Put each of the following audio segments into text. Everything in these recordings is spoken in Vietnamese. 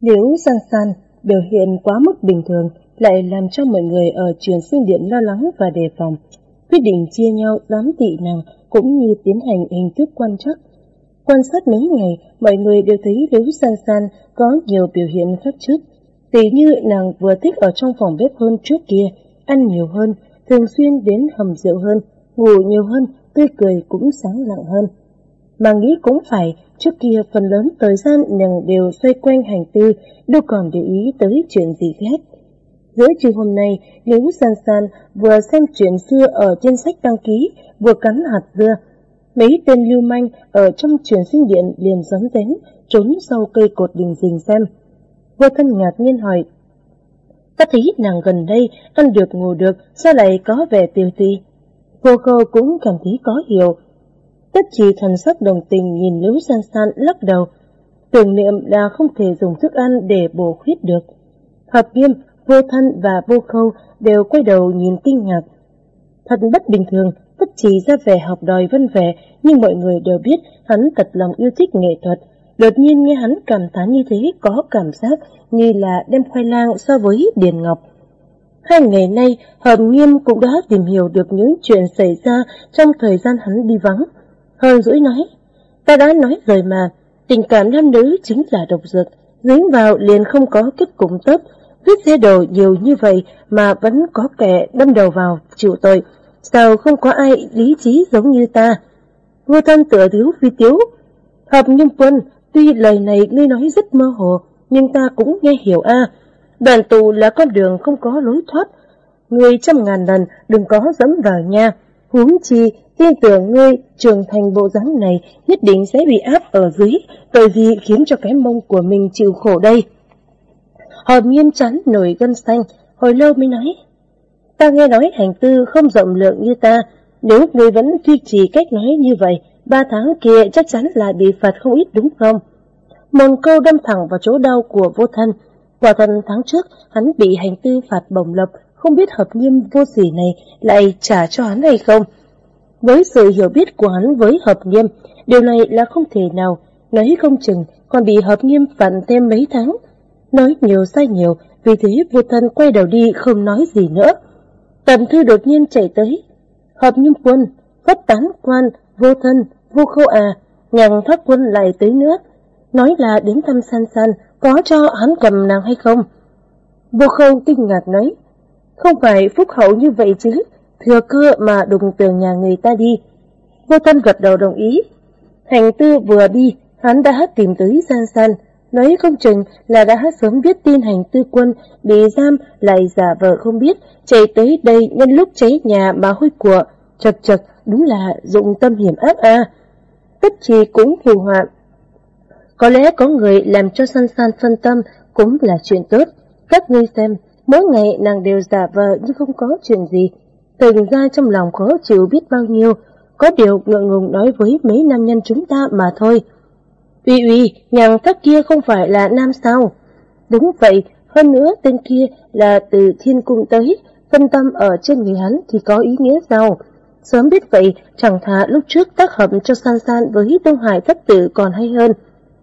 Nếu san san biểu hiện quá mức bình thường lại làm cho mọi người ở truyền sinh điện lo lắng và đề phòng, quyết định chia nhau đám tị nàng cũng như tiến hành hình thức quan trắc. Quan sát mấy ngày, mọi người đều thấy Liễu San San có nhiều biểu hiện khác trước. Tỷ như nàng vừa thích ở trong phòng bếp hơn trước kia, ăn nhiều hơn, thường xuyên đến hầm rượu hơn, ngủ nhiều hơn, tươi cười cũng sáng lặng hơn. Mà nghĩ cũng phải, trước kia phần lớn thời gian nàng đều xoay quanh hành tư, đâu còn để ý tới chuyện gì khác. Giữa chiều hôm nay, Liễu San San vừa xem chuyện xưa ở trên sách đăng ký, vừa cắn hạt dưa. Mấy tên lưu manh ở trong truyền sinh điện liền giấm rén, trốn sau cây cột đình dình xem. Vô thân ngạc nhiên hỏi, ta thấy nàng gần đây ăn được ngủ được, sao lại có vẻ tiêu tì? Vô khâu cũng cảm thấy có hiểu. Tất chỉ thần sắc đồng tình nhìn Liễu San San lắc đầu, tưởng niệm là không thể dùng thức ăn để bổ khuyết được. Hợp nghiêm, vô thân và vô khâu đều quay đầu nhìn kinh ngạc. Thật bất bình thường, tất chỉ ra vẻ học đòi vân vẻ, nhưng mọi người đều biết hắn thật lòng yêu thích nghệ thuật. Đột nhiên nghe hắn cảm thán như thế có cảm giác như là đem khoai lang so với Điền Ngọc. Hai ngày nay, Hợp Nghiêm cũng đã tìm hiểu được những chuyện xảy ra trong thời gian hắn đi vắng. Hơn dũi nói, ta đã nói rồi mà, tình cảm nam nữ chính là độc dược, dính vào liền không có kết cục tốt, viết xe đồ nhiều như vậy mà vẫn có kẻ đâm đầu vào chịu tội, sao không có ai lý trí giống như ta. ngô thân tựa thiếu phi tiếu, hợp nhân quân, tuy lời này ngươi nói rất mơ hồ, nhưng ta cũng nghe hiểu a Đoàn tù là con đường không có lối thoát. người trăm ngàn lần đừng có dẫm vào nha. Huống chi, tin tưởng ngươi trưởng thành bộ dáng này nhất định sẽ bị áp ở dưới, bởi vì khiến cho cái mông của mình chịu khổ đây. Hợp nghiêm chắn nổi gân xanh, hồi lâu mới nói. Ta nghe nói hành tư không rộng lượng như ta, nếu ngươi vẫn duy trì cách nói như vậy, ba tháng kia chắc chắn là bị phạt không ít đúng không? Một câu đâm thẳng vào chỗ đau của vô thân, Quả thân tháng trước, hắn bị hành tư phạt bổng lộc, không biết hợp nghiêm vô sỉ này lại trả cho hắn hay không. Với sự hiểu biết của hắn với hợp nghiêm, điều này là không thể nào, nói không chừng còn bị hợp nghiêm phạt thêm mấy tháng. Nói nhiều sai nhiều, vì thế vô thân quay đầu đi không nói gì nữa. Tầm thư đột nhiên chạy tới. Hợp nghiêm quân, phất tán quan, vô thân, vô khâu à, nhằng thoát quân lại tới nữa. Nói là đến thăm san san, có cho hắn cầm nàng hay không? Vô khâu kinh ngạc nói, không phải phúc hậu như vậy chứ, thừa cưa mà đụng tường nhà người ta đi. Vô tâm gật đầu đồng ý. Hành tư vừa đi, hắn đã tìm tới san san, nói không chừng là đã sớm biết tin hành tư quân bị giam lại giả vờ không biết, chạy tới đây nhân lúc cháy nhà mà hôi của, chật chật đúng là dụng tâm hiểm ác a. Tất trì cũng phù hoạn, có lẽ có người làm cho san san phân tâm cũng là chuyện tốt. Các ngươi xem, mỗi ngày nàng đều giả vờ nhưng không có chuyện gì. Thành ra trong lòng khó chịu biết bao nhiêu, có điều ngượng ngùng nói với mấy nam nhân chúng ta mà thôi. Uy uy, nhàng thất kia không phải là nam sao? Đúng vậy, hơn nữa tên kia là từ thiên cung tới, phân tâm ở trên người hắn thì có ý nghĩa sao? Sớm biết vậy, chẳng thà lúc trước tác hợp cho san san với Đông Hải thất tử còn hay hơn.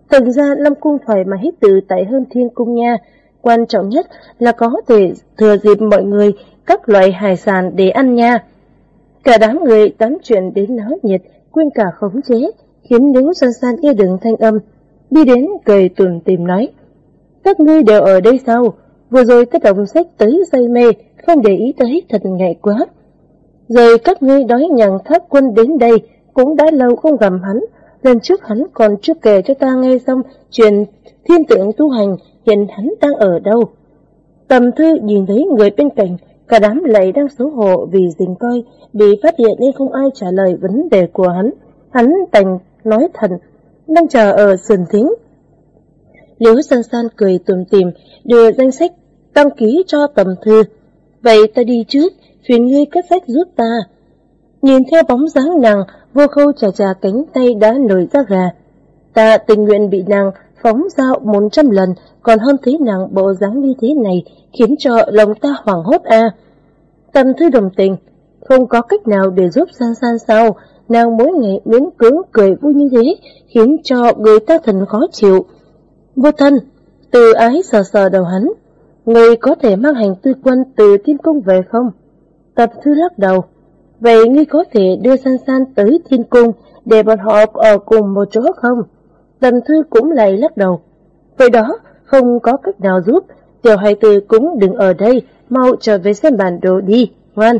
Thành ra Lâm Cung thoải mà hết từ tại hơn Thiên Cung nha. Quan trọng nhất là có thể thừa dịp mọi người các loại hải sản để ăn nha. Cả đám người tán chuyện đến náo nhiệt, quên cả khống chế, khiến nếu san san nghe đừng thanh âm. Đi đến cười tuần tìm nói. Các ngươi đều ở đây sao? Vừa rồi các động sách tới say mê, không để ý tới thật ngại quá. Rồi các ngươi đói nhằn tháp quân đến đây, cũng đã lâu không gặp hắn, Lần trước hắn còn chưa kể cho ta nghe xong chuyện thiên tượng tu hành hiện hắn đang ở đâu. Tầm thư nhìn thấy người bên cạnh, cả đám lại đang xấu hổ vì dình coi, bị phát hiện nên không ai trả lời vấn đề của hắn. Hắn đành nói thần, đang chờ ở sườn thính. Liễu san san cười tùm tìm, đưa danh sách đăng ký cho tầm thư. Vậy ta đi trước, phiền ngươi cất sách giúp ta. Nhìn theo bóng dáng nàng, vô khâu chà chà cánh tay đã nổi ra gà. Ta tình nguyện bị nàng phóng dao một trăm lần, còn hơn thế nàng bộ dáng như thế này, khiến cho lòng ta hoảng hốt a. À. Thư đồng tình, không có cách nào để giúp san san sao, nàng mỗi ngày miễn cưỡng cười vui như thế, khiến cho người ta thần khó chịu. Vô thân, Từ ái sờ sờ đầu hắn. Người có thể mang hành tư quân từ thiên cung về không? Tập thư lắc đầu. Vậy ngươi có thể đưa san san tới thiên cung để bọn họ ở cùng một chỗ không? Tần thư cũng lại lắc đầu. Vậy đó, không có cách nào giúp. Tiểu hài tử cũng đừng ở đây, mau trở về xem bản đồ đi, ngoan.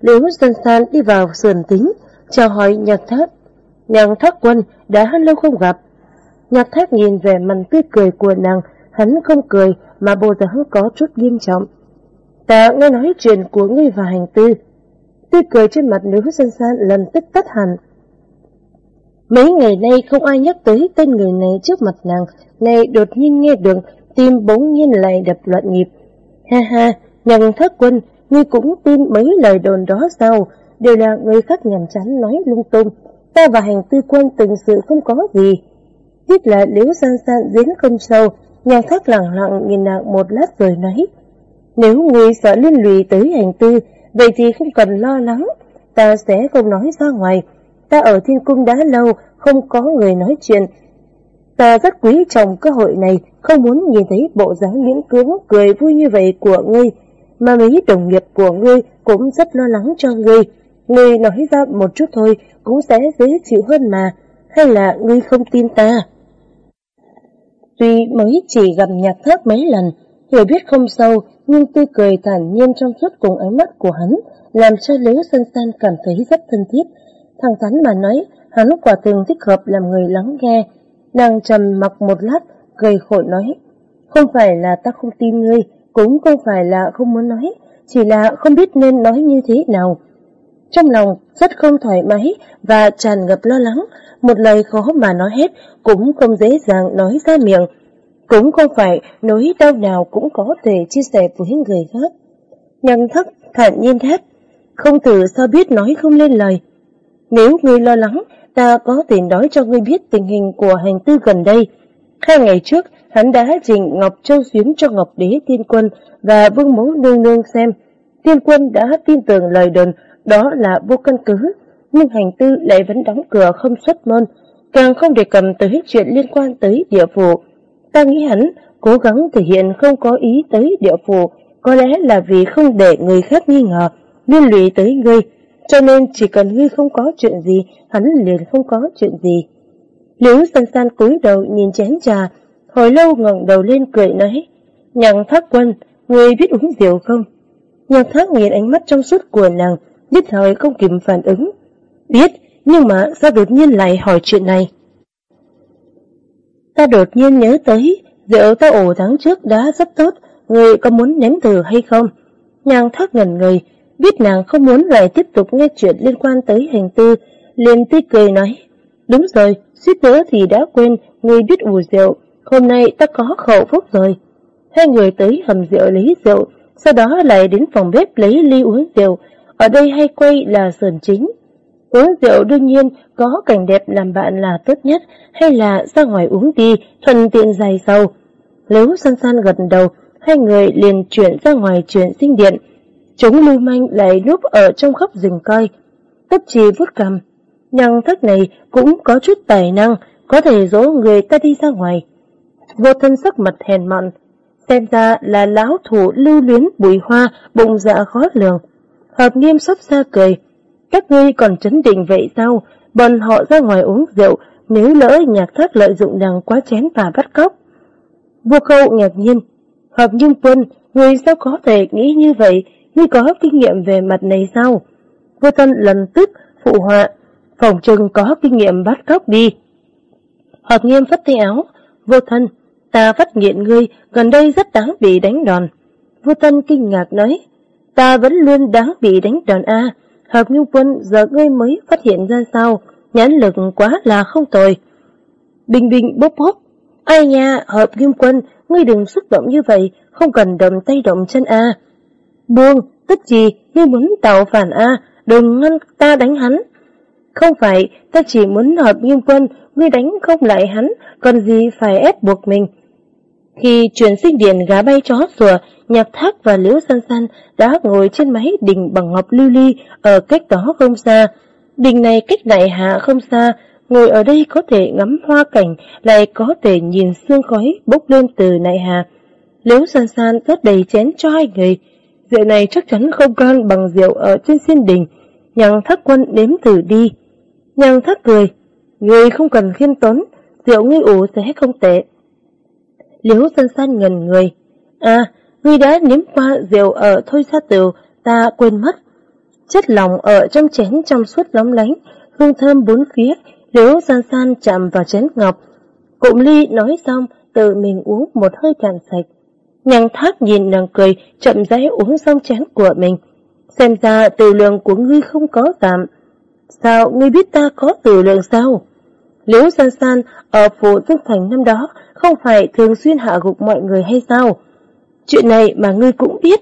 Liễu Sơn san đi vào sườn tính, chào hỏi nhạc thác. Nhạc thác quân đã lâu không gặp. Nhạc thác nhìn về mặt tươi cười của nàng, hắn không cười mà bộ dáng có chút nghiêm trọng. Ta nghe nói chuyện của ngươi và hành tư. Tươi cười trên mặt nữ san san lần tức tắt hẳn. Mấy ngày nay không ai nhắc tới tên người này trước mặt nàng, nay đột nhiên nghe được, tim bỗng nhiên lại đập loạn nhịp. Ha ha, nhận thất quân, ngươi cũng tin mấy lời đồn đó sao? Đều là người khác nhằm chán nói lung tung. Ta và hành tư quân từng sự không có gì. Tiếc là liễu san san diễn không sâu, nhà khác lặng lặng nhìn nàng một lát rồi nói. Nếu ngươi sợ liên lụy tới hành tư, vậy thì không cần lo lắng, ta sẽ không nói ra ngoài. Ta ở thiên cung đã lâu, không có người nói chuyện. Ta rất quý trọng cơ hội này, không muốn nhìn thấy bộ dáng miễn cưỡng cười vui như vậy của ngươi, mà mấy đồng nghiệp của ngươi cũng rất lo lắng cho ngươi. Ngươi nói ra một chút thôi cũng sẽ dễ chịu hơn mà, hay là ngươi không tin ta? Tuy mới chỉ gặp nhạc thác mấy lần, hiểu biết không sâu, nhưng tươi cười thản nhiên trong suốt cùng ánh mắt của hắn, làm cho Liễu San San cảm thấy rất thân thiết. Thẳng thắn mà nói, hắn quả từng thích hợp làm người lắng nghe. Nàng trầm mặc một lát, gầy khổ nói, không phải là ta không tin ngươi, cũng không phải là không muốn nói, chỉ là không biết nên nói như thế nào. Trong lòng rất không thoải mái và tràn ngập lo lắng, một lời khó mà nói hết cũng không dễ dàng nói ra miệng. Cũng không phải nỗi đau nào cũng có thể chia sẻ với người khác. Nhân thất thản nhiên thép không thử sao biết nói không lên lời. Nếu ngươi lo lắng, ta có thể nói cho ngươi biết tình hình của hành tư gần đây. Hai ngày trước, hắn đã trình Ngọc Châu Xuyến cho Ngọc Đế Tiên Quân và Vương Mẫu Nương Nương xem. Tiên Quân đã tin tưởng lời đồn, đó là vô căn cứ, nhưng hành tư lại vẫn đóng cửa không xuất môn, càng không đề cầm tới chuyện liên quan tới địa phủ. Ta nghĩ hắn cố gắng thể hiện không có ý tới địa phủ, có lẽ là vì không để người khác nghi ngờ, liên lụy tới ngươi, cho nên chỉ cần huy không có chuyện gì, hắn liền không có chuyện gì. Liễu san san cúi đầu nhìn chén trà, hồi lâu ngẩng đầu lên cười nói, nhằng thác quân, người biết uống rượu không? Nhằng thác nhìn ánh mắt trong suốt của nàng, biết thời không kịp phản ứng. Biết, nhưng mà sao đột nhiên lại hỏi chuyện này? Ta đột nhiên nhớ tới, rượu ta ổ tháng trước đã rất tốt, người có muốn nếm thử hay không? Nhàng thác ngần người, biết nàng không muốn lại tiếp tục nghe chuyện liên quan tới hành tư, liền tươi cười nói, đúng rồi, suýt nữa thì đã quên, người biết ủ rượu, hôm nay ta có khẩu phúc rồi. Hai người tới hầm rượu lấy rượu, sau đó lại đến phòng bếp lấy ly uống rượu, ở đây hay quay là sườn chính. Uống rượu đương nhiên có cảnh đẹp làm bạn là tốt nhất, hay là ra ngoài uống đi, thuận tiện dài sâu Nếu san san gật đầu, hai người liền chuyển ra ngoài chuyển sinh điện. Chúng lưu manh lại núp ở trong khắp rừng coi. Tất trì vút cầm. Nhằng thất này cũng có chút tài năng, có thể dỗ người ta đi ra ngoài. Vô thân sắc mặt hèn mọn, xem ra là lão thủ lưu luyến bụi hoa, bụng dạ khó lường. Hợp nghiêm sắp xa cười, các ngươi còn chấn định vậy sao? Bọn họ ra ngoài uống rượu, nếu lỡ nhạc thất lợi dụng nàng quá chén và bắt cóc. Vua câu ngạc nhiên, Hợp Nhung Quân, người sao có thể nghĩ như vậy, ngươi có kinh nghiệm về mặt này sao? Vô thân lần tức, phụ họa, phòng trừng có kinh nghiệm bắt cóc đi. Hợp nghiêm phất tay áo, vô thân, ta phát hiện ngươi gần đây rất đáng bị đánh đòn. Vô thân kinh ngạc nói, ta vẫn luôn đáng bị đánh đòn A, Hợp nghiêm Quân giờ ngươi mới phát hiện ra sao, nhãn lực quá là không tồi. Bình bình bốc bốc, ai nha, Hợp nghiêm Quân, ngươi đừng xúc động như vậy, không cần động tay động chân A. Buông, tức gì, ngươi muốn tạo phản A, đừng ngăn ta đánh hắn. Không phải, ta chỉ muốn Hợp nghiêm Quân, ngươi đánh không lại hắn, còn gì phải ép buộc mình. Khi chuyển sinh điện gá bay chó sủa, Nhạc Thác và Liễu San San đã ngồi trên máy đình bằng ngọc lưu ly ở cách đó không xa. Đình này cách đại hạ không xa, ngồi ở đây có thể ngắm hoa cảnh, lại có thể nhìn sương khói bốc lên từ nại hà. liễu san san rất đầy chén cho hai người, rượu này chắc chắn không ngon bằng rượu ở trên xiên đình. Nhằng thất quân đếm thử đi. Nhằng thất cười, người không cần khiêm tốn, rượu ngươi ủ sẽ không tệ. Liễu san san ngần người, à, ngươi đã nếm qua rượu ở thôi xa tửu, ta quên mất. Chất lòng ở trong chén trong suốt lóng lánh, hương thơm bốn phía, liễu san san chạm vào chén ngọc. Cụm ly nói xong, tự mình uống một hơi cạn sạch. Nhàng thác nhìn nàng cười, chậm rãi uống xong chén của mình. Xem ra từ lượng của ngươi không có giảm. Sao ngươi biết ta có từ lượng sao? Liễu san san ở phủ Dương Thành năm đó không phải thường xuyên hạ gục mọi người hay sao? Chuyện này mà ngươi cũng biết.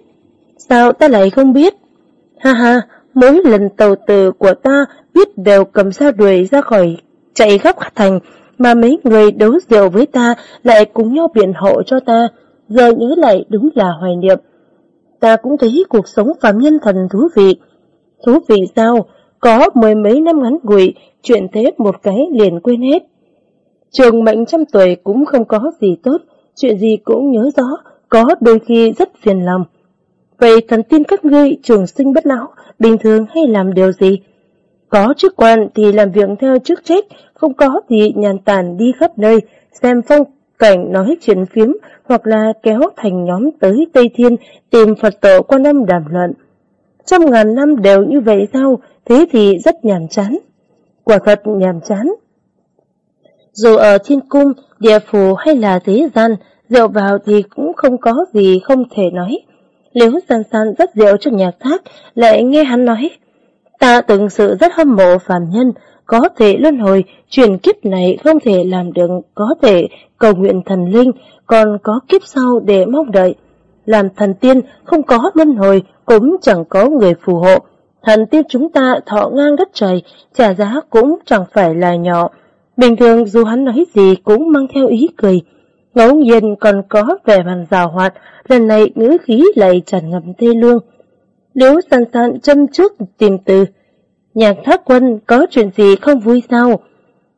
Sao ta lại không biết? Ha ha, mỗi lần tàu tử của ta biết đều cầm sao đuổi ra khỏi chạy khắp thành, mà mấy người đấu rượu với ta lại cùng nhau biện hộ cho ta, giờ nhớ lại đúng là hoài niệm. Ta cũng thấy cuộc sống phạm nhân thần thú vị. Thú vị sao? Có mười mấy năm ngắn ngủi, chuyện thế một cái liền quên hết. Trường mệnh trăm tuổi cũng không có gì tốt, chuyện gì cũng nhớ rõ, có đôi khi rất phiền lòng. Vậy thần tiên các ngươi trường sinh bất lão, bình thường hay làm điều gì? Có chức quan thì làm việc theo chức trách, không có thì nhàn tản đi khắp nơi, xem phong cảnh nói chuyện phiếm hoặc là kéo thành nhóm tới Tây Thiên tìm Phật tổ quan âm đàm luận. Trăm ngàn năm đều như vậy sao, thế thì rất nhàm chán. Quả thật nhàm chán. Dù ở thiên cung, địa phủ hay là thế gian, rượu vào thì cũng không có gì không thể nói. Liễu san san rất rượu cho nhạc thác, lại nghe hắn nói. Ta từng sự rất hâm mộ phàm nhân, có thể luân hồi, chuyển kiếp này không thể làm được, có thể cầu nguyện thần linh, còn có kiếp sau để mong đợi. Làm thần tiên không có luân hồi, cũng chẳng có người phù hộ. Thần tiên chúng ta thọ ngang đất trời, trả giá cũng chẳng phải là nhỏ. Bình thường dù hắn nói gì cũng mang theo ý cười. Ngẫu nhiên còn có vẻ mặt rào hoạt, lần này ngữ khí lại tràn ngập thê lương. Nếu san san châm trước tìm từ, nhạc thác quân có chuyện gì không vui sao?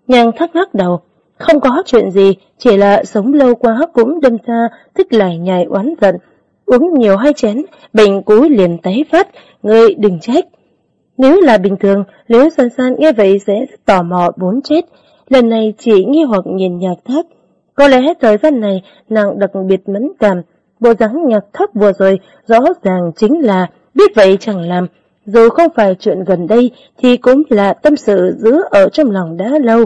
Nhạc thác lắc đầu, không có chuyện gì, chỉ là sống lâu quá cũng đâm ra thích lải nhải oán giận. Uống nhiều hai chén, bệnh cúi liền tái phát, ngươi đừng trách. Nếu là bình thường, nếu san san nghe vậy sẽ tò mò bốn chết. Lần này chỉ nghi hoặc nhìn nhạc thác. Có lẽ thời gian này nàng đặc biệt mẫn cảm. Bộ dáng nhạc thác vừa rồi rõ ràng chính là biết vậy chẳng làm. Dù không phải chuyện gần đây thì cũng là tâm sự giữ ở trong lòng đã lâu.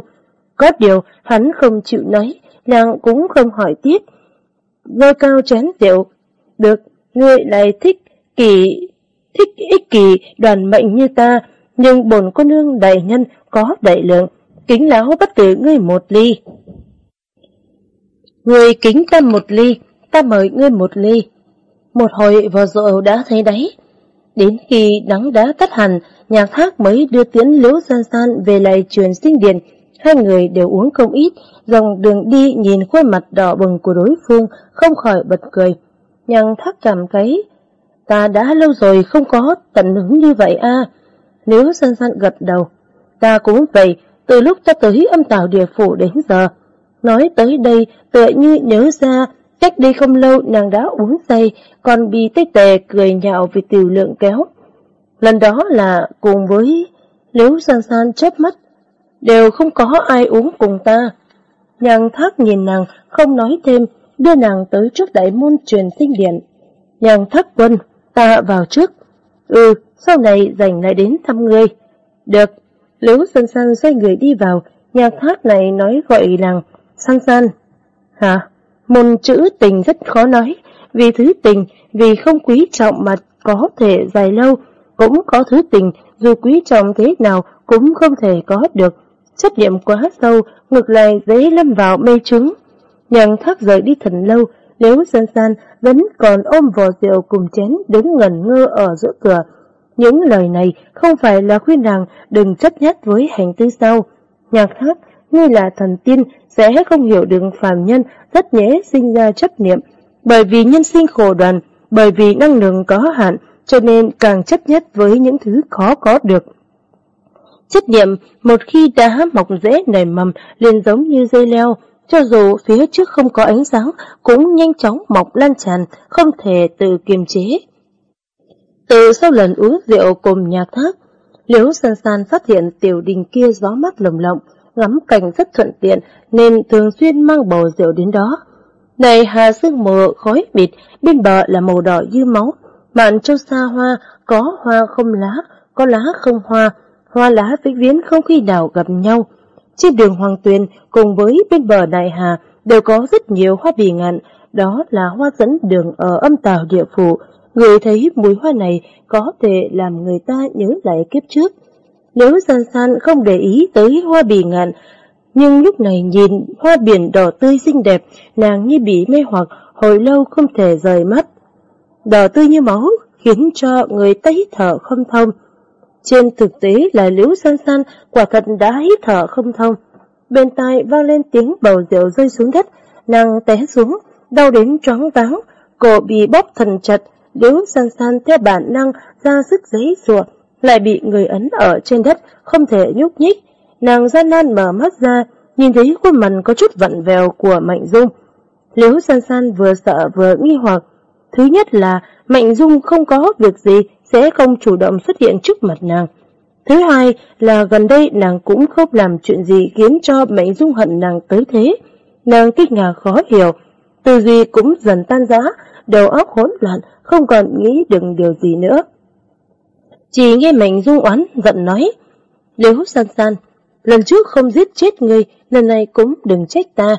Có điều hắn không chịu nói, nàng cũng không hỏi tiếp. Ngôi cao chén rượu. Được, ngươi lại thích kỳ, thích ích kỳ đoàn mệnh như ta, nhưng bổn cô nương đại nhân có đại lượng, kính lão bất tử ngươi một ly. Người kính ta một ly, ta mời ngươi một ly. Một hồi vào rượu đã thấy đấy. Đến khi nắng đã tắt hẳn, nhạc thác mới đưa tiến liễu san san về lại truyền sinh điện. Hai người đều uống không ít, dòng đường đi nhìn khuôn mặt đỏ bừng của đối phương, không khỏi bật cười. Nhạc thác cảm thấy ta đã lâu rồi không có tận hứng như vậy a Liễu san san gật đầu, ta cũng vậy, từ lúc ta tới âm tảo địa phủ đến giờ. Nói tới đây, tựa như nhớ ra, cách đây không lâu nàng đã uống say, còn bị tây tề cười nhạo vì tiểu lượng kéo. Lần đó là cùng với Liễu San San chớp mắt, đều không có ai uống cùng ta. Nhàng thác nhìn nàng, không nói thêm, đưa nàng tới trước đại môn truyền sinh điện. Nhàng thác quân, ta vào trước. Ừ, sau này dành lại đến thăm ngươi. Được, Liễu San San xoay người đi vào, nhạc thác này nói gọi nàng, San San. Hả? Môn chữ tình rất khó nói, vì thứ tình, vì không quý trọng mà có thể dài lâu, cũng có thứ tình, dù quý trọng thế nào cũng không thể có được. Chấp niệm quá sâu, ngược lại dễ lâm vào mê trứng. Nhàng thác rời đi thần lâu, nếu san san vẫn còn ôm vò rượu cùng chén đứng ngẩn ngơ ở giữa cửa. Những lời này không phải là khuyên nàng đừng chấp nhất với hành tư sau. Nhạc thác, ngươi là thần tiên, sẽ không hiểu được phàm nhân rất dễ sinh ra chấp niệm. Bởi vì nhân sinh khổ đoàn, bởi vì năng lượng có hạn, cho nên càng chấp nhất với những thứ khó có được. Chất niệm một khi đã mọc rễ nảy mầm liền giống như dây leo, cho dù phía trước không có ánh sáng cũng nhanh chóng mọc lan tràn, không thể tự kiềm chế. Từ sau lần uống rượu cùng nhà thác, Liễu San San phát hiện tiểu đình kia gió mắt lồng lộng, ngắm cảnh rất thuận tiện nên thường xuyên mang bầu rượu đến đó. Này hà sương mờ khói bịt, bên bờ là màu đỏ như máu, mạn châu xa hoa, có hoa không lá, có lá không hoa, hoa lá vĩnh viễn không khi nào gặp nhau. Trên đường Hoàng Tuyền cùng với bên bờ Đại Hà đều có rất nhiều hoa bì ngạn, đó là hoa dẫn đường ở âm tào địa phủ. Người thấy mùi hoa này có thể làm người ta nhớ lại kiếp trước. Nếu san san không để ý tới hoa bì ngạn, nhưng lúc này nhìn hoa biển đỏ tươi xinh đẹp, nàng như bị mê hoặc, hồi lâu không thể rời mắt. Đỏ tươi như máu, khiến cho người ta hít thở không thông. Trên thực tế là Liễu San San quả thật đã hít thở không thông. Bên tai vang lên tiếng bầu rượu rơi xuống đất, nàng té xuống, đau đến choáng váng, cổ bị bóp thần chặt, Liễu San San theo bản năng ra sức giấy ruột lại bị người ấn ở trên đất, không thể nhúc nhích. Nàng gian nan mở mắt ra, nhìn thấy khuôn mặt có chút vặn vẹo của Mạnh Dung. Liễu San San vừa sợ vừa nghi hoặc. Thứ nhất là Mạnh Dung không có việc gì sẽ không chủ động xuất hiện trước mặt nàng. Thứ hai là gần đây nàng cũng không làm chuyện gì khiến cho Mạnh Dung hận nàng tới thế. Nàng kinh ngạc khó hiểu, tư duy cũng dần tan rã, đầu óc hỗn loạn, không còn nghĩ được điều gì nữa. Chỉ nghe mảnh Dung oán giận nói, Liễu san san, lần trước không giết chết ngươi, lần này cũng đừng trách ta.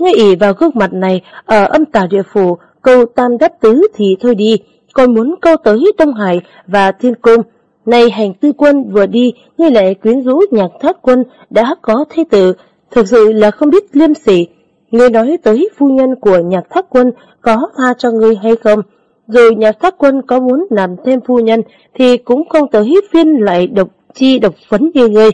Ngươi ỉ vào gương mặt này, ở âm tà địa phủ, câu tam đáp tứ thì thôi đi, còn muốn câu tới Đông Hải và Thiên Cung. Nay hành tư quân vừa đi, ngươi lại quyến rũ nhạc thác quân đã có thế tử, thực sự là không biết liêm sỉ. Ngươi nói tới phu nhân của nhạc thác quân có tha cho ngươi hay không? Rồi nhà sát quân có muốn làm thêm phu nhân thì cũng không tới phiên lại độc chi độc phấn như ngươi.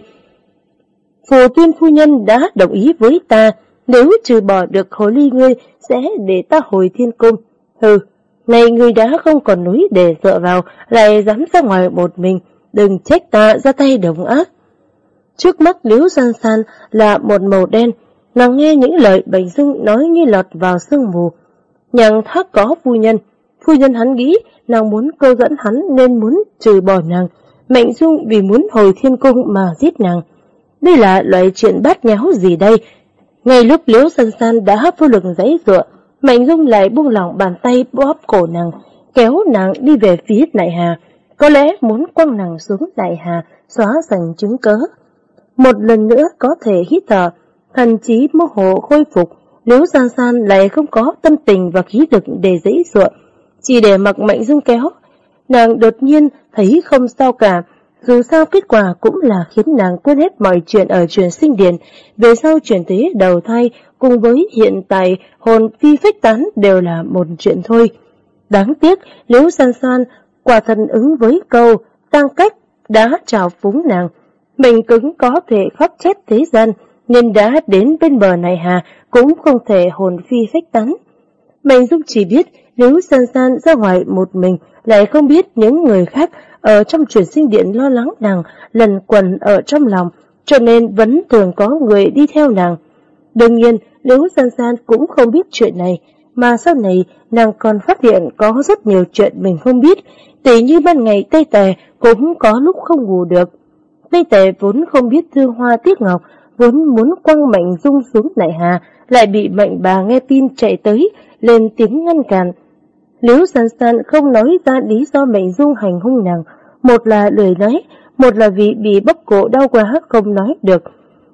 Phù tuyên phu nhân đã đồng ý với ta, nếu trừ bỏ được khối ly ngươi sẽ để ta hồi thiên cung. Hừ, này ngươi đã không còn núi để dựa vào, lại dám ra ngoài một mình, đừng trách ta ra tay đồng ác. Trước mắt Liễu San San là một màu đen, nàng nghe những lời bành Dung nói như lọt vào sương mù. Nhàng thác có phu nhân, phu nhân hắn nghĩ nàng muốn câu dẫn hắn nên muốn trừ bỏ nàng, Mạnh Dung vì muốn hồi thiên cung mà giết nàng. Đây là loại chuyện bát nháo gì đây? Ngay lúc Liễu San San đã hấp vô lực giấy dựa, Mạnh Dung lại buông lỏng bàn tay bóp cổ nàng, kéo nàng đi về phía Đại Hà. Có lẽ muốn quăng nàng xuống Đại Hà, xóa dần chứng cớ. Một lần nữa có thể hít thở, thần trí mơ hồ khôi phục, nếu San San lại không có tâm tình và khí lực để dễ dụa, chỉ để mặc Mạnh Dung kéo. Nàng đột nhiên thấy không sao cả, dù sao kết quả cũng là khiến nàng quên hết mọi chuyện ở truyền sinh điện, về sau chuyển thế đầu thai cùng với hiện tại hồn phi phách tán đều là một chuyện thôi. Đáng tiếc, nếu san san quả thần ứng với câu tăng cách đã trào phúng nàng, mình cứng có thể khóc chết thế gian, nên đã đến bên bờ này hà cũng không thể hồn phi phách tán. Mạnh Dung chỉ biết nếu san san ra ngoài một mình lại không biết những người khác ở trong truyền sinh điện lo lắng nàng lần quần ở trong lòng, cho nên vẫn thường có người đi theo nàng. Đương nhiên, nếu San San cũng không biết chuyện này, mà sau này nàng còn phát hiện có rất nhiều chuyện mình không biết, tỷ như ban ngày Tây Tề cũng có lúc không ngủ được. Tây Tề vốn không biết thương hoa tiếc ngọc, vốn muốn quăng mạnh dung xuống nại hà, lại bị mạnh bà nghe tin chạy tới, lên tiếng ngăn cản. Liễu San San không nói ra lý do mạnh dung hành hung nàng, một là lười nói, một là vì bị bóc cổ đau quá không nói được.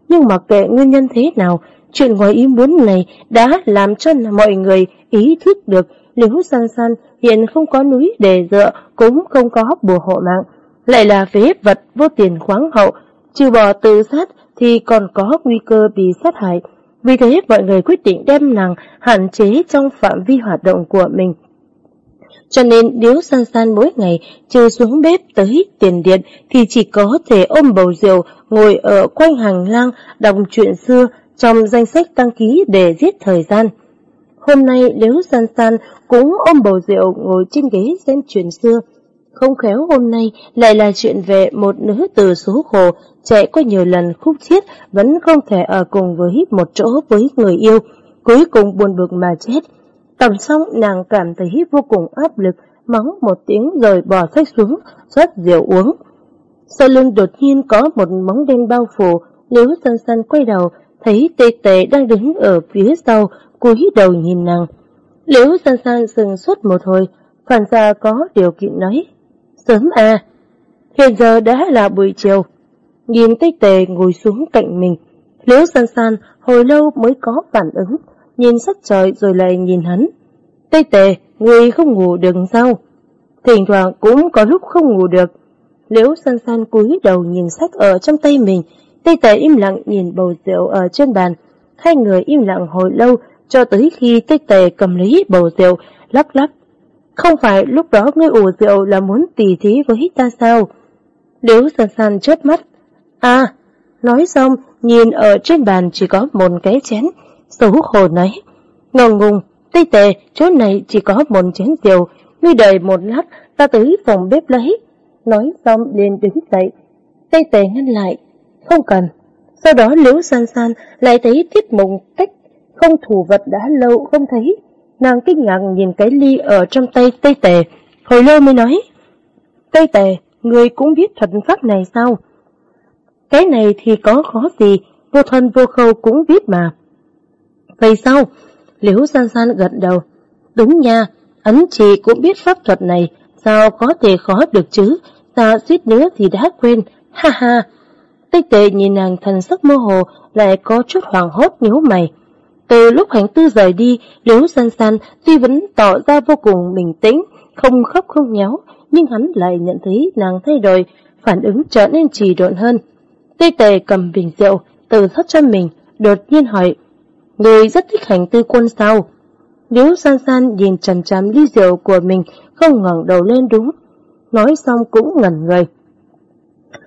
Nhưng mặc kệ nguyên nhân thế nào, Chuyện ngoài ý muốn này đã làm cho mọi người ý thức được Liễu San San hiện không có núi để dựa, cũng không có bùa hộ mạng, lại là phế vật vô tiền khoáng hậu, trừ bỏ tự sát thì còn có nguy cơ bị sát hại. Vì thế mọi người quyết định đem nàng hạn chế trong phạm vi hoạt động của mình. Cho nên nếu san san mỗi ngày trừ xuống bếp tới tiền điện thì chỉ có thể ôm bầu rượu ngồi ở quanh hành lang đọc chuyện xưa trong danh sách đăng ký để giết thời gian. Hôm nay nếu San San cũng ôm bầu rượu ngồi trên ghế xem chuyện xưa, không khéo hôm nay lại là chuyện về một nữ từ số khổ, chạy qua nhiều lần khúc chiết, vẫn không thể ở cùng với một chỗ với người yêu, cuối cùng buồn bực mà chết. Tầm xong nàng cảm thấy vô cùng áp lực, mắng một tiếng rồi bỏ sách xuống, rót rượu uống. Sau lưng đột nhiên có một móng đen bao phủ, Liễu San San quay đầu, thấy tê tê đang đứng ở phía sau, cúi đầu nhìn nàng. Liễu San San dừng suốt một hồi, phản ra có điều kiện nói. Sớm à, hiện giờ đã là buổi chiều. Nhìn tích tề ngồi xuống cạnh mình, Liễu San San hồi lâu mới có phản ứng, nhìn sắc trời rồi lại nhìn hắn. Tây tề, người không ngủ được sao? Thỉnh thoảng cũng có lúc không ngủ được. Liễu san san cúi đầu nhìn sách ở trong tay mình, Tây tề im lặng nhìn bầu rượu ở trên bàn. Hai người im lặng hồi lâu, cho tới khi Tây tề cầm lấy bầu rượu, lắp lắp. Không phải lúc đó ngươi ủ rượu là muốn tỉ thí với ta sao? Liễu san san chớp mắt. À, nói xong, nhìn ở trên bàn chỉ có một cái chén, xấu hổ nói. Ngồng ngùng, Tây tề, chỗ này chỉ có một chén rượu, ngươi đợi một lát, ta tới phòng bếp lấy. Nói xong liền đứng dậy. Tây tề ngăn lại. Không cần. Sau đó liễu san san lại thấy tiết mộng cách không thủ vật đã lâu không thấy. Nàng kinh ngạc nhìn cái ly ở trong tay Tây tề. Hồi lâu mới nói. Tây tề, người cũng biết thuật pháp này sao? Cái này thì có khó gì, vô thân vô khâu cũng biết mà. Vậy sao? Liễu san san gật đầu. Đúng nha, ấn chị cũng biết pháp thuật này, sao có thể khó được chứ, ta suýt nữa thì đã quên, ha ha. Tây tệ nhìn nàng thần sắc mơ hồ, lại có chút hoàng hốt nhíu mày. Từ lúc hành tư rời đi, Liễu san san tuy vẫn tỏ ra vô cùng bình tĩnh, không khóc không nhéo, nhưng hắn lại nhận thấy nàng thay đổi, phản ứng trở nên trì độn hơn. Tê tề cầm bình rượu, từ thoát cho mình, đột nhiên hỏi, Người rất thích hành tư quân sao? Liễu san san nhìn chằm chằm ly rượu của mình, không ngẩng đầu lên đúng. Nói xong cũng ngẩn người.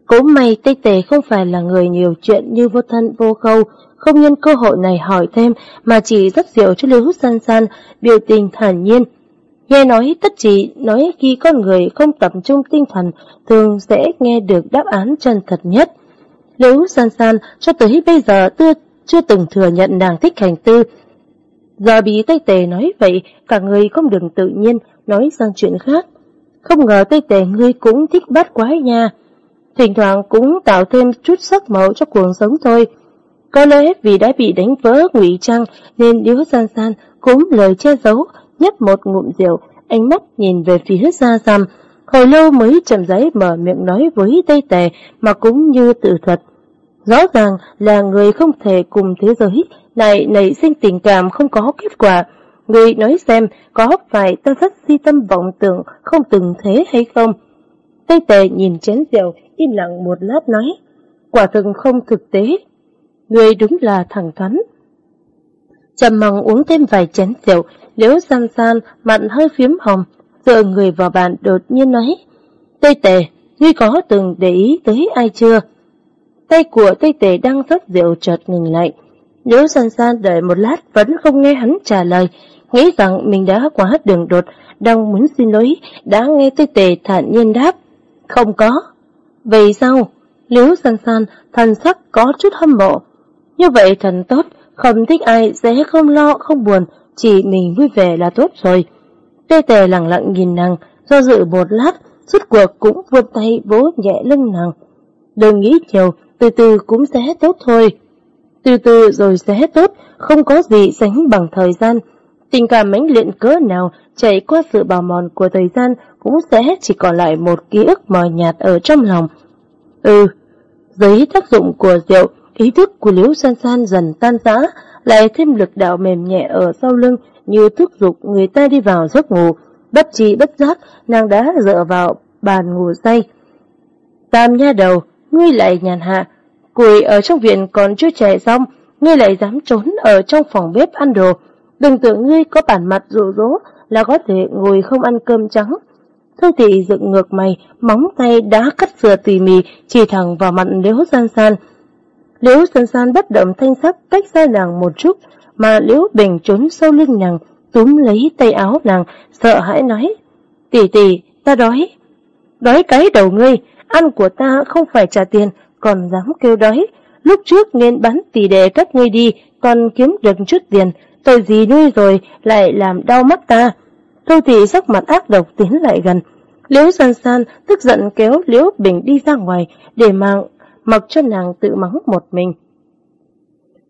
cố may Tây Tề không phải là người nhiều chuyện như vô thân vô khâu, không nhân cơ hội này hỏi thêm mà chỉ rất diệu cho Liễu san san, biểu tình thản nhiên. Nghe nói tất chỉ nói khi con người không tập trung tinh thần thường sẽ nghe được đáp án chân thật nhất. Liễu san san cho tới bây giờ chưa chưa từng thừa nhận nàng thích hành tư. Giờ bị Tây Tề nói vậy, cả người không đừng tự nhiên, nói sang chuyện khác. Không ngờ Tây Tề ngươi cũng thích bắt quái nha. Thỉnh thoảng cũng tạo thêm chút sắc màu cho cuộc sống thôi. Có lẽ vì đã bị đánh vỡ ngụy trang nên Liễu San San cũng lời che giấu, nhấp một ngụm rượu, ánh mắt nhìn về phía xa xăm. Hồi lâu mới chậm rãi mở miệng nói với Tây Tề mà cũng như tự thuật. Rõ ràng là người không thể cùng thế giới lại nảy sinh tình cảm không có kết quả. Người nói xem có phải ta rất si tâm vọng tưởng không từng thế hay không? Tây tề nhìn chén rượu, im lặng một lát nói. Quả thực không thực tế. Người đúng là thẳng thắn. Trầm mong uống thêm vài chén rượu, liễu san san, mặn hơi phiếm hồng, dựa người vào bàn đột nhiên nói. Tây tề, ngươi có từng để ý tới ai chưa? Tay của Tây Tề đang rót rượu chợt ngừng lại. Liễu san san đợi một lát vẫn không nghe hắn trả lời, nghĩ rằng mình đã quá đường đột, đang muốn xin lỗi, đã nghe Tây Tề thản nhiên đáp. Không có. Vậy sao? Liễu san san, thần sắc có chút hâm mộ. Như vậy thần tốt, không thích ai sẽ không lo, không buồn, chỉ mình vui vẻ là tốt rồi. Tê tề lặng lặng nhìn nàng, do dự một lát, suốt cuộc cũng vươn tay vỗ nhẹ lưng nàng. Đừng nghĩ nhiều, từ từ cũng sẽ tốt thôi. Từ từ rồi sẽ tốt, không có gì sánh bằng thời gian. Tình cảm mãnh liệt cỡ nào chạy qua sự bào mòn của thời gian cũng sẽ chỉ còn lại một ký ức mờ nhạt ở trong lòng. Ừ, dưới tác dụng của rượu, ý thức của Liễu San San dần tan rã, lại thêm lực đạo mềm nhẹ ở sau lưng như thúc giục người ta đi vào giấc ngủ. Bất trí bất giác, nàng đã dựa vào bàn ngủ say. Tam nha đầu, ngươi lại nhàn hạ, cùi ở trong viện còn chưa trẻ xong, ngươi lại dám trốn ở trong phòng bếp ăn đồ. Đừng tưởng ngươi có bản mặt rụ rỗ là có thể ngồi không ăn cơm trắng. Thương thị dựng ngược mày, móng tay đã cắt sửa tỉ mỉ, chỉ thẳng vào mặt liễu san san. Liễu san san bất động thanh sắc cách xa nàng một chút, mà liễu bình trốn sâu lưng nàng, túm lấy tay áo nàng, sợ hãi nói. Tỷ tỷ, ta đói. Đói cái đầu ngươi, ăn của ta không phải trả tiền, còn dám kêu đói. Lúc trước nên bắn tỷ đệ các ngươi đi, còn kiếm được chút tiền, tội gì nuôi rồi lại làm đau mắt ta. Thôi thì sắc mặt ác độc tiến lại gần. Liễu san san tức giận kéo Liễu Bình đi ra ngoài để mang mặc cho nàng tự mắng một mình.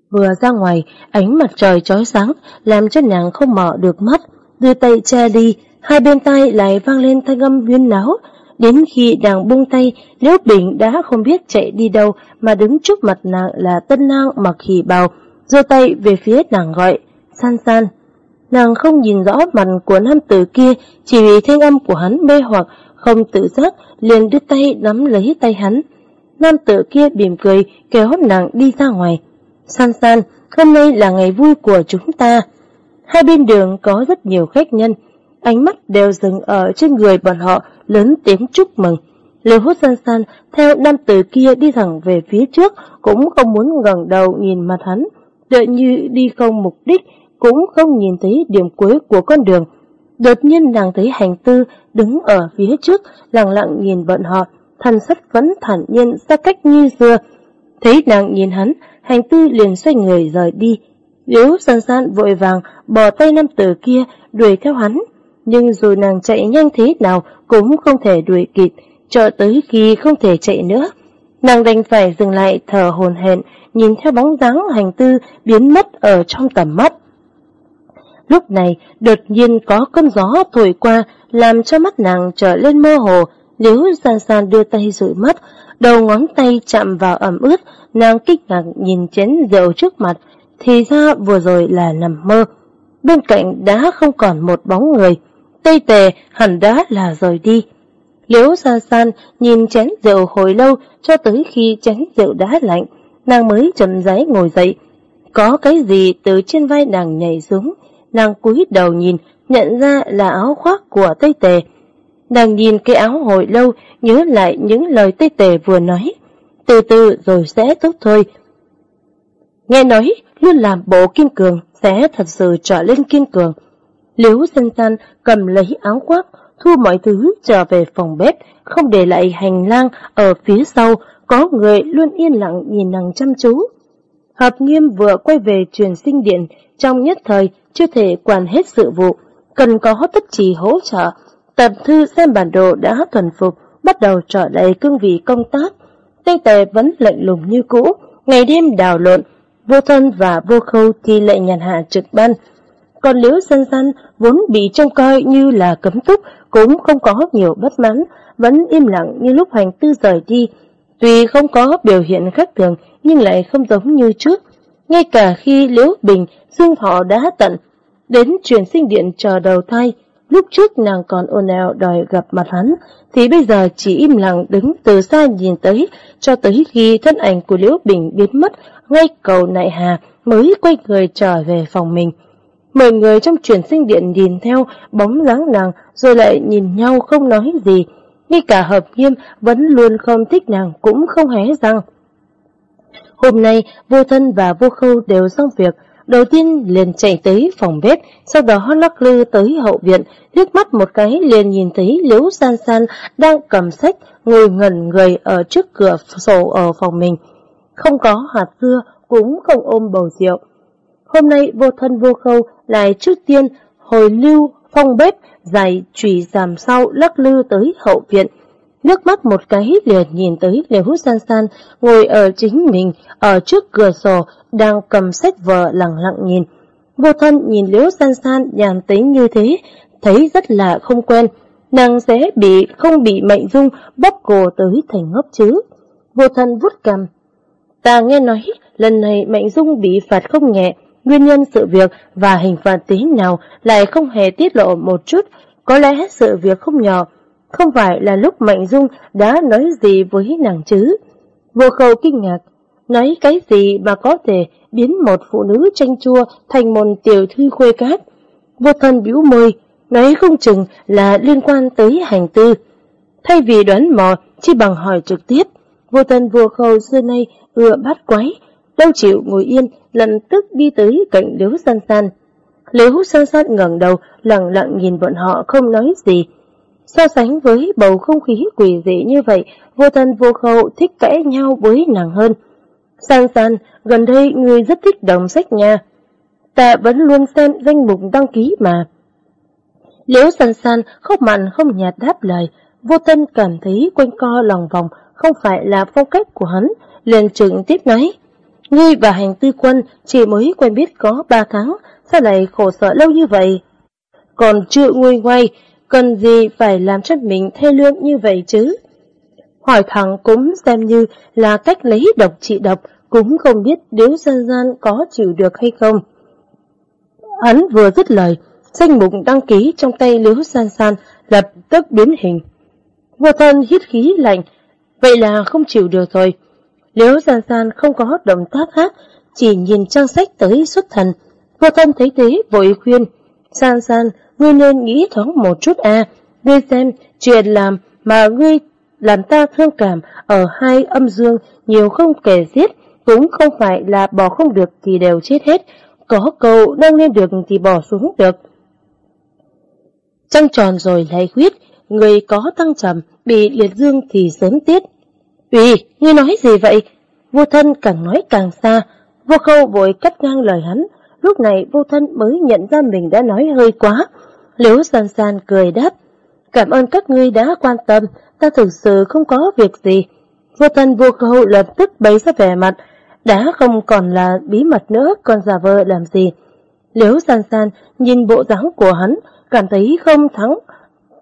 Vừa ra ngoài, ánh mặt trời chói sáng làm cho nàng không mở được mắt, đưa tay che đi, hai bên tay lại vang lên thanh âm huyên náo. Đến khi nàng buông tay, Liễu Bình đã không biết chạy đi đâu mà đứng trước mặt nàng là tân nang mặc khỉ bào, giơ tay về phía nàng gọi, san san. Nàng không nhìn rõ mặt của nam tử kia, chỉ vì thanh âm của hắn mê hoặc, không tự giác, liền đưa tay nắm lấy tay hắn. Nam tử kia mỉm cười, kéo nàng đi ra ngoài. San san, hôm nay là ngày vui của chúng ta. Hai bên đường có rất nhiều khách nhân, ánh mắt đều dừng ở trên người bọn họ, lớn tiếng chúc mừng. Lưu hút san san theo nam tử kia đi thẳng về phía trước, cũng không muốn ngẩng đầu nhìn mặt hắn, tựa như đi không mục đích, cũng không nhìn thấy điểm cuối của con đường. Đột nhiên nàng thấy hành tư đứng ở phía trước, lặng lặng nhìn bọn họ, thần sắc vẫn thản nhiên xa cách như xưa. Thấy nàng nhìn hắn, hành tư liền xoay người rời đi. Liễu san san vội vàng bỏ tay nam tử kia đuổi theo hắn, nhưng dù nàng chạy nhanh thế nào cũng không thể đuổi kịp, cho tới khi không thể chạy nữa. Nàng đành phải dừng lại thở hồn hển, nhìn theo bóng dáng hành tư biến mất ở trong tầm mắt. Lúc này, đột nhiên có cơn gió thổi qua, làm cho mắt nàng trở lên mơ hồ, liếu san san đưa tay rủi mắt, đầu ngón tay chạm vào ẩm ướt, nàng kích ngạc nhìn chén rượu trước mặt, thì ra vừa rồi là nằm mơ. Bên cạnh đã không còn một bóng người, tây tề hẳn đã là rời đi. Liễu san san nhìn chén rượu hồi lâu cho tới khi chén rượu đã lạnh, nàng mới chậm rãi ngồi dậy. Có cái gì từ trên vai nàng nhảy xuống, nàng cúi đầu nhìn, nhận ra là áo khoác của Tây Tề. Nàng nhìn cái áo hồi lâu, nhớ lại những lời tê Tề vừa nói. Từ từ rồi sẽ tốt thôi. Nghe nói, luôn làm bộ kiên cường, sẽ thật sự trở lên kiên cường. Liễu sinh san cầm lấy áo khoác, thu mọi thứ trở về phòng bếp, không để lại hành lang ở phía sau, có người luôn yên lặng nhìn nàng chăm chú. Hợp nghiêm vừa quay về truyền sinh điện, trong nhất thời chưa thể quản hết sự vụ, cần có tất chỉ hỗ trợ. Tập thư xem bản đồ đã thuần phục, bắt đầu trở lại cương vị công tác. tinh Tề vẫn lạnh lùng như cũ, ngày đêm đào lộn, vô thân và vô khâu thì lệ nhàn hạ trực ban. Còn liễu Dân Dân vốn bị trông coi như là cấm túc, cũng không có nhiều bất mãn, vẫn im lặng như lúc hành tư rời đi. Tuy không có biểu hiện khác thường, nhưng lại không giống như trước. Ngay cả khi Liễu Bình, Dương Thọ đã tận, đến truyền sinh điện chờ đầu thai, lúc trước nàng còn ồn ào đòi gặp mặt hắn, thì bây giờ chỉ im lặng đứng từ xa nhìn tới, cho tới khi thân ảnh của Liễu Bình biến mất, ngay cầu nại hà mới quay người trở về phòng mình. Mọi người trong truyền sinh điện nhìn theo bóng dáng nàng rồi lại nhìn nhau không nói gì. Ngay cả hợp nghiêm vẫn luôn không thích nàng cũng không hé răng. Hôm nay, vô thân và vô khâu đều xong việc. Đầu tiên liền chạy tới phòng bếp, sau đó lắc lư tới hậu viện, liếc mắt một cái liền nhìn thấy Liễu San San đang cầm sách, ngồi ngẩn người ở trước cửa sổ ở phòng mình. Không có hạt dưa, cũng không ôm bầu rượu. Hôm nay vô thân vô khâu lại trước tiên hồi lưu phong bếp dài trùy giảm sau lắc lư tới hậu viện, Nước mắt một cái liền nhìn tới Liễu Hút San San ngồi ở chính mình ở trước cửa sổ đang cầm sách vở lặng lặng nhìn. Vô thân nhìn Liễu San San nhàn tính như thế, thấy rất là không quen. Nàng sẽ bị không bị mệnh dung bóp cổ tới thành ngốc chứ. Vô thân vút cầm. Ta nghe nói lần này mệnh dung bị phạt không nhẹ, nguyên nhân sự việc và hình phạt thế nào lại không hề tiết lộ một chút, có lẽ sự việc không nhỏ, không phải là lúc Mạnh Dung đã nói gì với nàng chứ. Vô khâu kinh ngạc, nói cái gì mà có thể biến một phụ nữ tranh chua thành một tiểu thư khuê cát. Vô thân biểu môi, nói không chừng là liên quan tới hành tư. Thay vì đoán mò, chỉ bằng hỏi trực tiếp. Vô thân vô khâu xưa nay ưa bắt quái, đâu chịu ngồi yên, lần tức đi tới cạnh liếu san san. Liếu san san ngẩng đầu, lặng lặng nhìn bọn họ không nói gì. So sánh với bầu không khí quỷ dị như vậy, vô thân vô khẩu thích cãi nhau với nàng hơn. San San, gần đây người rất thích đồng sách nha. Ta vẫn luôn xem danh mục đăng ký mà. Liễu San San không mặn không nhạt đáp lời, vô thân cảm thấy quanh co lòng vòng không phải là phong cách của hắn, liền trực tiếp nói. Ngươi và hành tư quân chỉ mới quen biết có ba tháng, sao lại khổ sở lâu như vậy? Còn chưa nguôi ngoay, cần gì phải làm cho mình thê lương như vậy chứ? Hỏi thẳng cũng xem như là cách lấy độc trị độc, cũng không biết nếu dân gian có chịu được hay không. Hắn vừa dứt lời, danh mục đăng ký trong tay Liễu San San lập tức biến hình. Vô thân hít khí lạnh, vậy là không chịu được rồi. Liễu San San không có động tác khác, chỉ nhìn trang sách tới xuất thần. Vô thân thấy thế vội khuyên, San San, ngươi nên nghĩ thoáng một chút à, ngươi xem, chuyện làm mà ngươi làm ta thương cảm ở hai âm dương nhiều không kể giết cũng không phải là bỏ không được thì đều chết hết, có cầu nâng lên được thì bỏ xuống được. Trăng tròn rồi lại huyết người có tăng trầm, bị liệt dương thì sớm tiết. Ủy, ngươi nói gì vậy? Vô thân càng nói càng xa, vô khâu vội cắt ngang lời hắn, lúc này vô thân mới nhận ra mình đã nói hơi quá. Liễu san san cười đáp, cảm ơn các ngươi đã quan tâm, ta thực sự không có việc gì. Vô thân vô khâu lập tức bấy ra vẻ mặt, đã không còn là bí mật nữa, còn giả vờ làm gì. Liễu san san nhìn bộ dáng của hắn, cảm thấy không thắng,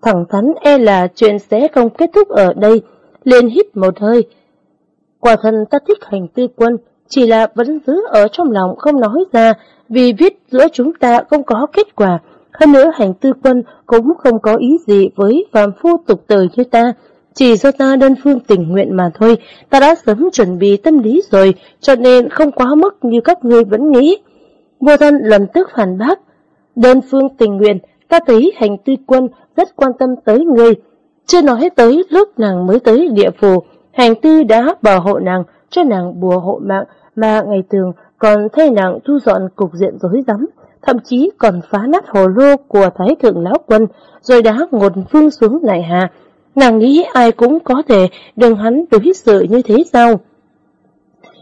thẳng thắn e là chuyện sẽ không kết thúc ở đây, liền hít một hơi. Quả thân ta thích hành tư quân, chỉ là vẫn giữ ở trong lòng không nói ra, vì viết giữa chúng ta không có kết quả. Hơn nữa hành tư quân cũng không có ý gì với phàm phu tục tử như ta, chỉ do ta đơn phương tình nguyện mà thôi, ta đã sớm chuẩn bị tâm lý rồi, cho nên không quá mức như các ngươi vẫn nghĩ. Vua thân lần tức phản bác, đơn phương tình nguyện, ta thấy hành tư quân rất quan tâm tới ngươi. Chưa nói tới lúc nàng mới tới địa phủ, hành tư đã bảo hộ nàng, cho nàng bùa hộ mạng, mà ngày thường còn thay nàng thu dọn cục diện rối rắm, thậm chí còn phá nát hồ lô của Thái Thượng Lão Quân, rồi đá ngột phương xuống lại hà. Nàng nghĩ ai cũng có thể đừng hắn đối xử như thế sao?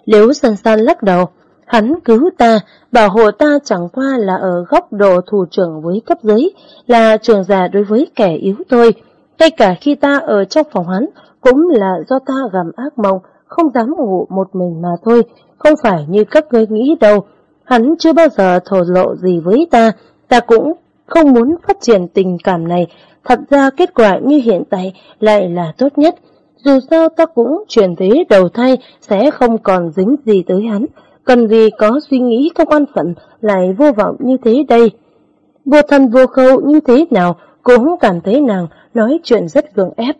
Liễu san san lắc đầu, hắn cứu ta, bảo hộ ta chẳng qua là ở góc độ thủ trưởng với cấp dưới, là trường giả đối với kẻ yếu thôi. Ngay cả khi ta ở trong phòng hắn, cũng là do ta gầm ác mộng, không dám ngủ một mình mà thôi, không phải như các ngươi nghĩ đâu. Hắn chưa bao giờ thổ lộ gì với ta, ta cũng không muốn phát triển tình cảm này. Thật ra kết quả như hiện tại lại là tốt nhất. Dù sao ta cũng chuyển thế đầu thai sẽ không còn dính gì tới hắn. Cần gì có suy nghĩ không an phận lại vô vọng như thế đây. Vô thân vô khâu như thế nào cũng cảm thấy nàng nói chuyện rất gượng ép.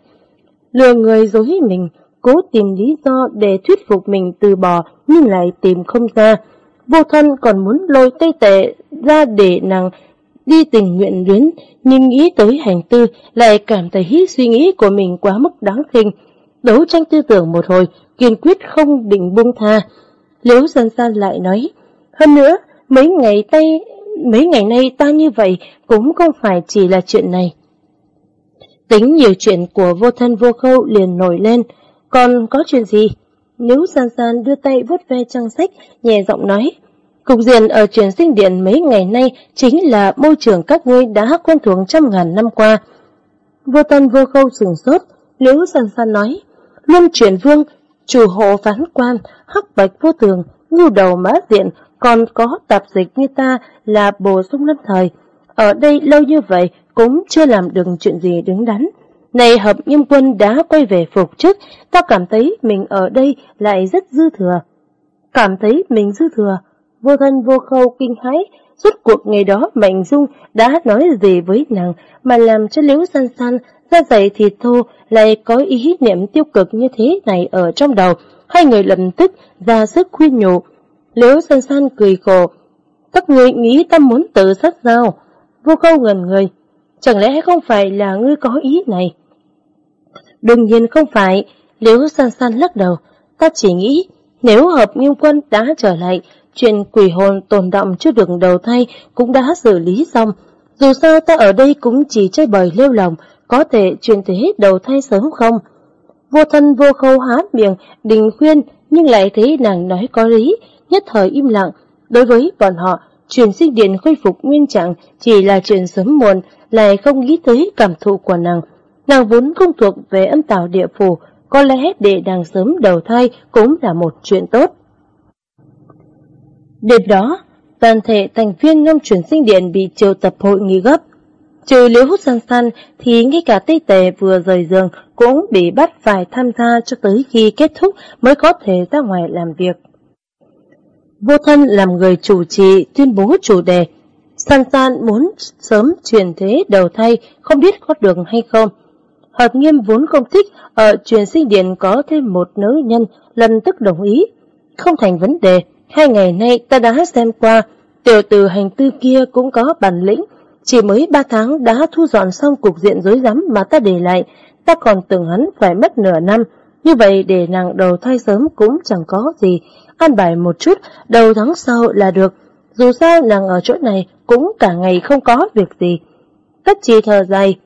Lừa người dối mình, cố tìm lý do để thuyết phục mình từ bỏ nhưng lại tìm không ra. Vô thân còn muốn lôi tây tệ ra để nàng đi tình nguyện luyến, nhưng nghĩ tới hành tư lại cảm thấy suy nghĩ của mình quá mức đáng khinh. Đấu tranh tư tưởng một hồi, kiên quyết không định buông tha. Liễu dân san lại nói, hơn nữa, mấy ngày tay mấy ngày nay ta như vậy cũng không phải chỉ là chuyện này. Tính nhiều chuyện của vô thân vô khâu liền nổi lên, còn có chuyện gì? Nếu san san đưa tay vuốt ve trang sách, nhẹ giọng nói, Cục diện ở truyền sinh điện mấy ngày nay chính là môi trường các ngươi đã quen thuộc trăm ngàn năm qua. Vô tân vô khâu sừng sốt, liễu san san nói, luân chuyển vương, chủ hộ phán quan, hắc bạch vô tường, ngu đầu mã diện, còn có tạp dịch như ta là bổ sung lâm thời. Ở đây lâu như vậy cũng chưa làm được chuyện gì đứng đắn. Này hợp nghiêm quân đã quay về phục chức, ta cảm thấy mình ở đây lại rất dư thừa. Cảm thấy mình dư thừa, vô thân vô khâu kinh hãi, suốt cuộc ngày đó Mạnh Dung đã nói gì với nàng mà làm cho liễu san san ra dậy thì thô lại có ý niệm tiêu cực như thế này ở trong đầu. Hai người lập tức ra sức khuyên nhủ. Liễu san san cười khổ. Các người nghĩ ta muốn tự sát sao? Vô khâu gần người. Chẳng lẽ không phải là ngươi có ý này? Đương nhiên không phải. Liễu san san lắc đầu. Ta chỉ nghĩ nếu hợp nghiêm quân đã trở lại chuyện quỷ hồn tồn động chưa được đầu thay cũng đã xử lý xong. Dù sao ta ở đây cũng chỉ chơi bời lêu lòng, có thể chuyển thế đầu thay sớm không? Vô thân vô khâu há miệng, đình khuyên, nhưng lại thấy nàng nói có lý, nhất thời im lặng. Đối với bọn họ, chuyển sinh điện khôi phục nguyên trạng chỉ là chuyện sớm muộn, lại không nghĩ tới cảm thụ của nàng. Nàng vốn không thuộc về âm tào địa phủ, có lẽ để nàng sớm đầu thai cũng là một chuyện tốt. Đêm đó, toàn thể thành viên năm chuyển sinh điện bị triệu tập hội nghị gấp. Trừ liễu hút san san thì ngay cả tây tề vừa rời giường cũng bị bắt phải tham gia cho tới khi kết thúc mới có thể ra ngoài làm việc. Vô thân làm người chủ trì tuyên bố chủ đề. San san muốn sớm chuyển thế đầu thai không biết có được hay không. Hợp nghiêm vốn không thích ở truyền sinh điện có thêm một nữ nhân lần tức đồng ý. Không thành vấn đề, hai ngày nay ta đã xem qua, tiểu tử hành tư kia cũng có bản lĩnh, chỉ mới ba tháng đã thu dọn xong cục diện rối rắm mà ta để lại, ta còn tưởng hắn phải mất nửa năm, như vậy để nàng đầu thai sớm cũng chẳng có gì, an bài một chút, đầu tháng sau là được, dù sao nàng ở chỗ này cũng cả ngày không có việc gì. Tất chi thờ dài,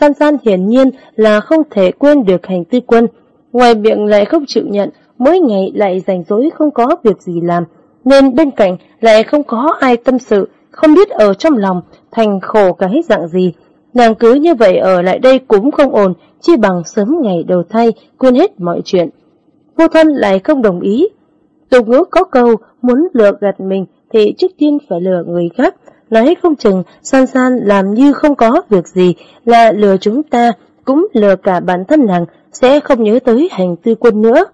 San San hiển nhiên là không thể quên được hành tư quân, ngoài miệng lại không chịu nhận, mỗi ngày lại rảnh rỗi không có việc gì làm, nên bên cạnh lại không có ai tâm sự, không biết ở trong lòng thành khổ cái dạng gì. Nàng cứ như vậy ở lại đây cũng không ổn, chi bằng sớm ngày đầu thay quên hết mọi chuyện. Vô thân lại không đồng ý. Tục ngữ có câu, muốn lừa gạt mình thì trước tiên phải lừa người khác, nói không chừng san san làm như không có việc gì là lừa chúng ta, cũng lừa cả bản thân nàng, sẽ không nhớ tới hành tư quân nữa.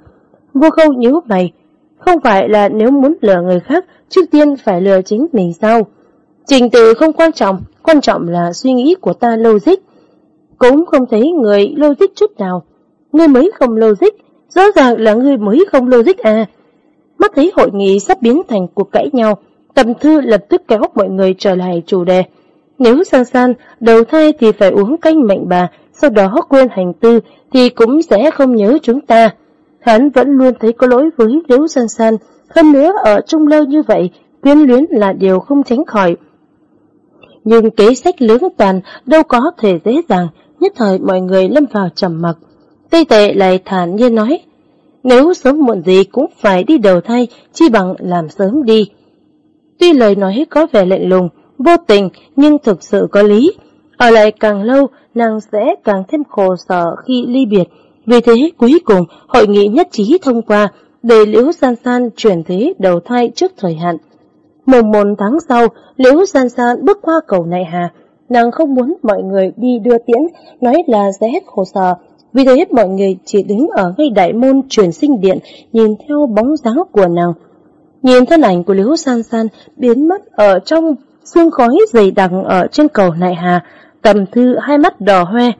vua khâu nhíu mày, không phải là nếu muốn lừa người khác, trước tiên phải lừa chính mình sao? Trình tự không quan trọng, quan trọng là suy nghĩ của ta logic. Cũng không thấy người logic chút nào. Ngươi mới không logic, rõ ràng là ngươi mới không logic à. Mắt thấy hội nghị sắp biến thành cuộc cãi nhau, Tầm thư lập tức kéo mọi người trở lại chủ đề. Nếu san san đầu thai thì phải uống canh mạnh bà, sau đó quên hành tư thì cũng sẽ không nhớ chúng ta. Hắn vẫn luôn thấy có lỗi với Liễu San San, hơn nữa ở trung lâu như vậy, quyến luyến là điều không tránh khỏi. Nhưng kế sách lưỡng toàn đâu có thể dễ dàng, nhất thời mọi người lâm vào trầm mặc. Tây tệ lại thản nhiên nói, nếu sớm muộn gì cũng phải đi đầu thai, chi bằng làm sớm đi. Tuy lời nói có vẻ lạnh lùng, vô tình nhưng thực sự có lý. Ở lại càng lâu, nàng sẽ càng thêm khổ sở khi ly biệt. Vì thế cuối cùng hội nghị nhất trí thông qua để Liễu San San chuyển thế đầu thai trước thời hạn. Mùng một tháng sau, Liễu San San bước qua cầu Nại Hà. Nàng không muốn mọi người đi đưa tiễn, nói là sẽ hết khổ sở. Vì thế mọi người chỉ đứng ở ngay đại môn truyền sinh điện, nhìn theo bóng dáng của nàng. Nhìn thân ảnh của Liễu San San biến mất ở trong sương khói dày đặc ở trên cầu Nại Hà, cầm thư hai mắt đỏ hoe.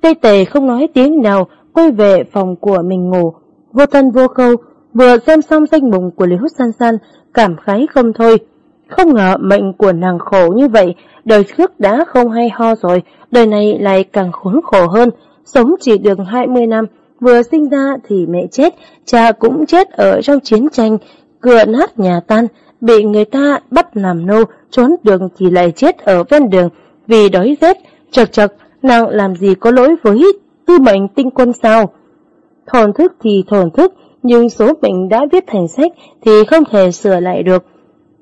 Tây tề không nói tiếng nào, quay về phòng của mình ngủ. Vô thân vô câu, vừa xem xong danh mục của Liễu San San, cảm khái không thôi. Không ngờ mệnh của nàng khổ như vậy, đời trước đã không hay ho rồi, đời này lại càng khốn khổ hơn, sống chỉ được 20 năm, vừa sinh ra thì mẹ chết, cha cũng chết ở trong chiến tranh, cửa nát nhà tan, bị người ta bắt làm nô, trốn đường thì lại chết ở ven đường vì đói rét, chật chật, nàng làm gì có lỗi với tư mệnh tinh quân sao? Thổn thức thì thổn thức, nhưng số mệnh đã viết thành sách thì không thể sửa lại được.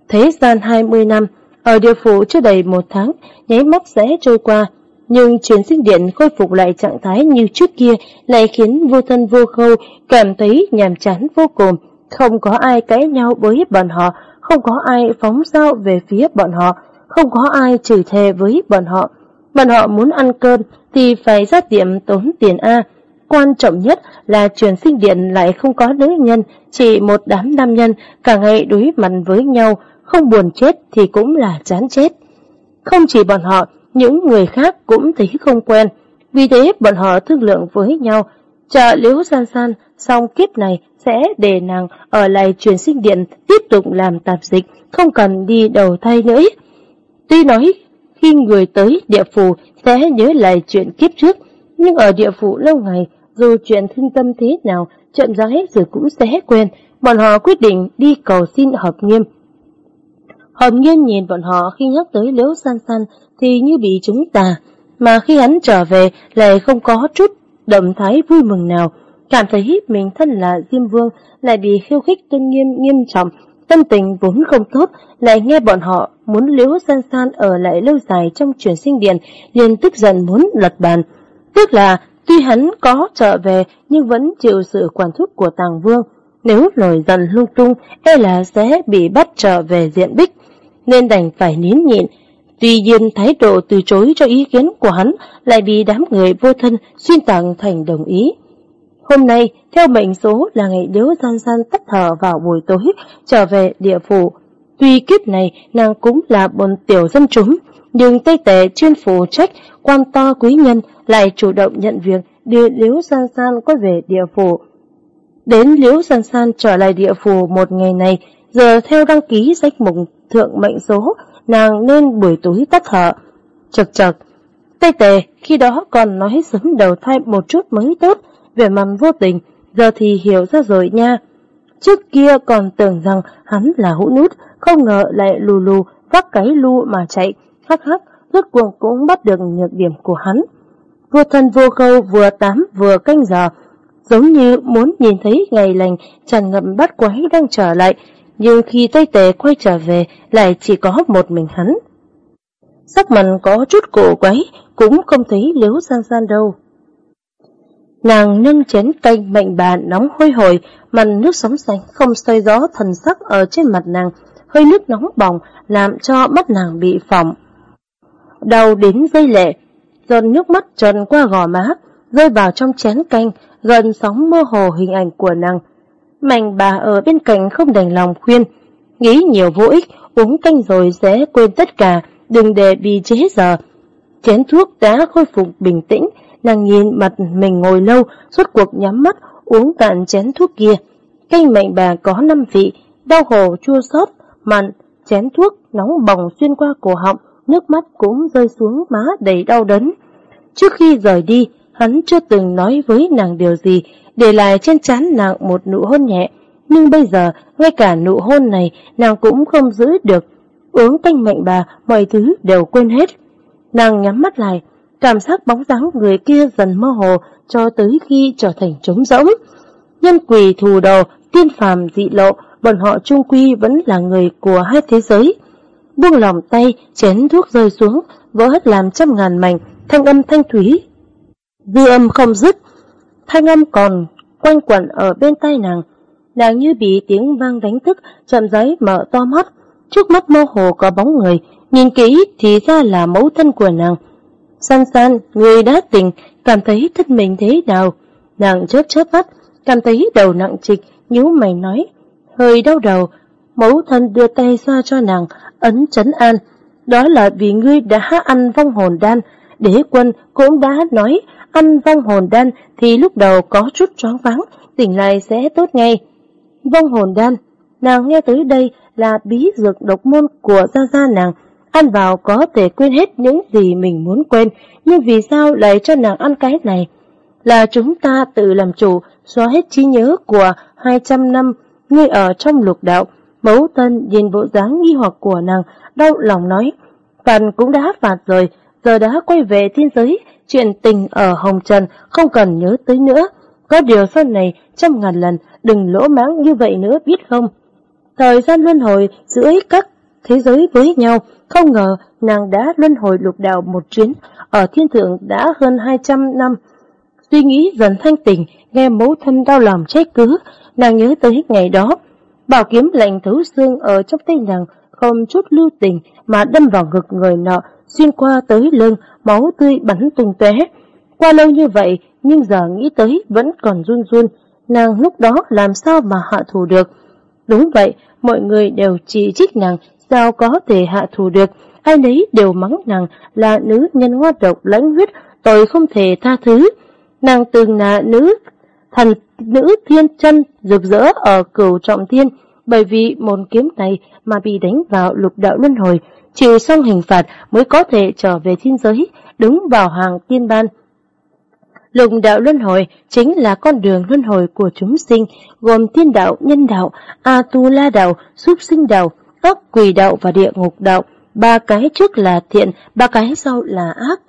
Thế gian 20 năm, ở địa phủ chưa đầy một tháng, nháy mắt sẽ trôi qua, nhưng chuyến sinh điện khôi phục lại trạng thái như trước kia lại khiến vô thân vô khâu cảm thấy nhàm chán vô cùng, không có ai cãi nhau với bọn họ, không có ai phóng dao về phía bọn họ, không có ai chửi thề với bọn họ. Bọn họ muốn ăn cơm thì phải ra tiệm tốn tiền A. Quan trọng nhất là truyền sinh điện lại không có nữ nhân, chỉ một đám nam nhân cả ngày đối mặt với nhau, không buồn chết thì cũng là chán chết. Không chỉ bọn họ, những người khác cũng thấy không quen. Vì thế bọn họ thương lượng với nhau, chờ Liễu San San xong kiếp này sẽ để nàng ở lại truyền sinh điện tiếp tục làm tạp dịch, không cần đi đầu thay nữa. Tuy nói khi người tới địa phủ sẽ nhớ lại chuyện kiếp trước, nhưng ở địa phủ lâu ngày, dù chuyện thương tâm thế nào, chậm rãi rồi cũng sẽ quên, bọn họ quyết định đi cầu xin hợp nghiêm. Hợp nghiêm nhìn bọn họ khi nhắc tới liễu san san thì như bị chúng tà, mà khi hắn trở về lại không có chút động thái vui mừng nào, cảm thấy mình thân là Diêm Vương lại bị khiêu khích tôn nghiêm nghiêm trọng, tâm tình vốn không tốt, lại nghe bọn họ muốn liếu san san ở lại lâu dài trong chuyển sinh điện, liền tức giận muốn lật bàn. Tức là, tuy hắn có trở về nhưng vẫn chịu sự quản thúc của Tàng Vương, nếu nổi giận lung tung, e là sẽ bị bắt trở về diện bích, nên đành phải nín nhịn. Tuy nhiên thái độ từ chối cho ý kiến của hắn lại bị đám người vô thân xuyên tạc thành đồng ý. Hôm nay, theo mệnh số là ngày điếu gian gian tắt thở vào buổi tối, trở về địa phủ. Tuy kiếp này nàng cũng là một tiểu dân chúng, nhưng Tây Tề chuyên phụ trách, quan to quý nhân lại chủ động nhận việc đưa liễu san san quay về địa phủ. Đến liễu san san trở lại địa phủ một ngày này, giờ theo đăng ký sách mục thượng mệnh số, nàng nên buổi tối tắt thở. Chật chật, tê Tề khi đó còn nói sớm đầu thai một chút mới tốt, về mặt vô tình, giờ thì hiểu ra rồi nha. Trước kia còn tưởng rằng hắn là hũ nút, không ngờ lại lù lù, vác cái lu mà chạy, hắc hắc, rốt cuộc cũng bắt được nhược điểm của hắn. Vua thân vô câu vừa tám vừa canh giờ, giống như muốn nhìn thấy ngày lành tràn ngậm bắt quái đang trở lại, nhưng khi Tây Tề quay trở về lại chỉ có một mình hắn. Sắc mặt có chút cổ quái, cũng không thấy liếu san san đâu. Nàng nâng chén canh mạnh bà nóng hôi hổi, màn nước sóng xanh không xoay gió thần sắc ở trên mặt nàng, hơi nước nóng bỏng làm cho mắt nàng bị phỏng. Đau đến dây lệ, giọt nước mắt trần qua gò má, rơi vào trong chén canh, gần sóng mơ hồ hình ảnh của nàng. Mạnh bà ở bên cạnh không đành lòng khuyên, nghĩ nhiều vô ích, uống canh rồi sẽ quên tất cả, đừng để bị chế giờ. Chén thuốc đã khôi phục bình tĩnh, nàng nhìn mặt mình ngồi lâu, suốt cuộc nhắm mắt, uống cạn chén thuốc kia. Canh mạnh bà có năm vị, đau hổ chua xót, mặn, chén thuốc nóng bỏng xuyên qua cổ họng, nước mắt cũng rơi xuống má đầy đau đớn. Trước khi rời đi, hắn chưa từng nói với nàng điều gì, để lại trên trán nàng một nụ hôn nhẹ. Nhưng bây giờ, ngay cả nụ hôn này, nàng cũng không giữ được. Uống canh mạnh bà, mọi thứ đều quên hết. Nàng nhắm mắt lại, cảm giác bóng dáng người kia dần mơ hồ cho tới khi trở thành trống rỗng. Nhân quỷ thù đầu, tiên phàm dị lộ, bọn họ trung quy vẫn là người của hai thế giới. Buông lòng tay, chén thuốc rơi xuống, vỡ hết làm trăm ngàn mảnh, thanh âm thanh thúy. Dư âm không dứt, thanh âm còn quanh quẩn ở bên tai nàng. Nàng như bị tiếng vang đánh thức, chậm rãi mở to mắt. Trước mắt mơ hồ có bóng người, nhìn kỹ thì ra là mẫu thân của nàng. San san, người đã tỉnh, cảm thấy thân mình thế nào? Nàng chớp chớp mắt, cảm thấy đầu nặng trịch, nhíu mày nói. Hơi đau đầu, mẫu thân đưa tay xoa cho nàng, ấn chấn an. Đó là vì ngươi đã ăn vong hồn đan, đế quân cũng đã nói ăn vong hồn đan thì lúc đầu có chút choáng váng, tỉnh lại sẽ tốt ngay. Vong hồn đan, nàng nghe tới đây là bí dược độc môn của gia gia nàng, ăn vào có thể quên hết những gì mình muốn quên, nhưng vì sao lại cho nàng ăn cái này? Là chúng ta tự làm chủ, xóa hết trí nhớ của 200 năm ngươi ở trong lục đạo. Mẫu thân nhìn bộ dáng nghi hoặc của nàng, đau lòng nói, Phần cũng đã phạt rồi, giờ đã quay về thiên giới, chuyện tình ở Hồng Trần không cần nhớ tới nữa. Có điều sau này trăm ngàn lần đừng lỗ mãng như vậy nữa biết không? Thời gian luân hồi giữa các thế giới với nhau, không ngờ nàng đã luân hồi lục đạo một chuyến, ở thiên thượng đã hơn 200 năm. Suy nghĩ dần thanh tỉnh, nghe mẫu thân đau lòng trách cứ, nàng nhớ tới ngày đó. Bảo kiếm lạnh thấu xương ở trong tay nàng, không chút lưu tình mà đâm vào ngực người nọ, xuyên qua tới lưng, máu tươi bắn tung tóe. Qua lâu như vậy, nhưng giờ nghĩ tới vẫn còn run run, nàng lúc đó làm sao mà hạ thủ được. Đúng vậy, mọi người đều chỉ trích nàng sao có thể hạ thủ được, ai nấy đều mắng nàng là nữ nhân hoa độc lãnh huyết, tội không thể tha thứ. Nàng từng là nữ thần nữ thiên chân rực rỡ ở cửu trọng thiên, bởi vì môn kiếm này mà bị đánh vào lục đạo luân hồi, chỉ xong hình phạt mới có thể trở về thiên giới, đứng vào hàng tiên ban. Lục đạo luân hồi chính là con đường luân hồi của chúng sinh, gồm thiên đạo, nhân đạo, A-tu-la đạo, súc sinh đạo, ác quỷ đạo và địa ngục đạo. Ba cái trước là thiện, ba cái sau là ác.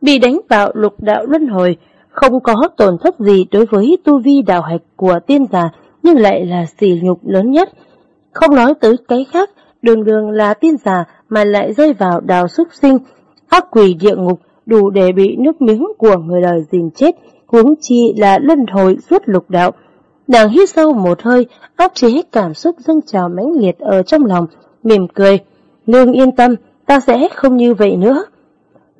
bị đánh vào lục đạo luân hồi, không có tổn thất gì đối với tu vi đạo hạch của tiên giả, nhưng lại là sỉ nhục lớn nhất. Không nói tới cái khác, đường đường là tiên giả mà lại rơi vào đào súc sinh, ác quỷ địa ngục đủ để bị nước miếng của người đời dìm chết, huống chi là luân hồi suốt lục đạo. Nàng hít sâu một hơi, áp chế cảm xúc dâng trào mãnh liệt ở trong lòng, mỉm cười. Nương yên tâm, ta sẽ không như vậy nữa.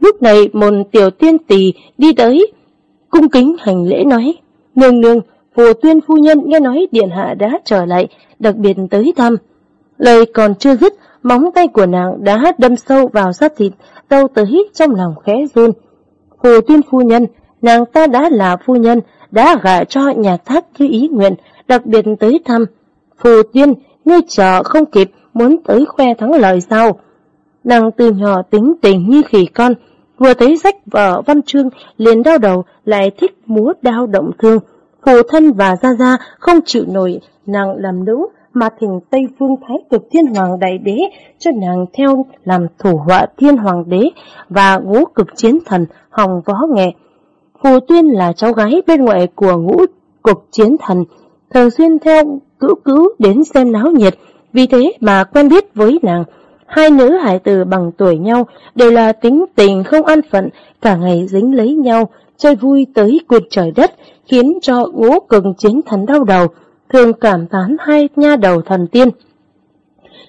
Lúc này một tiểu tiên tỷ đi tới, cung kính hành lễ nói, Nương nương, phù tuyên phu nhân nghe nói điện hạ đã trở lại, đặc biệt tới thăm. Lời còn chưa dứt, móng tay của nàng đã đâm sâu vào sát thịt, đau tới trong lòng khẽ run. Phù tuyên phu nhân, nàng ta đã là phu nhân, đã gả cho nhà thác như ý nguyện, đặc biệt tới thăm. Phù tuyên, ngươi chờ không kịp, muốn tới khoe thắng lợi sao? Nàng từ nhỏ tính tình như khỉ con, vừa thấy sách vở văn chương liền đau đầu lại thích múa đau động thương. Phụ thân và Gia Gia không chịu nổi nàng làm nữ mà thỉnh Tây Phương Thái cực Thiên Hoàng Đại Đế cho nàng theo làm thủ họa Thiên Hoàng Đế và ngũ cực chiến thần Hồng Võ Nghệ. Phù Tuyên là cháu gái bên ngoại của ngũ cực chiến thần, thường xuyên theo cứu cứu đến xem náo nhiệt, vì thế mà quen biết với nàng. Hai nữ hải tử bằng tuổi nhau đều là tính tình không an phận, cả ngày dính lấy nhau, chơi vui tới quyệt trời đất, khiến cho ngũ cường chiến thần đau đầu thường cảm tán hai nha đầu thần tiên.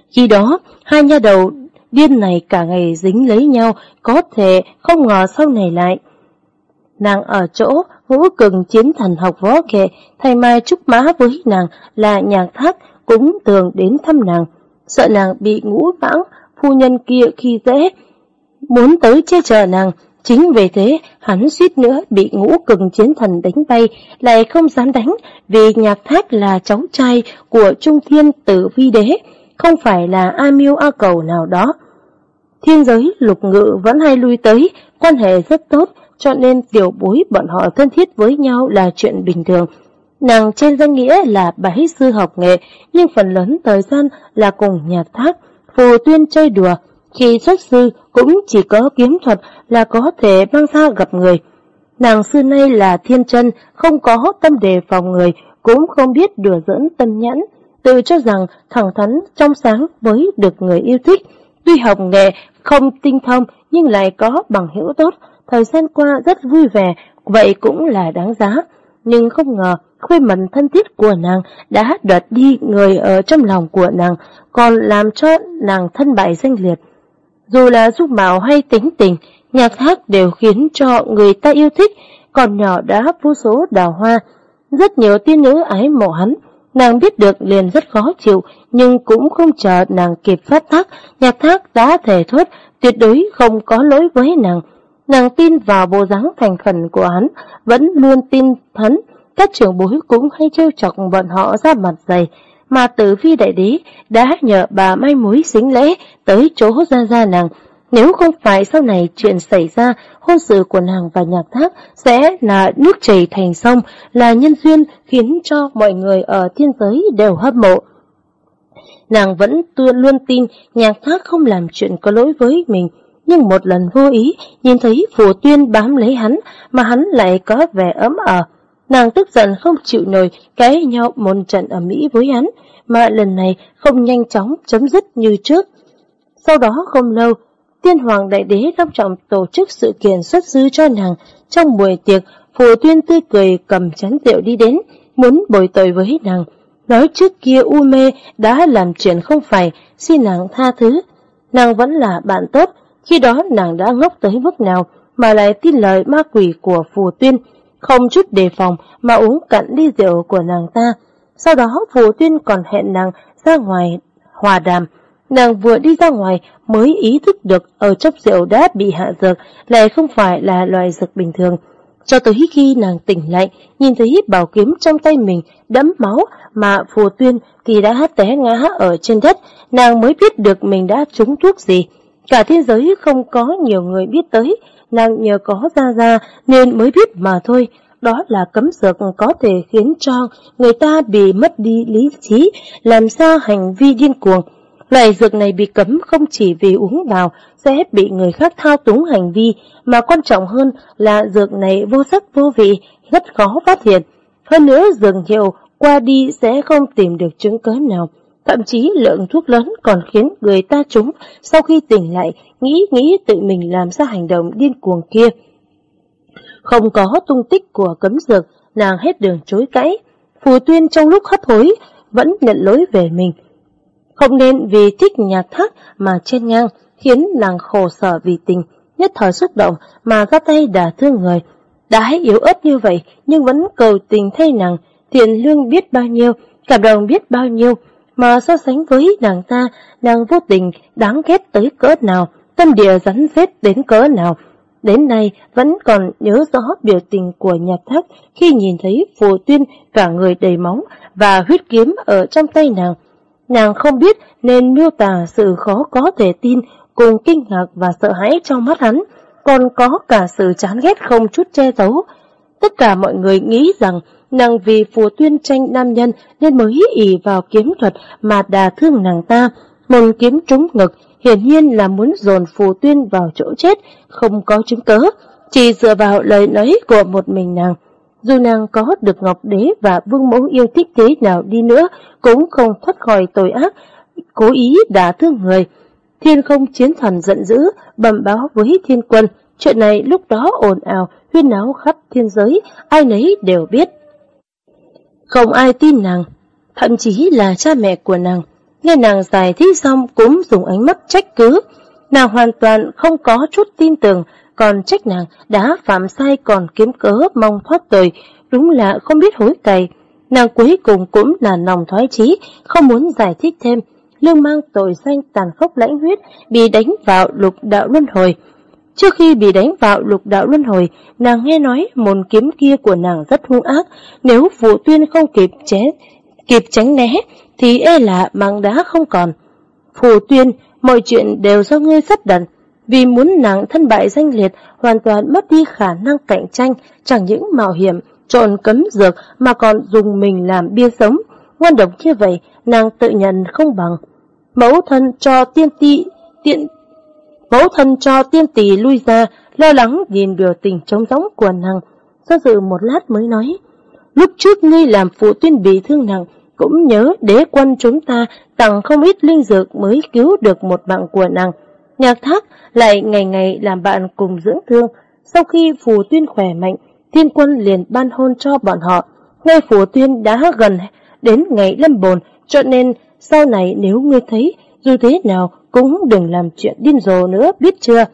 Khi đó, hai nha đầu điên này cả ngày dính lấy nhau, có thể không ngờ sau này lại. Nàng ở chỗ ngũ cường chiến thần học võ kệ, thay Mai Trúc Mã với nàng là nhạc thác cũng thường đến thăm nàng, sợ nàng bị ngũ vãng, phu nhân kia khi dễ, muốn tới che chở nàng, Chính vì thế, hắn suýt nữa bị ngũ cường chiến thần đánh bay, lại không dám đánh, vì nhạc thác là cháu trai của Trung Thiên Tử Vi Đế, không phải là A Miêu A Cầu nào đó. Thiên giới lục ngự vẫn hay lui tới, quan hệ rất tốt, cho nên tiểu bối bọn họ thân thiết với nhau là chuyện bình thường. Nàng trên danh nghĩa là bái sư học nghệ, nhưng phần lớn thời gian là cùng nhạc thác, phù tuyên chơi đùa, khi xuất sư cũng chỉ có kiếm thuật là có thể mang ra gặp người. Nàng xưa nay là thiên chân, không có tâm đề phòng người, cũng không biết đùa dẫn tâm nhãn, tự cho rằng thẳng thắn trong sáng với được người yêu thích. Tuy học nghệ không tinh thông nhưng lại có bằng hữu tốt, thời gian qua rất vui vẻ, vậy cũng là đáng giá. Nhưng không ngờ, khuê mật thân thiết của nàng đã đoạt đi người ở trong lòng của nàng, còn làm cho nàng thân bại danh liệt. Dù là dung mạo hay tính tình, nhạc hát đều khiến cho người ta yêu thích, còn nhỏ đã vô số đào hoa. Rất nhiều tiên nữ ái mộ hắn, nàng biết được liền rất khó chịu, nhưng cũng không chờ nàng kịp phát thác, nhạc thác đã thể thốt, tuyệt đối không có lỗi với nàng. Nàng tin vào bộ dáng thành khẩn của hắn, vẫn luôn tin hắn, các trưởng bối cũng hay trêu chọc bọn họ ra mặt dày, mà tử phi đại đế đã nhờ bà mai mối xính lễ tới chỗ ra ra nàng. Nếu không phải sau này chuyện xảy ra, hôn sự của nàng và nhạc thác sẽ là nước chảy thành sông, là nhân duyên khiến cho mọi người ở thiên giới đều hâm mộ. Nàng vẫn luôn tin nhạc thác không làm chuyện có lỗi với mình, nhưng một lần vô ý nhìn thấy phù tuyên bám lấy hắn mà hắn lại có vẻ ấm ở. Nàng tức giận không chịu nổi cái nhau một trận ở Mỹ với hắn, mà lần này không nhanh chóng chấm dứt như trước. Sau đó không lâu, tiên hoàng đại đế long trọng tổ chức sự kiện xuất sư cho nàng. Trong buổi tiệc, phù tuyên tươi cười cầm chén rượu đi đến, muốn bồi tội với nàng. Nói trước kia u mê đã làm chuyện không phải, xin nàng tha thứ. Nàng vẫn là bạn tốt, khi đó nàng đã ngốc tới mức nào mà lại tin lời ma quỷ của phù tuyên, không chút đề phòng mà uống cạn ly rượu của nàng ta. Sau đó phù tuyên còn hẹn nàng ra ngoài hòa đàm. Nàng vừa đi ra ngoài mới ý thức được ở trong rượu đã bị hạ dược lại không phải là loài dược bình thường. Cho tới khi nàng tỉnh lại, nhìn thấy bảo kiếm trong tay mình đẫm máu mà phù tuyên thì đã té ngã ở trên đất, nàng mới biết được mình đã trúng thuốc gì. Cả thế giới không có nhiều người biết tới, nàng nhờ có ra ra nên mới biết mà thôi. Đó là cấm dược có thể khiến cho người ta bị mất đi lý trí, làm ra hành vi điên cuồng. Loại dược này bị cấm không chỉ vì uống vào sẽ bị người khác thao túng hành vi, mà quan trọng hơn là dược này vô sắc vô vị, rất khó phát hiện. Hơn nữa dược hiệu qua đi sẽ không tìm được chứng cớ nào. Thậm chí lượng thuốc lớn còn khiến người ta trúng sau khi tỉnh lại nghĩ nghĩ tự mình làm ra hành động điên cuồng kia. Không có tung tích của cấm dược, nàng hết đường chối cãi. Phù tuyên trong lúc hấp hối vẫn nhận lỗi về mình. Không nên vì thích nhạc thác mà chen ngang, khiến nàng khổ sở vì tình, nhất thời xúc động mà ra tay đả thương người. Đã yếu ớt như vậy nhưng vẫn cầu tình thay nàng, thiện lương biết bao nhiêu, cảm động biết bao nhiêu, mà so sánh với nàng ta, nàng vô tình đáng ghét tới cỡ nào, tâm địa rắn rết đến cỡ nào. Đến nay vẫn còn nhớ rõ biểu tình của nhạc thác khi nhìn thấy phù tuyên cả người đầy máu và huyết kiếm ở trong tay nàng. Nàng không biết nên miêu tả sự khó có thể tin cùng kinh ngạc và sợ hãi trong mắt hắn, còn có cả sự chán ghét không chút che giấu. Tất cả mọi người nghĩ rằng nàng vì phù tuyên tranh nam nhân nên mới ỉ vào kiếm thuật mà đà thương nàng ta, một kiếm trúng ngực, hiển nhiên là muốn dồn phù tuyên vào chỗ chết, không có chứng cớ, chỉ dựa vào lời nói của một mình nàng. Dù nàng có được Ngọc Đế và Vương Mẫu yêu thích thế nào đi nữa, cũng không thoát khỏi tội ác, cố ý đả thương người. Thiên không chiến thần giận dữ, bẩm báo với thiên quân, chuyện này lúc đó ồn ào, huyên náo khắp thiên giới, ai nấy đều biết. Không ai tin nàng, thậm chí là cha mẹ của nàng. Nghe nàng giải thích xong cũng dùng ánh mắt trách cứ. Nàng hoàn toàn không có chút tin tưởng, còn trách nàng đã phạm sai còn kiếm cớ mong thoát tội, đúng là không biết hối cày. Nàng cuối cùng cũng là nòng thoái chí, không muốn giải thích thêm. Lương mang tội danh tàn khốc lãnh huyết, bị đánh vào lục đạo luân hồi. Trước khi bị đánh vào lục đạo luân hồi, nàng nghe nói môn kiếm kia của nàng rất hung ác, nếu vụ tuyên không kịp chế, kịp tránh né, thì e là mang đá không còn. Phù tuyên, mọi chuyện đều do ngươi sắp đặt, vì muốn nàng thân bại danh liệt, hoàn toàn mất đi khả năng cạnh tranh, chẳng những mạo hiểm, trộn cấm dược mà còn dùng mình làm bia sống. Ngoan độc như vậy, nàng tự nhận không bằng. Mẫu thân cho tiên ti, tiện Mẫu thân cho tiên tỷ lui ra, lo lắng nhìn biểu tình trống rỗng của nàng. Do dự một lát mới nói, lúc trước ngươi làm phụ tuyên bị thương nặng, cũng nhớ đế quân chúng ta tặng không ít linh dược mới cứu được một mạng của nàng. Nhạc thác lại ngày ngày làm bạn cùng dưỡng thương. Sau khi phù tuyên khỏe mạnh, thiên quân liền ban hôn cho bọn họ. Ngay phù tuyên đã gần đến ngày lâm bồn, cho nên sau này nếu ngươi thấy dù thế nào cũng đừng làm chuyện điên rồ nữa, biết chưa?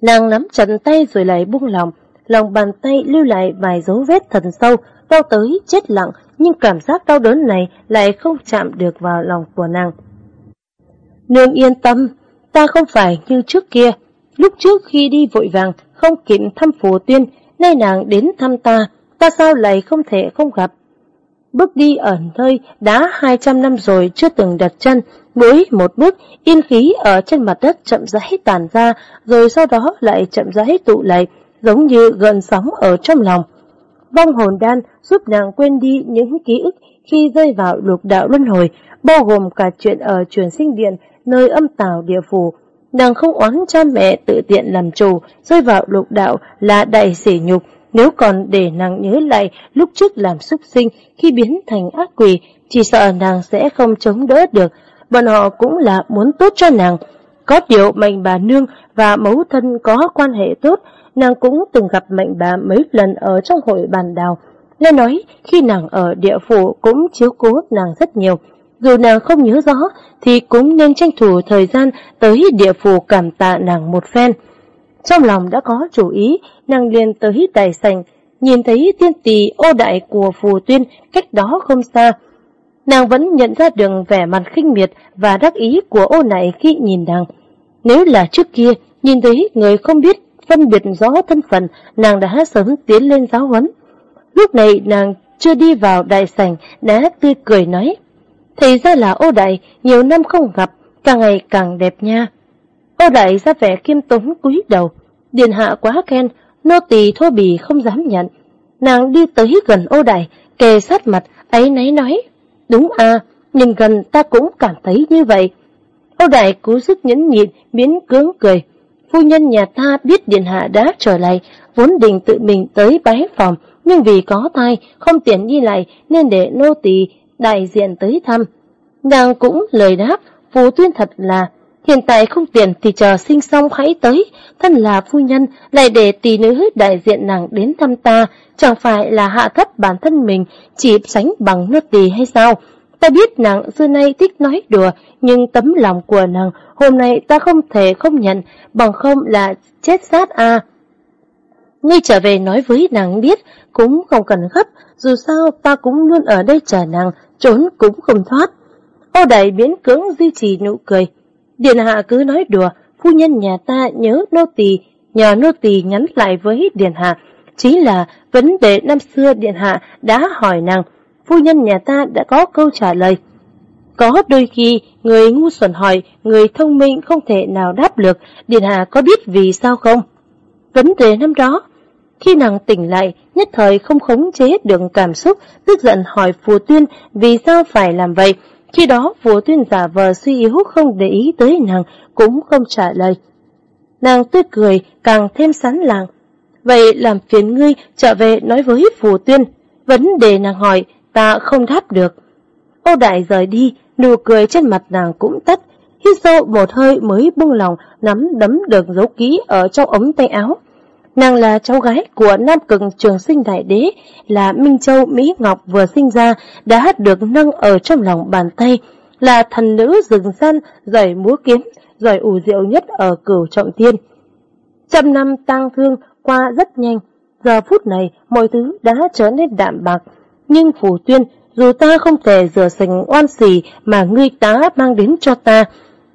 Nàng nắm chặt tay rồi lại buông lòng, lòng bàn tay lưu lại vài dấu vết thần sâu, đau tới chết lặng, nhưng cảm giác đau đớn này lại không chạm được vào lòng của nàng. Nương yên tâm, ta không phải như trước kia. Lúc trước khi đi vội vàng, không kịp thăm phù tuyên, nay nàng đến thăm ta, ta sao lại không thể không gặp. Bước đi ở nơi đã 200 năm rồi chưa từng đặt chân, mỗi một bước yên khí ở trên mặt đất chậm rãi tàn ra, rồi sau đó lại chậm rãi tụ lại, giống như gần sóng ở trong lòng. Vong hồn đan giúp nàng quên đi những ký ức khi rơi vào lục đạo luân hồi, bao gồm cả chuyện ở truyền sinh điện, nơi âm tào địa phủ. Nàng không oán cha mẹ tự tiện làm chủ, rơi vào lục đạo là đại sỉ nhục, nếu còn để nàng nhớ lại lúc trước làm súc sinh khi biến thành ác quỷ, chỉ sợ nàng sẽ không chống đỡ được. Bọn họ cũng là muốn tốt cho nàng. Có điều mạnh bà nương và mẫu thân có quan hệ tốt, nàng cũng từng gặp mạnh bà mấy lần ở trong hội bàn đào. Nghe nói khi nàng ở địa phủ cũng chiếu cố nàng rất nhiều. Dù nàng không nhớ rõ thì cũng nên tranh thủ thời gian tới địa phủ cảm tạ nàng một phen. Trong lòng đã có chủ ý, nàng liền tới đại sành, nhìn thấy tiên tỷ ô đại của phù tuyên cách đó không xa. Nàng vẫn nhận ra được vẻ mặt khinh miệt và đắc ý của ô này khi nhìn nàng. Nếu là trước kia, nhìn thấy người không biết phân biệt rõ thân phận, nàng đã sớm tiến lên giáo huấn. Lúc này nàng chưa đi vào đại sảnh đã tươi cười nói. Thì ra là ô đại, nhiều năm không gặp, càng ngày càng đẹp nha. Ô đại ra vẻ kiêm tốn cúi đầu, điện hạ quá khen, nô tỳ thô bì không dám nhận. Nàng đi tới gần ô đại, kề sát mặt, ấy nấy nói, đúng à, nhìn gần ta cũng cảm thấy như vậy. ô Đại cố sức nhẫn nhịn, biến cưỡng cười. Phu nhân nhà ta biết Điện Hạ đã trở lại, vốn định tự mình tới bái phòng, nhưng vì có thai, không tiện đi lại nên để nô tỳ đại diện tới thăm. Nàng cũng lời đáp, phú tuyên thật là, hiện tại không tiền thì chờ sinh xong hãy tới, thân là phu nhân, lại để tỷ nữ đại diện nàng đến thăm ta, chẳng phải là hạ thấp bản thân mình, chỉ sánh bằng nô tỳ hay sao? Ta biết nàng xưa nay thích nói đùa, nhưng tấm lòng của nàng hôm nay ta không thể không nhận, bằng không là chết sát à. Ngươi trở về nói với nàng biết, cũng không cần gấp, dù sao ta cũng luôn ở đây chờ nàng, trốn cũng không thoát. Ô đại biến cưỡng duy trì nụ cười. Điện hạ cứ nói đùa, phu nhân nhà ta nhớ nô tỳ, nhờ nô tỳ nhắn lại với điện hạ. Chính là vấn đề năm xưa điện hạ đã hỏi nàng, phu nhân nhà ta đã có câu trả lời. Có đôi khi, người ngu xuẩn hỏi, người thông minh không thể nào đáp được, Điện Hạ có biết vì sao không? Vấn đề năm đó, khi nàng tỉnh lại, nhất thời không khống chế được cảm xúc, tức giận hỏi Phù Tuyên vì sao phải làm vậy. Khi đó Phù Tuyên giả vờ suy yếu không để ý tới nàng, cũng không trả lời. Nàng tươi cười, càng thêm sán làng. Vậy làm phiền ngươi trở về nói với Phù Tuyên. Vấn đề nàng hỏi, ta không đáp được. Ô đại rời đi, nụ cười trên mặt nàng cũng tắt, hít sâu một hơi mới buông lòng nắm đấm được dấu ký ở trong ống tay áo. Nàng là cháu gái của Nam Cực Trường Sinh Đại Đế, là Minh Châu Mỹ Ngọc vừa sinh ra, đã được nâng ở trong lòng bàn tay, là thần nữ rừng săn, giỏi múa kiếm, giỏi ủ rượu nhất ở cửu trọng thiên. Trăm năm tang thương qua rất nhanh, giờ phút này mọi thứ đã trở nên đạm bạc, nhưng Phủ Tuyên, dù ta không thể rửa sạch oan xỉ mà ngươi tá mang đến cho ta,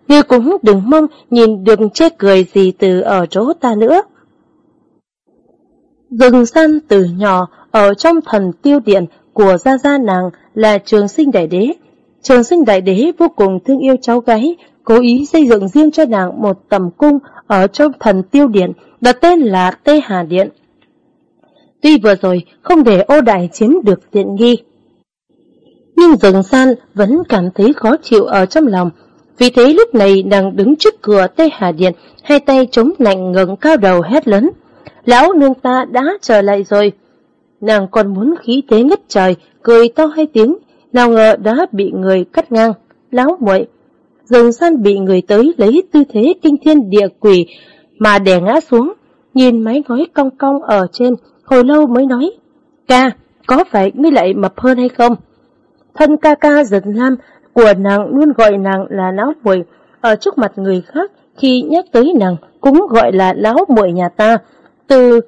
ngươi cũng đừng mong nhìn được chê cười gì từ ở chỗ ta nữa. Rừng săn từ nhỏ ở trong thần tiêu điện của gia gia nàng là trường sinh đại đế. Trường sinh đại đế vô cùng thương yêu cháu gái, cố ý xây dựng riêng cho nàng một tầm cung ở trong thần tiêu điện, đặt tên là Tê Hà Điện. Tuy vừa rồi không để ô đại chiếm được tiện nghi, nhưng rừng san vẫn cảm thấy khó chịu ở trong lòng. Vì thế lúc này nàng đứng trước cửa Tây Hà Điện, hai tay chống lạnh ngẩng cao đầu hét lớn. Lão nương ta đã trở lại rồi. Nàng còn muốn khí thế ngất trời, cười to hai tiếng, nào ngờ đã bị người cắt ngang. Lão muội Rừng san bị người tới lấy tư thế kinh thiên địa quỷ mà đè ngã xuống, nhìn mái ngói cong cong ở trên, hồi lâu mới nói, ca, có phải ngươi lại mập hơn hay không? Thân ca ca giật lam của nàng luôn gọi nàng là lão muội ở trước mặt người khác khi nhắc tới nàng cũng gọi là lão muội nhà ta. Từ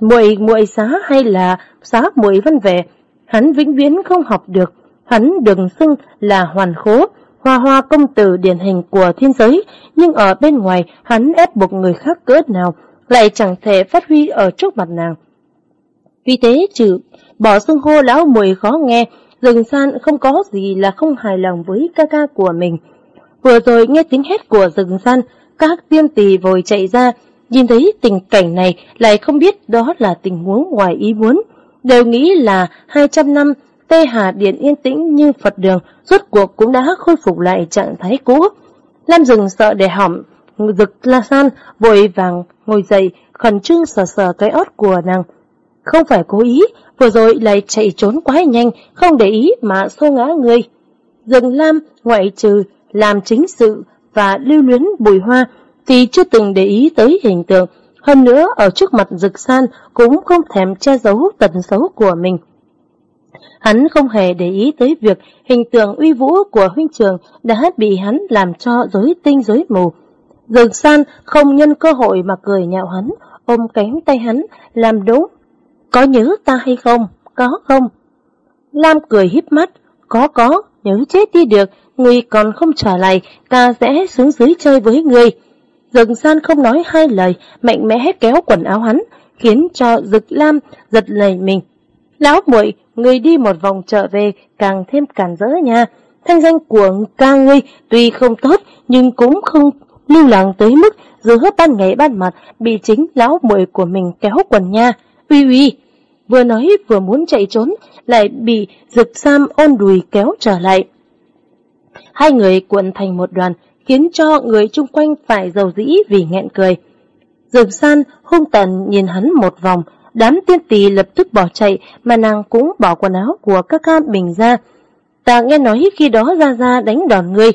muội muội xá hay là xá muội văn vẻ, hắn vĩnh viễn không học được. Hắn đừng xưng là hoàn khố, hoa hoa công tử điển hình của thiên giới, nhưng ở bên ngoài hắn ép buộc người khác cỡ nào, lại chẳng thể phát huy ở trước mặt nàng. Vì thế trừ bỏ xưng hô lão mùi khó nghe, rừng san không có gì là không hài lòng với ca ca của mình. Vừa rồi nghe tiếng hét của rừng san, các tiêm tỳ vội chạy ra, nhìn thấy tình cảnh này lại không biết đó là tình huống ngoài ý muốn. Đều nghĩ là 200 năm Tê Hà Điện yên tĩnh như Phật đường, rốt cuộc cũng đã khôi phục lại trạng thái cũ. Lam rừng sợ để hỏng, rực la san, vội vàng ngồi dậy, khẩn trương sờ sờ cái ót của nàng. Không phải cố ý, vừa rồi lại chạy trốn quá nhanh, không để ý mà xô ngã người. Rừng Lam ngoại trừ làm chính sự và lưu luyến bùi hoa thì chưa từng để ý tới hình tượng. Hơn nữa ở trước mặt rực san cũng không thèm che giấu tần xấu của mình. Hắn không hề để ý tới việc hình tượng uy vũ của huynh trường đã bị hắn làm cho rối tinh rối mù. Dường san không nhân cơ hội mà cười nhạo hắn, ôm cánh tay hắn, làm đúng. Có nhớ ta hay không? Có không? Lam cười híp mắt, có có, nhớ chết đi được, người còn không trả lại, ta sẽ xuống dưới chơi với người. dừng san không nói hai lời, mạnh mẽ kéo quần áo hắn, khiến cho Dực Lam giật lầy mình. Lão muội người đi một vòng trở về càng thêm cản rỡ nha. Thanh danh của ca ngươi tuy không tốt nhưng cũng không lưu làng tới mức giữa ban ngày ban mặt bị chính lão muội của mình kéo quần nha. Uy uy, vừa nói vừa muốn chạy trốn lại bị Dực sam ôn đùi kéo trở lại. Hai người cuộn thành một đoàn, khiến cho người chung quanh phải dầu dĩ vì nghẹn cười. Dực san hung tần nhìn hắn một vòng, đám tiên tỳ lập tức bỏ chạy mà nàng cũng bỏ quần áo của các ca bình ra. Ta nghe nói khi đó ra ra đánh đòn ngươi.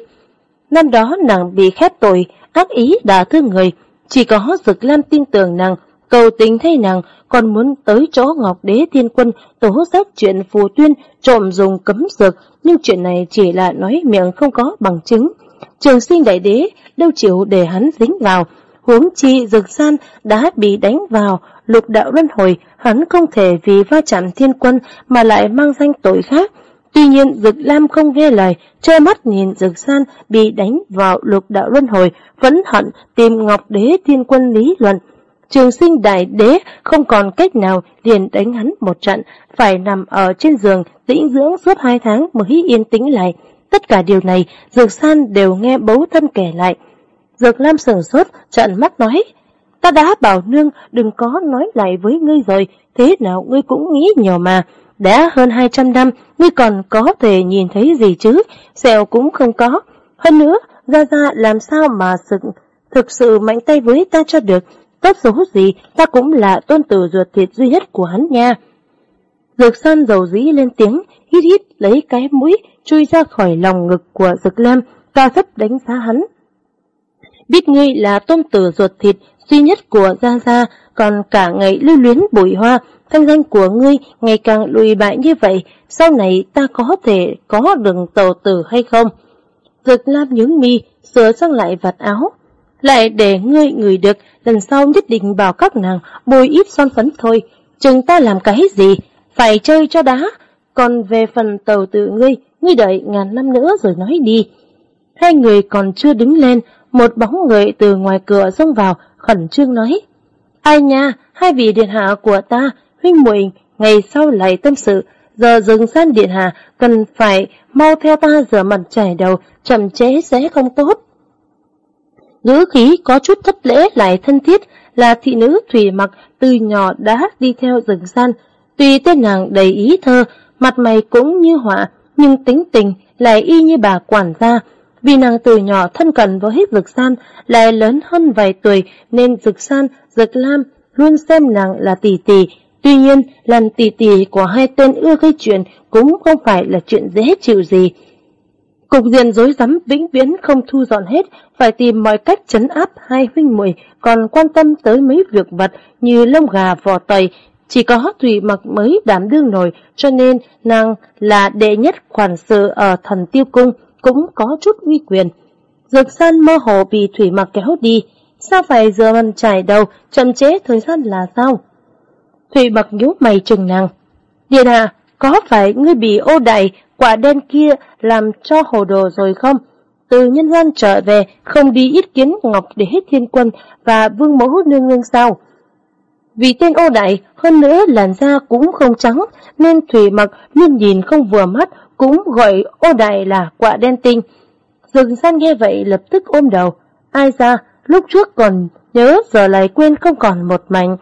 Năm đó nàng bị khép tội, ác ý đã thương người, chỉ có Dực Lam tin tưởng nàng, cầu tình thay nàng, còn muốn tới chỗ Ngọc Đế Thiên Quân tố giác chuyện phù tuyên trộm dùng cấm dược, nhưng chuyện này chỉ là nói miệng không có bằng chứng. Trường sinh đại đế đâu chịu để hắn dính vào, huống chi Dực San đã bị đánh vào lục đạo luân hồi, hắn không thể vì va chạm thiên quân mà lại mang danh tội khác. Tuy nhiên Dực Lam không nghe lời, trơ mắt nhìn Dực San bị đánh vào lục đạo luân hồi, vẫn hận tìm Ngọc Đế Thiên Quân lý luận. Trường sinh đại đế không còn cách nào liền đánh hắn một trận, phải nằm ở trên giường tĩnh dưỡng suốt hai tháng mới yên tĩnh lại. Tất cả điều này Dược San đều nghe bấu thân kể lại. Dược Lam sửng sốt, trận mắt nói, ta đã bảo nương đừng có nói lại với ngươi rồi, thế nào ngươi cũng nghĩ nhiều mà. Đã hơn 200 năm, ngươi còn có thể nhìn thấy gì chứ, sẹo cũng không có. Hơn nữa, Gia Gia làm sao mà sự, thực sự mạnh tay với ta cho được, tốt xấu gì, ta cũng là tôn tử ruột thịt duy nhất của hắn nha. Dược san dầu dĩ lên tiếng, hít hít lấy cái mũi, chui ra khỏi lòng ngực của Dược Lam, cao thấp đánh giá hắn. Biết ngươi là tôn tử ruột thịt duy nhất của Gia Gia, còn cả ngày lưu luyến bụi hoa, thanh danh của ngươi ngày càng lùi bại như vậy, sau này ta có thể có đường tàu tử hay không? Dược Lam nhướng mi, sửa sang lại vạt áo. Lại để ngươi ngửi được, lần sau nhất định bảo các nàng bôi ít son phấn thôi. Chừng ta làm cái gì? Phải chơi cho đá. Còn về phần tàu tự ngươi, ngươi đợi ngàn năm nữa rồi nói đi. Hai người còn chưa đứng lên, một bóng người từ ngoài cửa xông vào, khẩn trương nói. Ai nha, hai vị điện hạ của ta, huynh muội ngày sau lại tâm sự, giờ dừng san điện hạ cần phải mau theo ta rửa mặt chải đầu, chậm chế sẽ không tốt. Ngữ khí có chút thất lễ lại thân thiết là thị nữ thủy mặc từ nhỏ đã đi theo rừng san. Tuy tên nàng đầy ý thơ, mặt mày cũng như họa, nhưng tính tình lại y như bà quản gia. Vì nàng từ nhỏ thân cận với hết rực san, lại lớn hơn vài tuổi nên rực san, rực lam luôn xem nàng là tỷ tỷ. Tuy nhiên, lần tỷ tỷ của hai tên ưa gây chuyện cũng không phải là chuyện dễ chịu gì. Cục diện rối rắm vĩnh viễn không thu dọn hết, phải tìm mọi cách chấn áp hai huynh muội còn quan tâm tới mấy việc vật như lông gà vỏ tầy. Chỉ có Thủy Mặc mới đảm đương nổi, cho nên nàng là đệ nhất quản sự ở thần tiêu cung, cũng có chút uy quyền. Dược san mơ hồ bị Thủy Mặc kéo đi, sao phải dừa mần trải đầu, chậm chế thời gian là sao? Thủy Mặc nhíu mày chừng nàng. Điện hạ, có phải ngươi bị ô đại quả đen kia làm cho hồ đồ rồi không? Từ nhân gian trở về, không đi ít kiến Ngọc để hết thiên quân và vương mẫu nương nương sao? Vì tên ô đại, hơn nữa làn da cũng không trắng, nên Thủy mặc luôn nhìn không vừa mắt, cũng gọi ô đại là quả đen tinh. Dừng san nghe vậy lập tức ôm đầu. Ai ra, lúc trước còn nhớ giờ lại quên không còn một mảnh.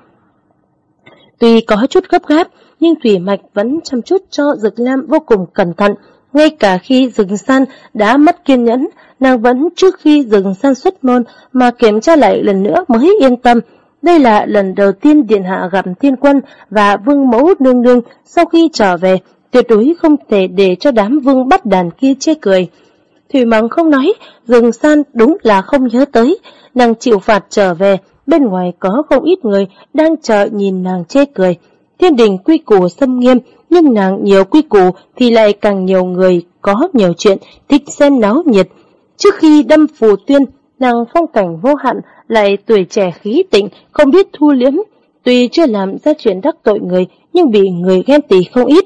Tuy có chút gấp gáp, nhưng Thủy Mạch vẫn chăm chút cho Dực Lam vô cùng cẩn thận. Ngay cả khi rừng san đã mất kiên nhẫn, nàng vẫn trước khi rừng san xuất môn mà kiểm tra lại lần nữa mới yên tâm. Đây là lần đầu tiên Điện Hạ gặp Thiên Quân và Vương Mẫu Nương Nương sau khi trở về, tuyệt đối không thể để cho đám vương bắt đàn kia chê cười. Thủy Mắng không nói, rừng san đúng là không nhớ tới, nàng chịu phạt trở về, bên ngoài có không ít người đang chờ nhìn nàng chê cười. Thiên đình quy củ xâm nghiêm, nhưng nàng nhiều quy củ thì lại càng nhiều người có nhiều chuyện, thích xem náo nhiệt. Trước khi đâm phù tuyên, nàng phong cảnh vô hạn, lại tuổi trẻ khí tịnh, không biết thu liếm. Tuy chưa làm ra chuyện đắc tội người, nhưng bị người ghen tị không ít.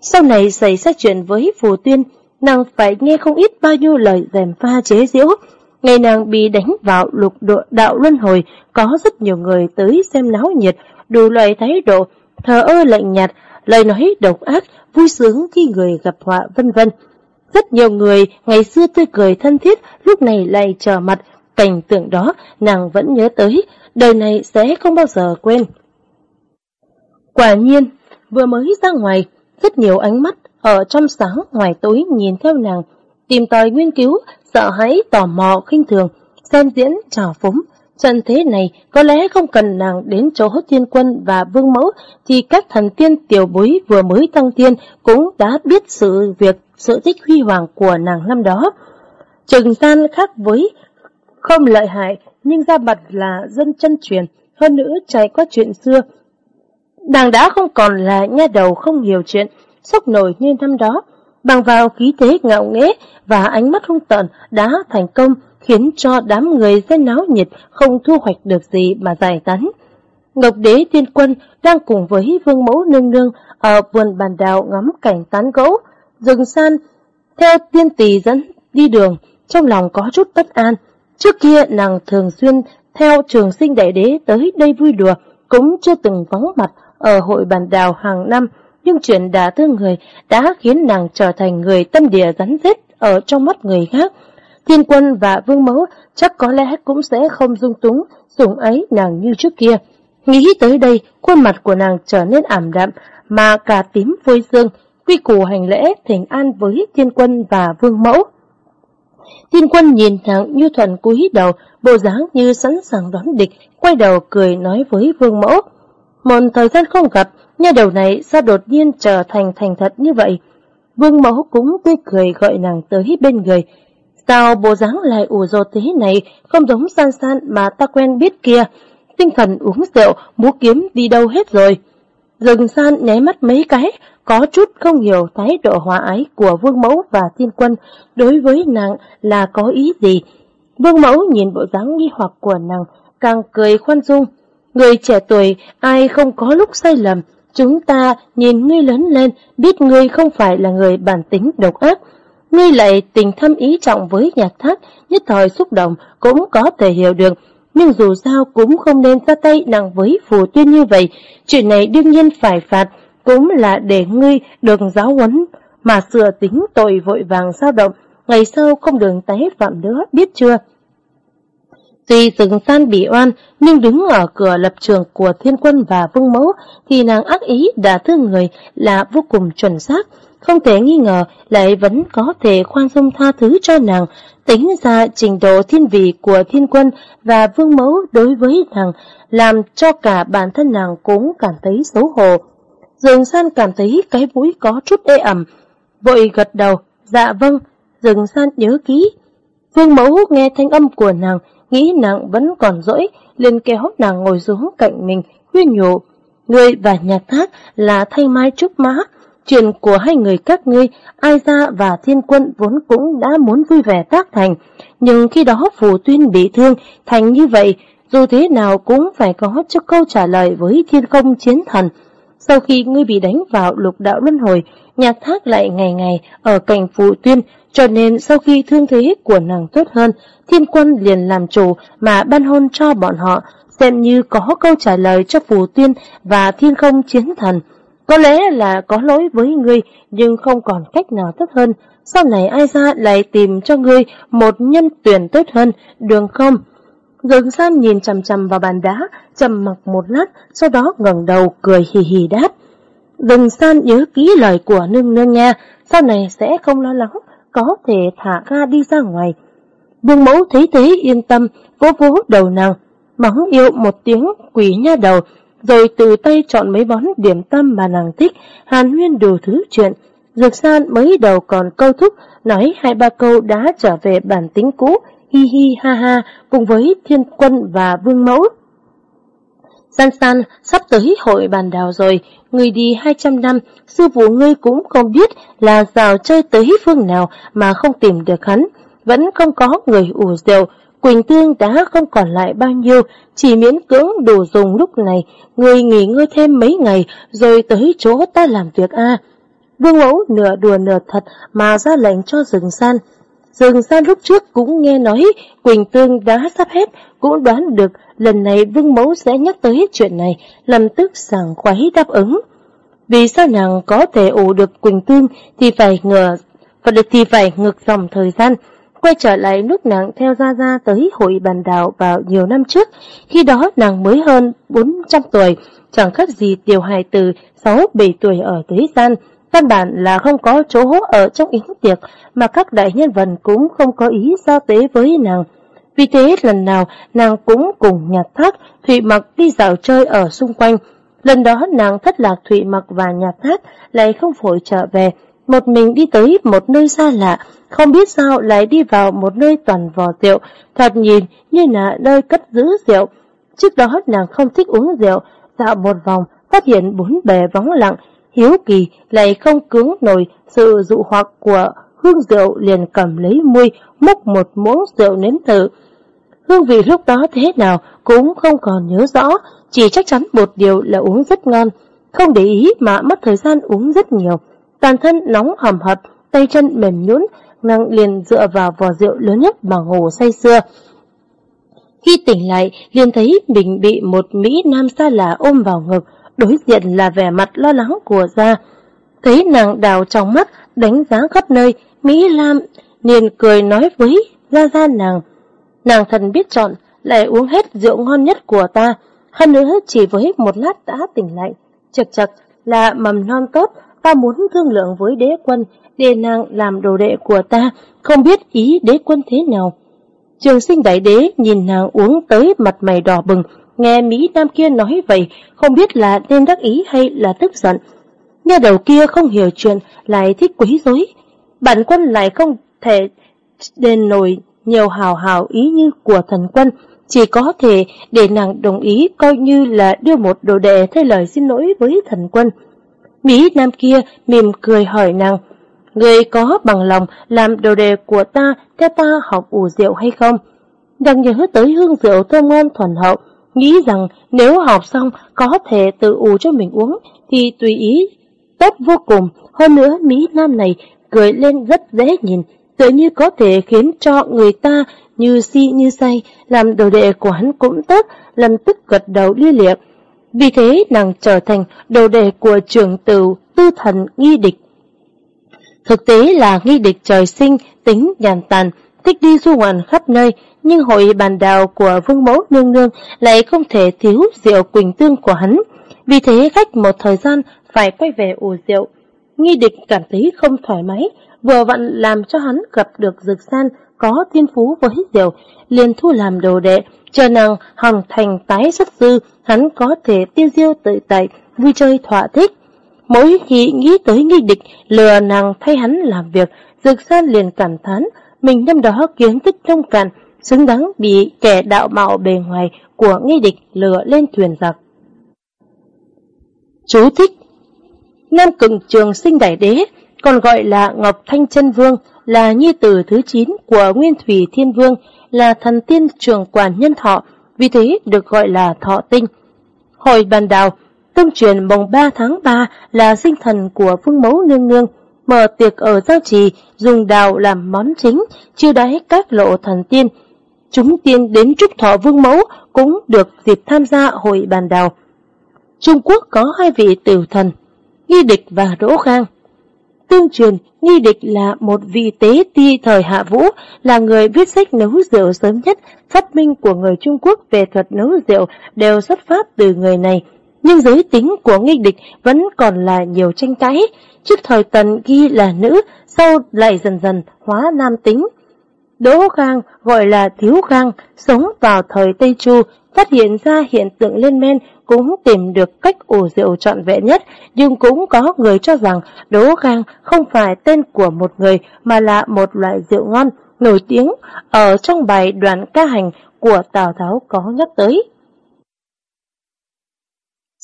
Sau này xảy ra chuyện với phù tuyên, nàng phải nghe không ít bao nhiêu lời dèm pha chế giễu. Ngày nàng bị đánh vào lục độ đạo luân hồi, có rất nhiều người tới xem náo nhiệt, đủ loại thái độ, thờ ơ lạnh nhạt, lời nói độc ác, vui sướng khi người gặp họa vân vân. Rất nhiều người ngày xưa tươi cười thân thiết, lúc này lại trở mặt, cảnh tượng đó nàng vẫn nhớ tới, đời này sẽ không bao giờ quên. Quả nhiên, vừa mới ra ngoài, rất nhiều ánh mắt ở trong sáng ngoài tối nhìn theo nàng, tìm tòi nghiên cứu, sợ hãi, tò mò, khinh thường, xem diễn, trò phúng. Trận thế này có lẽ không cần nàng đến chỗ thiên quân và vương mẫu thì các thần tiên tiểu bối vừa mới tăng tiên cũng đã biết sự việc sự tích huy hoàng của nàng năm đó. Trừng gian khác với không lợi hại nhưng ra mặt là dân chân truyền, hơn nữa trải qua chuyện xưa. Nàng đã không còn là nha đầu không hiểu chuyện, sốc nổi như năm đó, bằng vào khí thế ngạo nghễ và ánh mắt hung tợn đã thành công khiến cho đám người dân náo nhiệt không thu hoạch được gì mà giải tán. Ngọc đế Thiên quân đang cùng với vương mẫu nương nương ở vườn bàn đào ngắm cảnh tán gẫu, rừng san, theo tiên tỷ dẫn đi đường, trong lòng có chút bất an. Trước kia nàng thường xuyên theo trường sinh đại đế tới đây vui đùa, cũng chưa từng vắng mặt ở hội bàn đào hàng năm, nhưng chuyện đả thương người đã khiến nàng trở thành người tâm địa rắn rết ở trong mắt người khác. Thiên quân và vương mẫu chắc có lẽ cũng sẽ không dung túng, sủng ấy nàng như trước kia. Nghĩ tới đây, khuôn mặt của nàng trở nên ảm đạm, mà cả tím phơi dương, quy củ hành lễ thỉnh an với thiên quân và vương mẫu. Thiên quân nhìn nàng như thuần cúi đầu, bộ dáng như sẵn sàng đón địch, quay đầu cười nói với vương mẫu. Một thời gian không gặp, nha đầu này sao đột nhiên trở thành thành thật như vậy? Vương mẫu cũng tươi cười gọi nàng tới bên người. Sao bộ dáng lại ủ rột thế này, không giống san san mà ta quen biết kia. Tinh thần uống rượu, múa kiếm đi đâu hết rồi. dừng san nháy mắt mấy cái, có chút không hiểu thái độ hòa ái của vương mẫu và thiên quân đối với nàng là có ý gì. Vương mẫu nhìn bộ dáng nghi hoặc của nàng, càng cười khoan dung. Người trẻ tuổi, ai không có lúc sai lầm, chúng ta nhìn ngươi lớn lên, biết ngươi không phải là người bản tính độc ác. Ngươi lại tình thâm ý trọng với nhạc thác, nhất thời xúc động cũng có thể hiểu được, nhưng dù sao cũng không nên ra tay nặng với phù tuyên như vậy, chuyện này đương nhiên phải phạt, cũng là để ngươi được giáo huấn, mà sửa tính tội vội vàng sao động, ngày sau không đường tái phạm nữa, biết chưa? Tuy rừng san bị oan, nhưng đứng ở cửa lập trường của thiên quân và vương mẫu, thì nàng ác ý đã thương người là vô cùng chuẩn xác, không thể nghi ngờ lại vẫn có thể khoan dung tha thứ cho nàng, tính ra trình độ thiên vị của thiên quân và vương mẫu đối với nàng, làm cho cả bản thân nàng cũng cảm thấy xấu hổ. Dường San cảm thấy cái mũi có chút ê ẩm, vội gật đầu, dạ vâng, dường San nhớ kỹ. Vương mẫu nghe thanh âm của nàng, nghĩ nàng vẫn còn dỗi, liền kéo nàng ngồi xuống cạnh mình, khuyên nhủ. người và nhạc thác là thay mai trúc mã, chuyện của hai người các ngươi, Ai Gia và Thiên Quân vốn cũng đã muốn vui vẻ tác thành, nhưng khi đó Phù Tuyên bị thương thành như vậy, dù thế nào cũng phải có cho câu trả lời với Thiên Không Chiến Thần. Sau khi ngươi bị đánh vào lục đạo luân hồi, nhạc thác lại ngày ngày ở cạnh Phù Tuyên, cho nên sau khi thương thế của nàng tốt hơn, Thiên Quân liền làm chủ mà ban hôn cho bọn họ, xem như có câu trả lời cho Phù Tuyên và Thiên Không Chiến Thần. Có lẽ là có lỗi với ngươi, nhưng không còn cách nào tốt hơn. Sau này ai ra lại tìm cho ngươi một nhân tuyển tốt hơn, đường không? Dương San nhìn chầm chầm vào bàn đá, trầm mặc một lát, sau đó ngẩng đầu cười hì hì đáp. Dương San nhớ kỹ lời của nương nương nha, sau này sẽ không lo lắng, có thể thả ga đi ra ngoài. Vương mẫu thấy thế yên tâm, vỗ vỗ đầu nàng, mắng yêu một tiếng quỷ nha đầu, rồi từ tay chọn mấy món điểm tâm mà nàng thích, hàn huyên đủ thứ chuyện. Dược san mới đầu còn câu thúc, nói hai ba câu đã trở về bản tính cũ, hi hi ha ha, cùng với thiên quân và vương mẫu. San san, sắp tới hội bàn đào rồi, người đi 200 năm, sư phụ ngươi cũng không biết là rào chơi tới phương nào mà không tìm được hắn. Vẫn không có người ủ rượu, Quỳnh Tương đã không còn lại bao nhiêu, chỉ miễn cưỡng đủ dùng lúc này, người nghỉ ngơi thêm mấy ngày rồi tới chỗ ta làm việc a. Vương mẫu nửa đùa nửa thật mà ra lệnh cho rừng san. Rừng san lúc trước cũng nghe nói Quỳnh Tương đã sắp hết, cũng đoán được lần này Vương mẫu sẽ nhắc tới chuyện này, lập tức sảng khoái đáp ứng. Vì sao nàng có thể ủ được Quỳnh Tương thì phải ngờ, và thì phải ngược dòng thời gian, Quay trở lại lúc nàng theo Gia Gia tới hội bàn đảo vào nhiều năm trước, khi đó nàng mới hơn 400 tuổi, chẳng khác gì tiểu hài từ 6-7 tuổi ở thế gian, Căn bản là không có chỗ ở trong yến tiệc mà các đại nhân vật cũng không có ý giao tế với nàng. Vì thế lần nào nàng cũng cùng nhạc thác Thụy Mặc đi dạo chơi ở xung quanh. Lần đó nàng thất lạc Thụy Mặc và nhạc thác lại không phổi trở về. Một mình đi tới một nơi xa lạ, không biết sao lại đi vào một nơi toàn vò rượu, thoạt nhìn như là nơi cất giữ rượu. Trước đó nàng không thích uống rượu, dạo một vòng, phát hiện bốn bề vắng lặng, hiếu kỳ lại không cứng nổi sự dụ hoặc của hương rượu liền cầm lấy muôi, múc một muỗng rượu nếm thử. Hương vị lúc đó thế nào cũng không còn nhớ rõ, chỉ chắc chắn một điều là uống rất ngon, không để ý mà mất thời gian uống rất nhiều. Toàn thân nóng hầm hập, tay chân mềm nhũn, nàng liền dựa vào vò rượu lớn nhất mà ngủ say sưa. Khi tỉnh lại, liền thấy mình bị một Mỹ Nam xa lạ ôm vào ngực, đối diện là vẻ mặt lo lắng của gia. Thấy nàng đào trong mắt, đánh giá khắp nơi, Mỹ Lam liền cười nói với Gia Gia nàng. Nàng thần biết chọn, lại uống hết rượu ngon nhất của ta, hơn nữa chỉ với một lát đã tỉnh lại. Chật chật là mầm non tốt, ta muốn thương lượng với đế quân, để nàng làm đồ đệ của ta, không biết ý đế quân thế nào. Trường sinh đại đế nhìn nàng uống tới mặt mày đỏ bừng, nghe Mỹ Nam kia nói vậy, không biết là nên đắc ý hay là tức giận. Nghe đầu kia không hiểu chuyện, lại thích quấy rối. Bản quân lại không thể đền nổi nhiều hào hào ý như của thần quân, chỉ có thể để nàng đồng ý coi như là đưa một đồ đệ thay lời xin lỗi với thần quân. Mỹ Nam kia mỉm cười hỏi nàng, Người có bằng lòng làm đồ đề của ta theo ta học ủ rượu hay không? Đang nhớ tới hương rượu thơm ngon thuần hậu, nghĩ rằng nếu học xong có thể tự ủ cho mình uống thì tùy ý, tốt vô cùng. Hơn nữa Mỹ Nam này cười lên rất dễ nhìn, tự như có thể khiến cho người ta như si như say, làm đồ đệ của hắn cũng tốt, làm tức gật đầu lia liệt. Vì thế nàng trở thành đầu đề của trường tử tư thần nghi địch. Thực tế là nghi địch trời sinh, tính nhàn tàn, thích đi du ngoạn khắp nơi, nhưng hội bàn đào của vương mẫu nương nương lại không thể thiếu rượu quỳnh tương của hắn. Vì thế khách một thời gian phải quay về ủ rượu. Nghi địch cảm thấy không thoải mái, vừa vặn làm cho hắn gặp được dược san có thiên phú với diều, liền thu làm đồ đệ, chờ nàng hồng thành tái xuất sư, hắn có thể tiêu diêu tự tại, vui chơi thỏa thích. Mỗi khi nghĩ tới nghi địch lừa nàng thay hắn làm việc, Dược San liền cảm thán, mình năm đó kiến thức thông cạn, xứng đáng bị kẻ đạo mạo bề ngoài của nghi địch lừa lên thuyền giặc. Chú thích Nam Cừng Trường Sinh Đại Đế, còn gọi là Ngọc Thanh Chân Vương, là nhi tử thứ 9 của Nguyên Thủy Thiên Vương, là thần tiên trường quản nhân thọ, vì thế được gọi là thọ tinh. Hồi bàn đào, Tương truyền mồng 3 tháng 3 là sinh thần của phương mẫu nương nương, mở tiệc ở giao trì, dùng đào làm món chính, chiêu đáy các lộ thần tiên. Chúng tiên đến trúc thọ vương mẫu cũng được dịp tham gia hội bàn đào. Trung Quốc có hai vị tiểu thần, Nghi Địch và Đỗ Khang. Tương truyền, Nghi Địch là một vị tế ti thời Hạ Vũ, là người viết sách nấu rượu sớm nhất, phát minh của người Trung Quốc về thuật nấu rượu đều xuất phát từ người này nhưng giới tính của nghi địch vẫn còn là nhiều tranh cãi. Trước thời tần ghi là nữ, sau lại dần dần hóa nam tính. Đỗ Khang gọi là Thiếu Khang, sống vào thời Tây Chu, phát hiện ra hiện tượng lên men cũng tìm được cách ủ rượu trọn vẹn nhất, nhưng cũng có người cho rằng đố Khang không phải tên của một người mà là một loại rượu ngon, nổi tiếng ở trong bài đoàn ca hành của Tào Tháo có nhắc tới.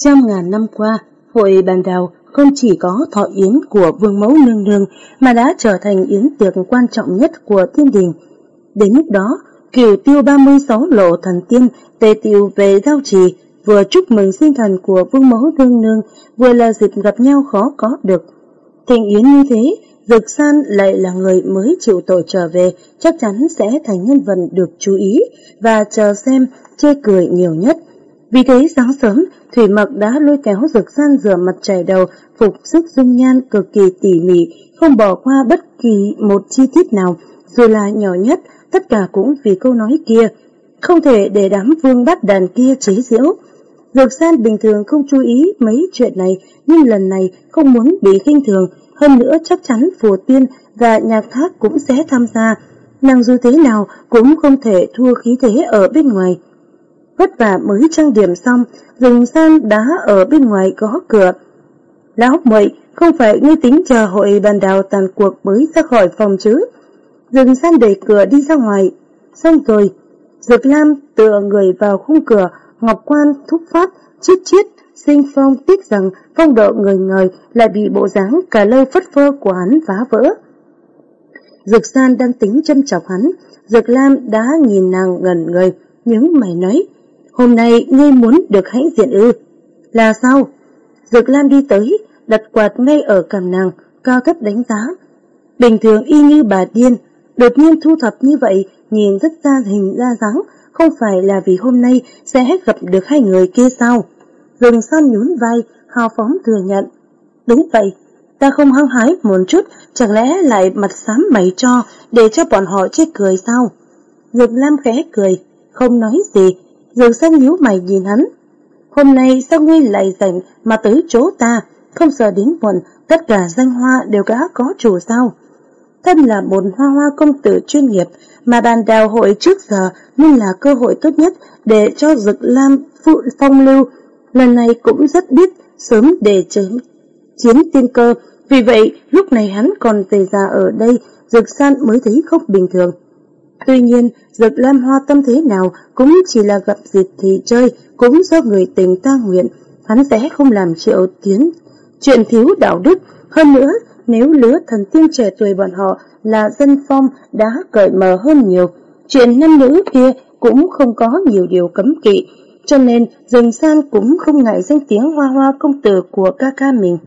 Trăm ngàn năm qua, hội bàn đào không chỉ có thọ yến của vương mẫu nương nương mà đã trở thành yến tiệc quan trọng nhất của thiên đình. Đến lúc đó, kiều tiêu 36 lộ thần tiên tề tiêu về giao trì, vừa chúc mừng sinh thần của vương mẫu thương nương, vừa là dịp gặp nhau khó có được. Thịnh yến như thế, Dực San lại là người mới chịu tội trở về, chắc chắn sẽ thành nhân vật được chú ý và chờ xem chê cười nhiều nhất. Vì thế sáng sớm, Thủy Mặc đã lôi kéo dực San rửa mặt chảy đầu, phục sức dung nhan cực kỳ tỉ mỉ, không bỏ qua bất kỳ một chi tiết nào, dù là nhỏ nhất, tất cả cũng vì câu nói kia. Không thể để đám vương bát đàn kia chế giễu. Dược san bình thường không chú ý mấy chuyện này, nhưng lần này không muốn bị khinh thường, hơn nữa chắc chắn phù tiên và nhạc thác cũng sẽ tham gia. Nàng dù thế nào cũng không thể thua khí thế ở bên ngoài. Vất vả mới trang điểm xong, dùng san đá ở bên ngoài gõ cửa. Lão mậy, không phải ngươi tính chờ hội bàn đào tàn cuộc mới ra khỏi phòng chứ dừng san đẩy cửa đi ra ngoài. Xong rồi, Dược Lam tựa người vào khung cửa, Ngọc Quan thúc phát, chiết chiết sinh phong tiếc rằng phong độ người người lại bị bộ dáng cả lơ phất phơ của hắn phá vỡ. Dược San đang tính châm chọc hắn, Dược Lam đã nhìn nàng gần người, những mày nói, hôm nay ngươi muốn được hãnh diện ư. Là sao? Dược Lam đi tới, đặt quạt ngay ở cằm nàng, cao thấp đánh giá. Bình thường y như bà điên, đột nhiên thu thập như vậy, nhìn rất ra hình ra dáng, không phải là vì hôm nay sẽ gặp được hai người kia sao? Rừng san nhún vai, hào phóng thừa nhận. Đúng vậy, ta không hăng hái một chút, chẳng lẽ lại mặt xám mày cho, để cho bọn họ chê cười sao? Dược Lam khẽ cười, không nói gì, Dược san nhíu mày nhìn hắn. Hôm nay sao ngươi lại rảnh mà tới chỗ ta, không sợ đến muộn, tất cả danh hoa đều đã có chủ sao? Thân là một hoa hoa công tử chuyên nghiệp, mà bàn đào hội trước giờ nên là cơ hội tốt nhất để cho Dực Lam phụ phong lưu. Lần này cũng rất biết sớm để chiến, chiến tiên cơ, vì vậy lúc này hắn còn tề già ở đây, Dực San mới thấy không bình thường. Tuy nhiên, Dực Lam Hoa tâm thế nào cũng chỉ là gặp dịp thì chơi, cũng do người tình ta nguyện, hắn sẽ không làm triệu tiến chuyện thiếu đạo đức. Hơn nữa, nếu lứa thần tiên trẻ tuổi bọn họ là dân phong đã cởi mở hơn nhiều, chuyện nam nữ kia cũng không có nhiều điều cấm kỵ, cho nên rừng san cũng không ngại danh tiếng hoa hoa công tử của ca ca mình.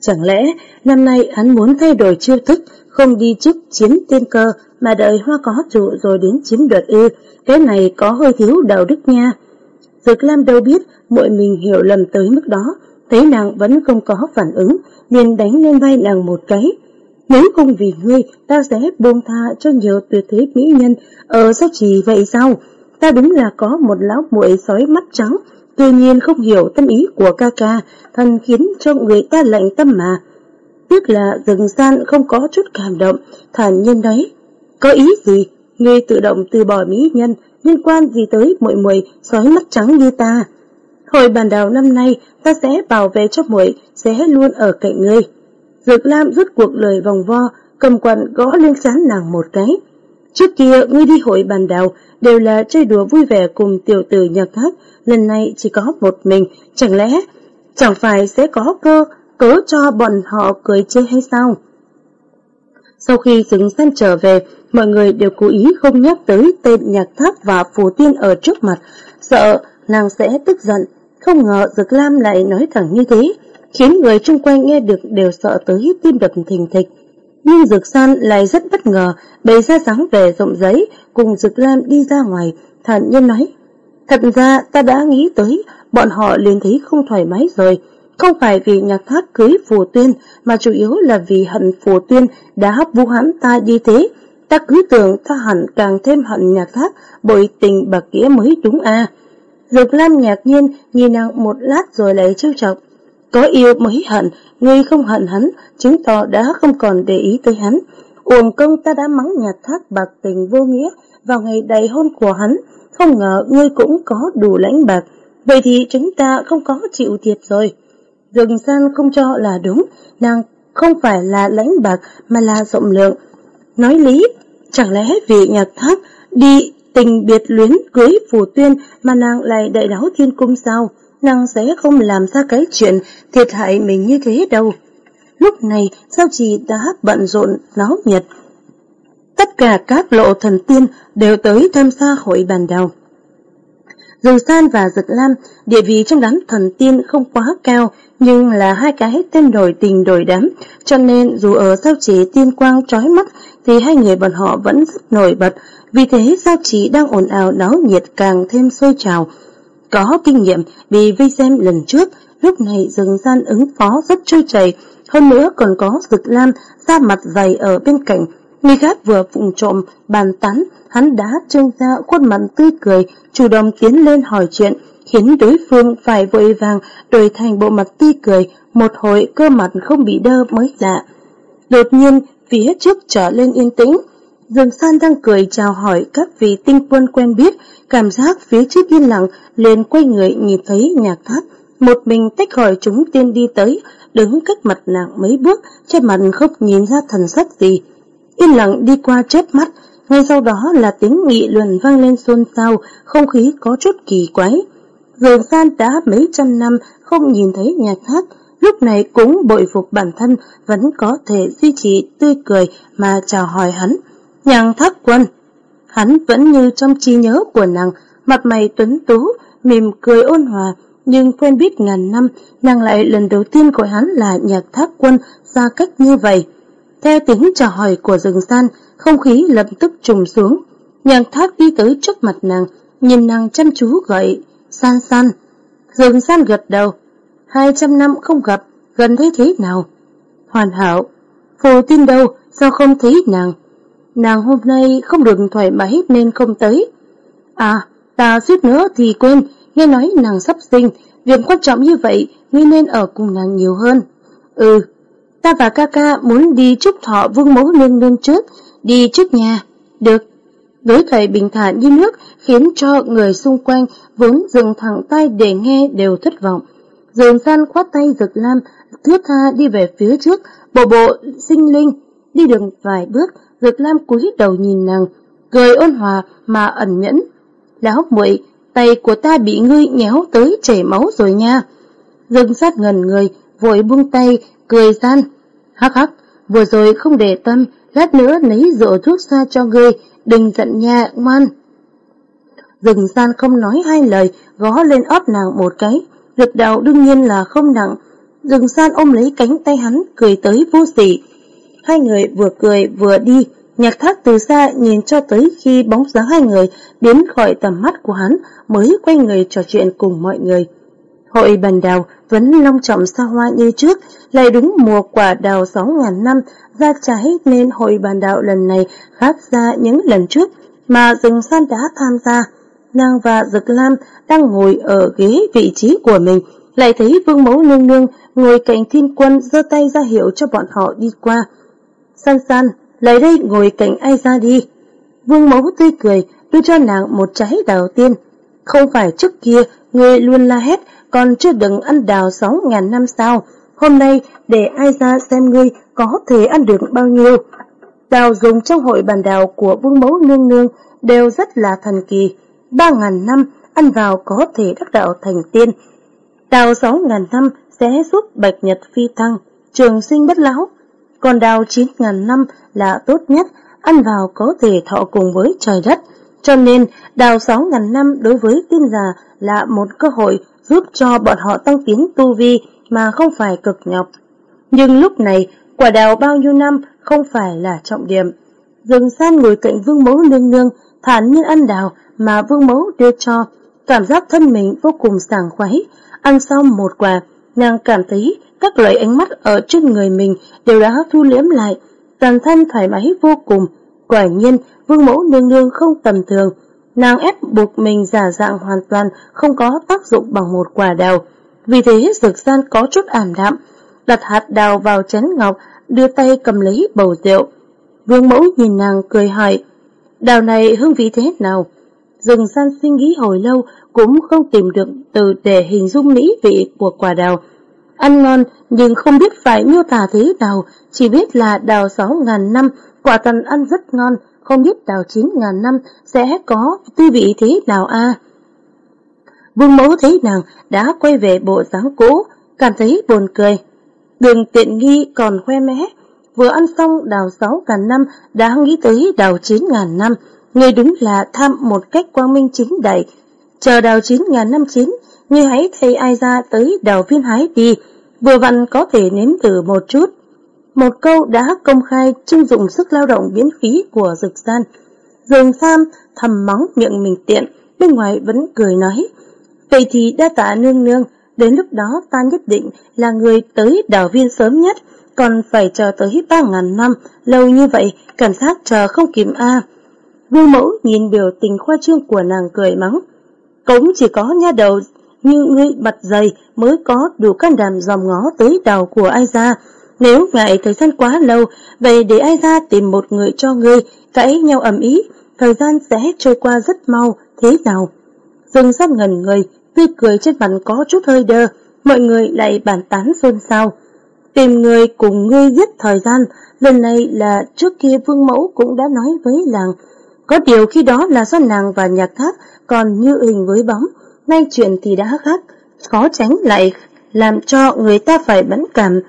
Chẳng lẽ năm nay hắn muốn thay đổi chiêu thức, không đi trước chiến tiên cơ mà đợi hoa có trụ rồi đến chiếm đoạt ư, cái này có hơi thiếu đạo đức nha. Dược Lam đâu biết muội mình hiểu lầm tới mức đó, thấy nàng vẫn không có phản ứng, liền đánh lên vai nàng một cái. Nếu không vì ngươi, ta sẽ buông tha cho nhiều tuyệt thế mỹ nhân, ở sao chỉ vậy sao? Ta đúng là có một lão muội sói mắt trắng, tuy nhiên không hiểu tâm ý của ca ca, thần khiến cho người ta lạnh tâm mà. Tiếc là rừng san không có chút cảm động, thản nhiên đấy. Có ý gì? Ngươi tự động từ bỏ mỹ nhân, liên quan gì tới muội muội sói mắt trắng như ta? Hồi bàn đào năm nay, ta sẽ bảo vệ cho muội, sẽ luôn ở cạnh ngươi. Dược Lam rút cuộc lời vòng vo, cầm quần gõ lên chán nàng một cái. Trước kia, ngươi đi hội bàn đào, đều là chơi đùa vui vẻ cùng tiểu tử nhạc khác, lần này chỉ có một mình, chẳng lẽ, chẳng phải sẽ có cơ, cớ cho bọn họ cười chơi hay sao? Sau khi xứng săn trở về, mọi người đều cố ý không nhắc tới tên nhạc tháp và phù tiên ở trước mặt, sợ nàng sẽ tức giận, không ngờ Dược Lam lại nói thẳng như thế, khiến người chung quanh nghe được đều sợ tới tim đập thình thịch. Nhưng Dược San lại rất bất ngờ, bày ra dáng vẻ rộng giấy, cùng Dược Lam đi ra ngoài, thản nhiên nói. Thật ra ta đã nghĩ tới, bọn họ liền thấy không thoải mái rồi, không phải vì nhạc thác cưới phù tuyên, mà chủ yếu là vì hận phù tuyên đã hấp vũ hãm ta đi thế. Ta cứ tưởng ta hẳn càng thêm hận nhạc thác, bội tình bạc nghĩa mới đúng à. Lục Lam ngạc nhiên nhìn nàng một lát rồi lấy trêu chọc. Có yêu mới hận, ngươi không hận hắn, chứng tỏ đã không còn để ý tới hắn. Uổng công ta đã mắng nhạt thác bạc tình vô nghĩa vào ngày đầy hôn của hắn, không ngờ ngươi cũng có đủ lãnh bạc. Vậy thì chúng ta không có chịu thiệt rồi. Dừng san không cho là đúng, nàng không phải là lãnh bạc mà là rộng lượng. Nói lý, chẳng lẽ vì nhạc thác đi tình biệt luyến cưới phù tuyên mà nàng lại đại đáo thiên cung sao? Nàng sẽ không làm ra cái chuyện thiệt hại mình như thế đâu. Lúc này, sao trì đã bận rộn, náo nhiệt. Tất cả các lộ thần tiên đều tới tham gia hội bàn đào. Dù San và Dực Lam, địa vị trong đám thần tiên không quá cao, nhưng là hai cái tên đổi tình đổi đám, cho nên dù ở sao chỉ tiên quang trói mắt, thì hai người bọn họ vẫn rất nổi bật, vì thế sao trí đang ồn ào náo nhiệt càng thêm sôi trào. Có kinh nghiệm vì vây xem lần trước, lúc này rừng gian ứng phó rất trôi chảy, hơn nữa còn có Dực Lam ra mặt dày ở bên cạnh. Người khác vừa phụng trộm, bàn tán, hắn đã trông ra khuôn mặt tươi cười, chủ động tiến lên hỏi chuyện, khiến đối phương phải vội vàng đổi thành bộ mặt tươi cười, một hồi cơ mặt không bị đơ mới lạ. Đột nhiên, phía trước trở lên yên tĩnh, Dương San đang cười chào hỏi các vị tinh quân quen biết, cảm giác phía trước yên lặng, liền quay người nhìn thấy nhạc tháp, một mình tách khỏi chúng tiên đi tới, đứng cách mặt nàng mấy bước, trên mặt không nhìn ra thần sắc gì. Yên lặng đi qua chớp mắt, ngay sau đó là tiếng nghị luận vang lên xôn xao, không khí có chút kỳ quái. Dương San đã mấy trăm năm không nhìn thấy nhạc tháp, lúc này cũng bội phục bản thân vẫn có thể duy trì tươi cười mà chào hỏi hắn. Nhạc thác quân, hắn vẫn như trong trí nhớ của nàng, mặt mày tuấn tú, mỉm cười ôn hòa, nhưng quen biết ngàn năm, nàng lại lần đầu tiên gọi hắn là nhạc thác quân ra cách như vậy. Theo tiếng chào hỏi của rừng san, không khí lập tức trùng xuống. Nhạc thác đi tới trước mặt nàng, nhìn nàng chăm chú gọi, san san. Rừng san gật đầu, hai trăm năm không gặp, gần thấy thế nào? Hoàn hảo, phù tin đâu, sao không thấy nàng? Nàng hôm nay không được thoải mái nên không tới. À, ta suýt nữa thì quên, nghe nói nàng sắp sinh, việc quan trọng như vậy, ngươi nên ở cùng nàng nhiều hơn. Ừ, ta và ca ca muốn đi chúc thọ vương mẫu nương nương trước, đi trước nhà. Được. Đối thoại bình thản như nước khiến cho người xung quanh vốn dừng thẳng tay để nghe đều thất vọng. Dồn san khoát tay giật lam, thướt tha đi về phía trước, bộ bộ sinh linh, đi đường vài bước, Diệp lam cúi đầu nhìn nàng, cười ôn hòa mà ẩn nhẫn. Lão muội tay của ta bị ngươi nhéo tới chảy máu rồi nha. Dừng sát ngần người, vội buông tay, cười gian. Hắc hắc, vừa rồi không để tâm, lát nữa lấy rượu thuốc xa cho ngươi, đừng giận nha, ngoan. Dừng san không nói hai lời, gó lên óp nàng một cái, lực đạo đương nhiên là không nặng. Dừng san ôm lấy cánh tay hắn, cười tới vô sỉ. Hai người vừa cười vừa đi, nhạc thác từ xa nhìn cho tới khi bóng dáng hai người biến khỏi tầm mắt của hắn mới quay người trò chuyện cùng mọi người. Hội bàn đào vẫn long trọng xa hoa như trước, lại đúng mùa quả đào 6.000 năm ra trái nên hội bàn đào lần này khác ra những lần trước mà rừng san đã tham gia. Nàng và Dực Lam đang ngồi ở ghế vị trí của mình, lại thấy vương mẫu nương nương ngồi cạnh thiên quân giơ tay ra hiệu cho bọn họ đi qua. San san, lại đây ngồi cạnh ai ra đi. Vương mẫu tươi cười, đưa cho nàng một trái đào tiên. Không phải trước kia, người luôn la hét, còn chưa đừng ăn đào sáu ngàn năm sao. Hôm nay, để ai ra xem ngươi có thể ăn được bao nhiêu. Đào dùng trong hội bàn đào của vương mẫu nương nương đều rất là thần kỳ. Ba ngàn năm, ăn vào có thể đắc đạo thành tiên. Đào sáu ngàn năm sẽ giúp bạch nhật phi thăng, trường sinh bất lão. Còn đào chín ngàn năm là tốt nhất, ăn vào có thể thọ cùng với trời đất. Cho nên, đào 6.000 năm đối với tiên già là một cơ hội giúp cho bọn họ tăng tiến tu vi mà không phải cực nhọc. Nhưng lúc này, quả đào bao nhiêu năm không phải là trọng điểm. Dừng san ngồi cạnh vương mẫu nương nương, thản nhiên ăn đào mà vương mẫu đưa cho, cảm giác thân mình vô cùng sảng khoái. Ăn xong một quả, nàng cảm thấy các loại ánh mắt ở trên người mình đều đã thu liếm lại, toàn thân thoải mái vô cùng. Quả nhiên, vương mẫu nương nương không tầm thường. Nàng ép buộc mình giả dạng hoàn toàn không có tác dụng bằng một quả đào. Vì thế dược gian có chút ảm đạm. Đặt hạt đào vào chén ngọc, đưa tay cầm lấy bầu rượu. Vương mẫu nhìn nàng cười hỏi, đào này hương vị thế nào? Dừng san suy nghĩ hồi lâu cũng không tìm được từ để hình dung mỹ vị của quả đào. Ăn ngon nhưng không biết phải miêu tả thế nào, chỉ biết là đào 6.000 năm, quả tần ăn rất ngon, không biết đào 9.000 năm sẽ có tư vị thế nào a Vương mẫu thấy nàng đã quay về bộ dáng cũ, cảm thấy buồn cười. Đường tiện nghi còn khoe mẽ, vừa ăn xong đào 6.000 năm đã nghĩ tới đào 9.000 năm, người đúng là tham một cách quang minh chính đại. Chờ đào 9.000 năm chín, ngươi hãy thay ai ra tới đào viên hái đi, vừa vặn có thể nếm thử một chút. Một câu đã công khai trưng dụng sức lao động biến phí của dực gian. dường Sam thầm mắng miệng mình tiện, bên ngoài vẫn cười nói. Vậy thì đa tạ nương nương, đến lúc đó ta nhất định là người tới đảo viên sớm nhất, còn phải chờ tới ba ngàn năm, lâu như vậy, cảm giác chờ không kịp a. À. Vương mẫu nhìn biểu tình khoa trương của nàng cười mắng. Cũng chỉ có nha đầu như ngươi mặt dày mới có đủ can đảm dòm ngó tới đầu của ai ra. Nếu ngại thời gian quá lâu, vậy để ai ra tìm một người cho ngươi, cãi nhau ầm ý, thời gian sẽ trôi qua rất mau, thế nào? Dương sắp ngần người, tươi cười trên mặt có chút hơi đơ, mọi người lại bàn tán xôn xao. Tìm người cùng ngươi giết thời gian, lần này là trước kia vương mẫu cũng đã nói với làng. Có điều khi đó là do nàng và nhạc tháp còn như hình với bóng, nay chuyện thì đã khác, khó tránh lại làm cho người ta phải bắn cảm.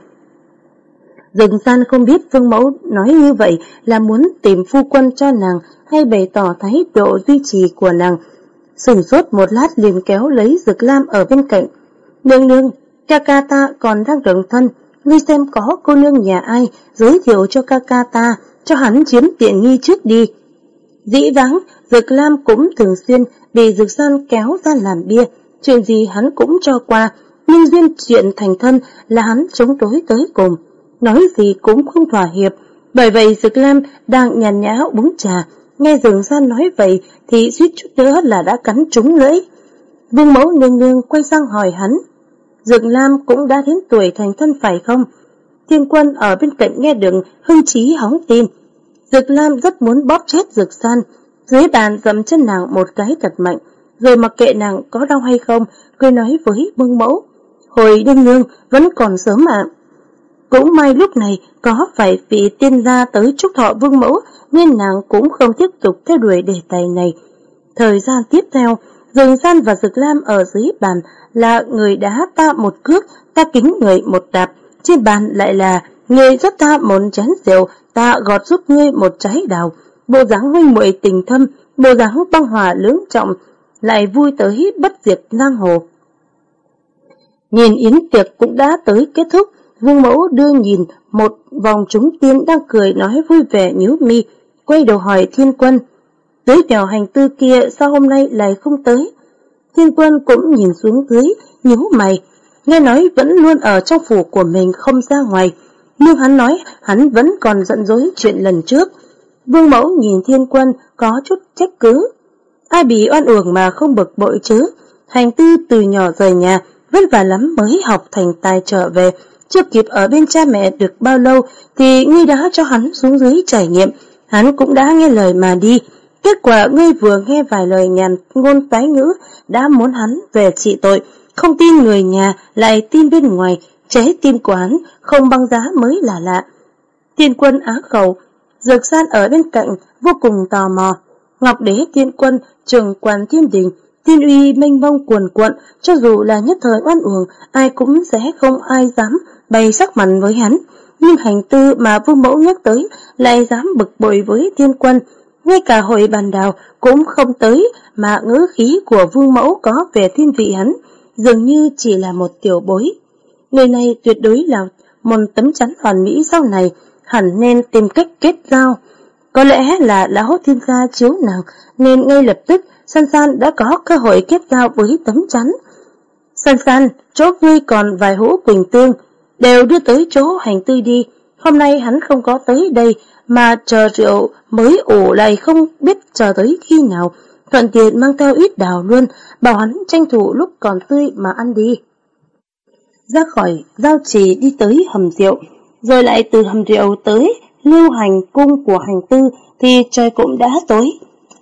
Dừng gian không biết vương mẫu nói như vậy là muốn tìm phu quân cho nàng hay bày tỏ thái độ duy trì của nàng. Sừng sốt một lát liền kéo lấy Dực lam ở bên cạnh. Nương nương, ca ca ta còn đang rừng thân, ngươi xem có cô nương nhà ai, giới thiệu cho ca ca ta, cho hắn chiếm tiện nghi trước đi. Dĩ vắng, Dực Lam cũng thường xuyên bị Dược San kéo ra làm bia, chuyện gì hắn cũng cho qua, nhưng duyên chuyện thành thân là hắn chống đối tới cùng, nói gì cũng không thỏa hiệp. Bởi vậy Dược Lam đang nhàn nhã uống trà, nghe Dược San nói vậy thì suýt chút nữa là đã cắn trúng lưỡi. Vương mẫu nương nương quay sang hỏi hắn, Dược Lam cũng đã đến tuổi thành thân phải không? Thiên quân ở bên cạnh nghe được hưng trí hóng tin. Dược Lam rất muốn bóp chết Dược San, dưới bàn dầm chân nàng một cái thật mạnh, rồi mặc kệ nàng có đau hay không, cười nói với vương mẫu. Hồi đương nương vẫn còn sớm ạ. Cũng may lúc này có phải vị tiên gia tới chúc thọ vương mẫu nên nàng cũng không tiếp tục theo đuổi đề tài này. Thời gian tiếp theo, Dường San và Dực Lam ở dưới bàn là người đá ta một cước, ta kính người một đạp. Trên bàn lại là người rót ta một chén rượu, ta gọt giúp ngươi một trái đào. Bộ dáng huynh muội tình thâm, bộ dáng băng hòa lưỡng trọng, lại vui tới bất diệt giang hồ. Nhìn yến tiệc cũng đã tới kết thúc, Vương Mẫu đưa nhìn một vòng chúng tiên đang cười nói vui vẻ nhíu mi, quay đầu hỏi thiên quân. Tới kèo hành tư kia sao hôm nay lại không tới? Thiên quân cũng nhìn xuống dưới, nhíu mày. Nghe nói vẫn luôn ở trong phủ của mình không ra ngoài. Nhưng hắn nói hắn vẫn còn giận dỗi chuyện lần trước. Vương mẫu nhìn thiên quân có chút trách cứ. Ai bị oan uổng mà không bực bội chứ? Hành tư từ nhỏ rời nhà, vất vả lắm mới học thành tài trở về. Chưa kịp ở bên cha mẹ được bao lâu thì ngươi đã cho hắn xuống dưới trải nghiệm. Hắn cũng đã nghe lời mà đi. Kết quả ngươi vừa nghe vài lời nhàn ngôn tái ngữ đã muốn hắn về trị tội, không tin người nhà lại tin bên ngoài, trái tim của hắn không băng giá mới là lạ. thiên quân á khẩu, dược san ở bên cạnh vô cùng tò mò. Ngọc đế tiên quân, trường quan thiên đình, tiên uy mênh mông cuồn cuộn, cho dù là nhất thời oan uổng, ai cũng sẽ không ai dám bày sắc mặt với hắn. Nhưng hành tư mà vương mẫu nhắc tới lại dám bực bội với thiên quân, ngay cả hội bàn đào cũng không tới mà ngữ khí của vương mẫu có về thiên vị hắn, dường như chỉ là một tiểu bối. Người này tuyệt đối là một tấm chắn hoàn mỹ sau này, hẳn nên tìm cách kết giao. Có lẽ là lão thiên gia chiếu nàng, nên ngay lập tức San San đã có cơ hội kết giao với tấm chắn. San San, chỗ ngươi còn vài hũ quỳnh tương, đều đưa tới chỗ hành tư đi. Hôm nay hắn không có tới đây, mà chờ rượu mới ủ lại không biết chờ tới khi nào, thuận tiện mang theo ít đào luôn, bảo hắn tranh thủ lúc còn tươi mà ăn đi. Ra khỏi giao trì đi tới hầm rượu, rồi lại từ hầm rượu tới lưu hành cung của hành tư thì trời cũng đã tối.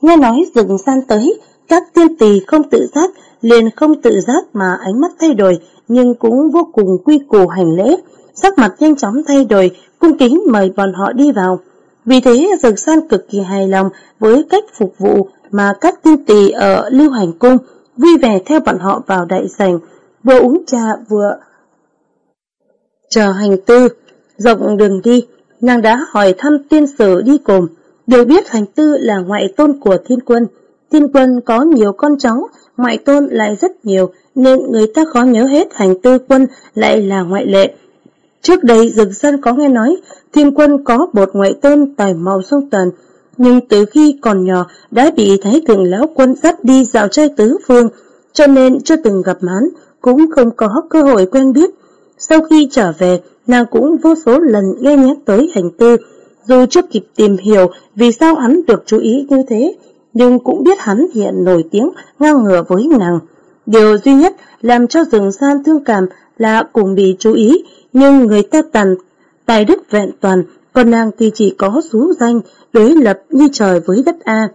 Nghe nói rừng san tới, các tiên tỳ không tự giác, liền không tự giác mà ánh mắt thay đổi, nhưng cũng vô cùng quy củ hành lễ. Sắc mặt nhanh chóng thay đổi, cung kính mời bọn họ đi vào. Vì thế rừng San cực kỳ hài lòng với cách phục vụ mà các tiên tỳ ở lưu hành cung vui vẻ theo bọn họ vào đại sảnh, vừa uống trà vừa chờ hành tư. Rộng đường đi, nàng đã hỏi thăm tiên sử đi cùng, đều biết hành tư là ngoại tôn của thiên quân. Thiên quân có nhiều con cháu, ngoại tôn lại rất nhiều, nên người ta khó nhớ hết hành tư quân lại là ngoại lệ. Trước đây rừng dân có nghe nói thiên quân có bột ngoại tôn tài màu sông tần, nhưng từ khi còn nhỏ đã bị thái thượng lão quân dắt đi dạo chơi tứ phương, cho nên chưa từng gặp mán, cũng không có cơ hội quen biết. Sau khi trở về, nàng cũng vô số lần nghe nhắc tới hành tư, dù chưa kịp tìm hiểu vì sao hắn được chú ý như thế, nhưng cũng biết hắn hiện nổi tiếng ngang ngửa với nàng. Điều duy nhất làm cho rừng san thương cảm là cùng bị chú ý, nhưng người ta tàn tài đức vẹn toàn, còn nàng thì chỉ có số danh đối lập như trời với đất A.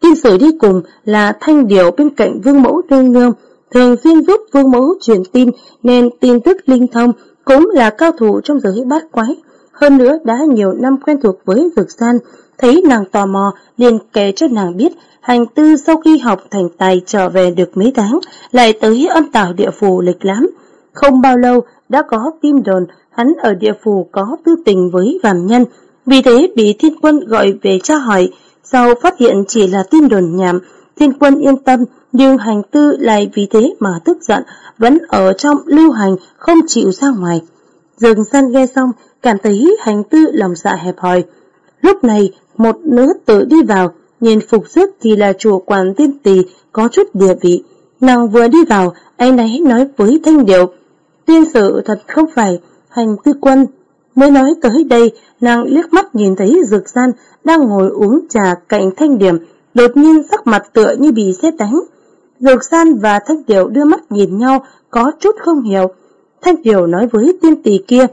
Tin sử đi cùng là thanh điệu bên cạnh vương mẫu nương nương, thường xuyên giúp vương mẫu truyền tin nên tin tức linh thông cũng là cao thủ trong giới bát quái. Hơn nữa đã nhiều năm quen thuộc với vực Gian thấy nàng tò mò liền kể cho nàng biết hành tư sau khi học thành tài trở về được mấy tháng lại tới âm tảo địa phủ lịch lắm. Không bao lâu đã có tin đồn hắn ở địa phủ có tư tình với vàm nhân, vì thế bị thiên quân gọi về tra hỏi, sau phát hiện chỉ là tin đồn nhảm, thiên quân yên tâm, nhưng hành tư lại vì thế mà tức giận, vẫn ở trong lưu hành, không chịu ra ngoài. Dừng săn nghe xong, cảm thấy hành tư lòng dạ hẹp hòi. Lúc này, một nữ tử đi vào, nhìn phục sức thì là chủ quản tiên tỳ có chút địa vị. Nàng vừa đi vào, anh ấy nói với thanh điệu, tiên sự thật không phải hành tư quân. Mới nói tới đây, nàng liếc mắt nhìn thấy dược gian đang ngồi uống trà cạnh thanh điểm, đột nhiên sắc mặt tựa như bị xét đánh. Dược san và thanh Tiểu đưa mắt nhìn nhau, có chút không hiểu. Thanh Tiểu nói với tiên tỷ kia,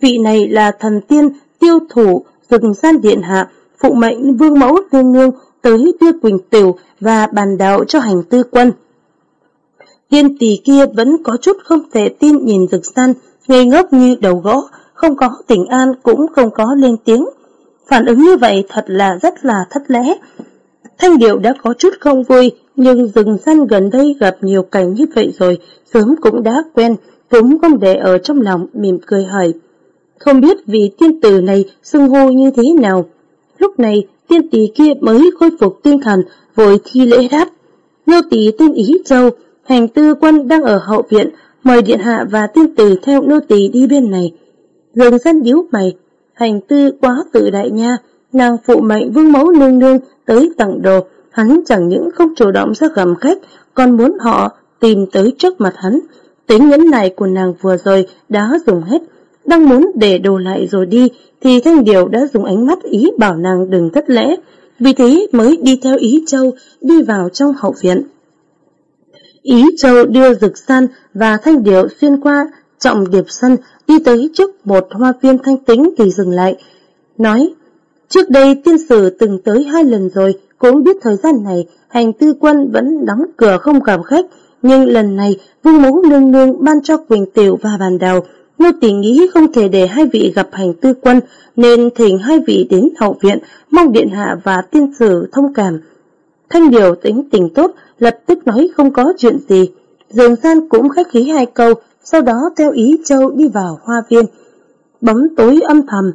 vị này là thần tiên tiêu thủ dược san điện hạ, phụ mệnh vương mẫu tương nương tới đưa Quỳnh Tiểu và bàn đạo cho hành tư quân. Tiên tỷ kia vẫn có chút không thể tin nhìn dược san, ngây ngốc như đầu gỗ, không có tỉnh an cũng không có lên tiếng. Phản ứng như vậy thật là rất là thất lễ Thanh điệu đã có chút không vui, nhưng rừng săn gần đây gặp nhiều cảnh như vậy rồi, sớm cũng đã quen, cũng không để ở trong lòng mỉm cười hỏi. Không biết vị tiên tử này xưng hô như thế nào. Lúc này, tiên tỷ kia mới khôi phục tinh thần, vội thi lễ đáp. Nô tỷ tên Ý Châu, hành tư quân đang ở hậu viện, mời điện hạ và tiên tử theo nô tỳ đi bên này. Rừng dân díu mày, hành tư quá tự đại nha, nàng phụ mệnh vương mẫu nương nương tới tặng đồ, hắn chẳng những không chủ động ra gầm khách, còn muốn họ tìm tới trước mặt hắn. Tính nhẫn này của nàng vừa rồi đã dùng hết, đang muốn để đồ lại rồi đi, thì Thanh Điều đã dùng ánh mắt ý bảo nàng đừng thất lễ, vì thế mới đi theo ý châu đi vào trong hậu viện. Ý Châu đưa Dực San và Thanh Điệu xuyên qua trọng điệp sân đi tới trước một hoa viên thanh tĩnh thì dừng lại. Nói, trước đây tiên sử từng tới hai lần rồi, cũng biết thời gian này hành tư quân vẫn đóng cửa không gặp khách, nhưng lần này vương mẫu nương nương ban cho Quỳnh Tiểu và bàn đào. Nô tỷ nghĩ không thể để hai vị gặp hành tư quân, nên thỉnh hai vị đến hậu viện, mong điện hạ và tiên sử thông cảm. Thanh điều tính tình tốt, lập tức nói không có chuyện gì. dường San cũng khách khí hai câu, sau đó theo ý Châu đi vào hoa viên. Bóng tối âm thầm.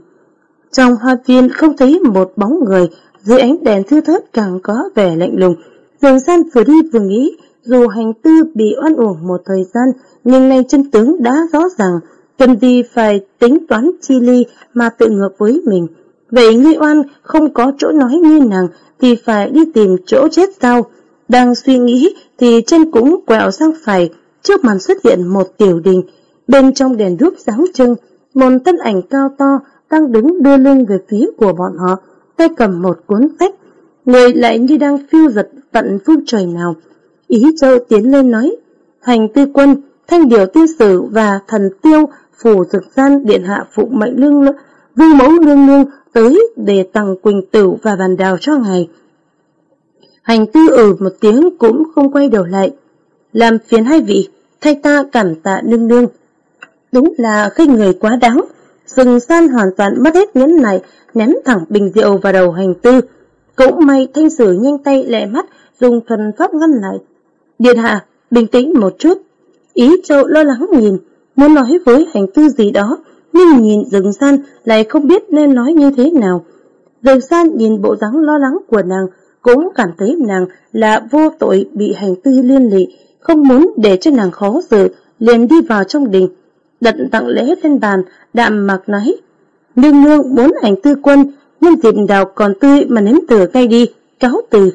Trong hoa viên không thấy một bóng người, dưới ánh đèn thư thớt càng có vẻ lạnh lùng. dường San vừa đi vừa nghĩ, dù hành tư bị oan uổng một thời gian, nhưng nay chân tướng đã rõ ràng, cần gì phải tính toán chi ly mà tự ngược với mình. Vậy ngươi oan không có chỗ nói như nàng thì phải đi tìm chỗ chết sao? Đang suy nghĩ thì chân cũng quẹo sang phải, trước màn xuất hiện một tiểu đình. Bên trong đèn đuốc giáo trưng, một thân ảnh cao to đang đứng đưa lưng về phía của bọn họ, tay cầm một cuốn sách. Người lại như đang phiêu giật tận phương trời nào. Ý châu tiến lên nói, hành tư quân, thanh điều tiên sử và thần tiêu phủ thực gian điện hạ phụ mệnh lương vương mẫu lương lương tới để tặng quỳnh tử và bàn đào cho ngài. Hành tư ở một tiếng cũng không quay đầu lại. Làm phiền hai vị, thay ta cảm tạ nương nương. Đúng là khinh người quá đáng dừng san hoàn toàn mất hết nhẫn này, ném thẳng bình rượu vào đầu hành tư. Cũng may thanh sử nhanh tay lẹ mắt, dùng thuần pháp ngăn lại. Điện hạ, bình tĩnh một chút. Ý châu lo lắng nhìn, muốn nói với hành tư gì đó, nhưng nhìn rừng san lại không biết nên nói như thế nào. Rừng san nhìn bộ dáng lo lắng của nàng, cũng cảm thấy nàng là vô tội bị hành tư liên lụy, không muốn để cho nàng khó xử, liền đi vào trong đình, đặt tặng lễ lên bàn, đạm mạc nói, nương nương muốn ảnh tư quân, nhân dịp đào còn tươi mà nếm từ ngay đi, cáo từ.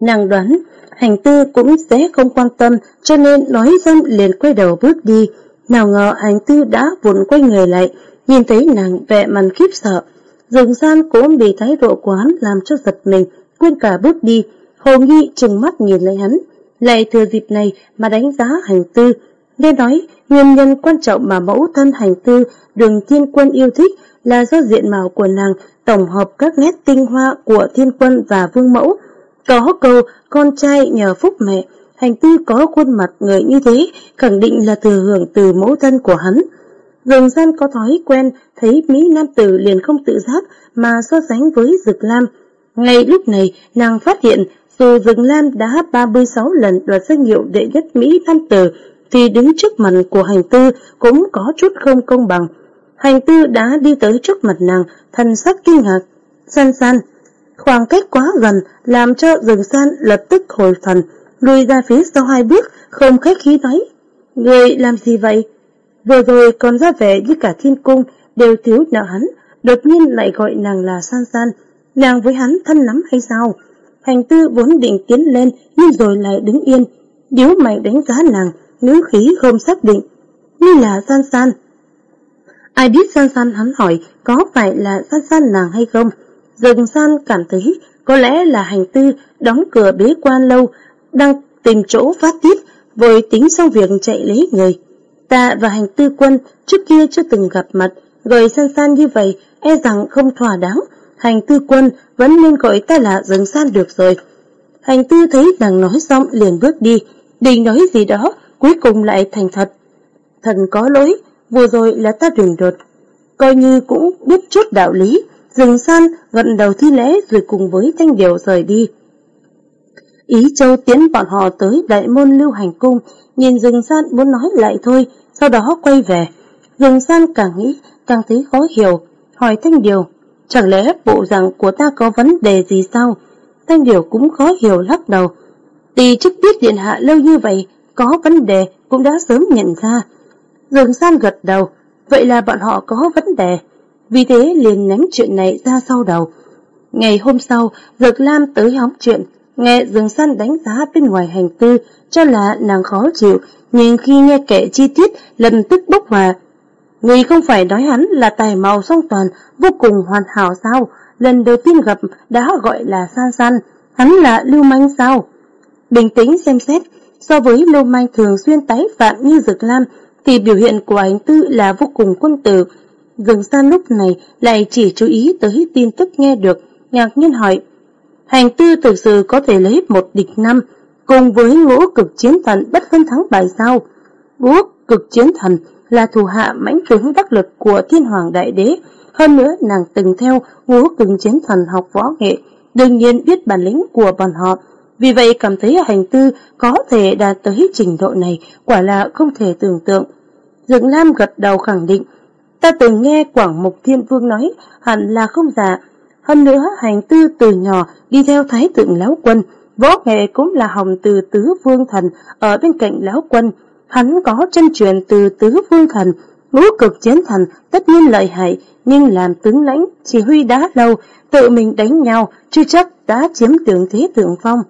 Nàng đoán, hành tư cũng sẽ không quan tâm, cho nên nói dâm liền quay đầu bước đi. Nào ngờ hành tư đã vụn quay người lại, nhìn thấy nàng vẻ mặt khiếp sợ, Dường gian cũng bị thái độ quán làm cho giật mình, quên cả bước đi, Hồ Nghi trừng mắt nhìn lấy hắn, lại thừa dịp này mà đánh giá hành tư. Nghe nói, nguyên nhân quan trọng mà mẫu thân hành tư đường thiên quân yêu thích là do diện mạo của nàng tổng hợp các nét tinh hoa của thiên quân và vương mẫu. Có câu con trai nhờ phúc mẹ, hành tư có khuôn mặt người như thế, khẳng định là thừa hưởng từ mẫu thân của hắn. Dường gian có thói quen thấy Mỹ Nam Tử liền không tự giác mà so sánh với Dực Lam. Ngay lúc này, nàng phát hiện dù Dực Lam đã 36 lần đoạt danh hiệu đệ nhất Mỹ Nam Tử, thì đứng trước mặt của hành tư cũng có chút không công bằng. Hành tư đã đi tới trước mặt nàng, thần sắc kinh ngạc. San san, khoảng cách quá gần làm cho rừng san lập tức hồi thần, lùi ra phía sau hai bước, không khách khí nói. Người làm gì vậy? Vừa rồi còn ra vẻ như cả thiên cung đều thiếu nợ hắn, đột nhiên lại gọi nàng là san san. Nàng với hắn thân lắm hay sao? Hành tư vốn định tiến lên nhưng rồi lại đứng yên, điếu mày đánh giá nàng, ngữ khí không xác định. Như là san san. Ai biết san san hắn hỏi có phải là san san nàng hay không? Dừng san cảm thấy có lẽ là hành tư đóng cửa bế quan lâu, đang tìm chỗ phát tiết, vội tính xong việc chạy lấy người. Ta và hành tư quân trước kia chưa từng gặp mặt, gọi san san như vậy e rằng không thỏa đáng. Hành tư quân vẫn nên gọi ta là dừng san được rồi. Hành tư thấy nàng nói xong liền bước đi, định nói gì đó, cuối cùng lại thành thật. Thần có lỗi, vừa rồi là ta đường đột. Coi như cũng biết chút đạo lý, dừng san gần đầu thi lễ rồi cùng với thanh điều rời đi. Ý châu tiến bọn họ tới đại môn lưu hành cung, nhìn rừng san muốn nói lại thôi, sau đó quay về. Rừng san càng nghĩ, càng thấy khó hiểu, hỏi thanh điều, chẳng lẽ bộ rằng của ta có vấn đề gì sao? Thanh điều cũng khó hiểu lắc đầu. Tì chức biết điện hạ lâu như vậy, có vấn đề cũng đã sớm nhận ra. Dường san gật đầu, vậy là bọn họ có vấn đề. Vì thế liền ném chuyện này ra sau đầu. Ngày hôm sau, Dược Lam tới hóng chuyện, nghe Dương San đánh giá bên ngoài hành tư, cho là nàng khó chịu, nhưng khi nghe kể chi tiết, lần tức bốc hòa. Người không phải nói hắn là tài màu song toàn, vô cùng hoàn hảo sao? Lần đầu tiên gặp đã gọi là San San, hắn là lưu manh sao? Bình tĩnh xem xét, so với lô manh thường xuyên tái phạm như Dược Lam, thì biểu hiện của anh Tư là vô cùng quân tử. dừng San lúc này lại chỉ chú ý tới tin tức nghe được, ngạc nhiên hỏi. Hành tư thực sự có thể lấy một địch năm, cùng với ngũ cực chiến thần bất phân thắng bại sao. Ngũ cực chiến thần là thủ hạ mãnh tướng đắc lực của thiên hoàng đại đế, hơn nữa nàng từng theo ngũ cực chiến thần học võ nghệ, đương nhiên biết bản lĩnh của bọn họ. Vì vậy cảm thấy hành tư có thể đạt tới trình độ này quả là không thể tưởng tượng. Dượng Lam gật đầu khẳng định, ta từng nghe Quảng Mục Thiên Vương nói hẳn là không giả, hơn nữa, hành tư từ nhỏ đi theo thái tượng lão quân, võ nghệ cũng là hồng từ tứ vương thần ở bên cạnh lão quân. Hắn có chân truyền từ tứ vương thần, ngũ cực chiến thần tất nhiên lợi hại, nhưng làm tướng lãnh, chỉ huy đã lâu, tự mình đánh nhau, chưa chắc đã chiếm tưởng thế tượng phong.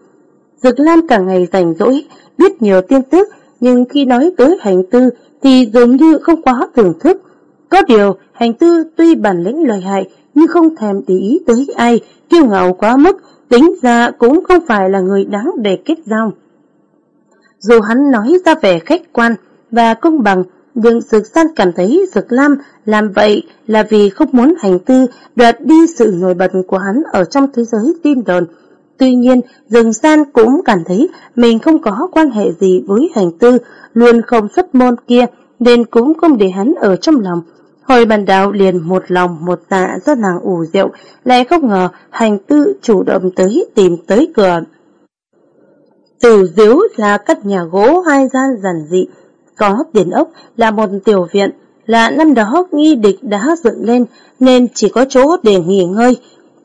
Dược Lam cả ngày rảnh rỗi, biết nhiều tin tức, nhưng khi nói tới hành tư thì dường như không quá thưởng thức. Có điều, hành tư tuy bản lĩnh lợi hại, nhưng không thèm để ý tới ai, kiêu ngạo quá mức, tính ra cũng không phải là người đáng để kết giao. Dù hắn nói ra vẻ khách quan và công bằng, nhưng Dược San cảm thấy Dược Lam làm vậy là vì không muốn hành tư đoạt đi sự nổi bật của hắn ở trong thế giới tin đồn. Tuy nhiên, rừng San cũng cảm thấy mình không có quan hệ gì với hành tư, luôn không xuất môn kia, nên cũng không để hắn ở trong lòng. Hồi bàn đào liền một lòng một dạ do nàng ủ rượu, lại không ngờ hành tư chủ động tới tìm tới cửa. Tử diếu là cắt nhà gỗ hai gian giản dị, có tiền ốc là một tiểu viện, là năm đó nghi địch đã dựng lên nên chỉ có chỗ để nghỉ ngơi.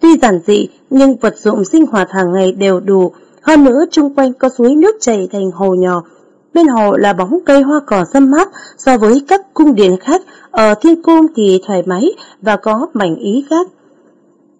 Tuy giản dị nhưng vật dụng sinh hoạt hàng ngày đều đủ, hơn nữa chung quanh có suối nước chảy thành hồ nhỏ, bên hồ là bóng cây hoa cỏ râm mát so với các cung điện khác, ở thiên cung thì thoải mái và có mảnh ý khác.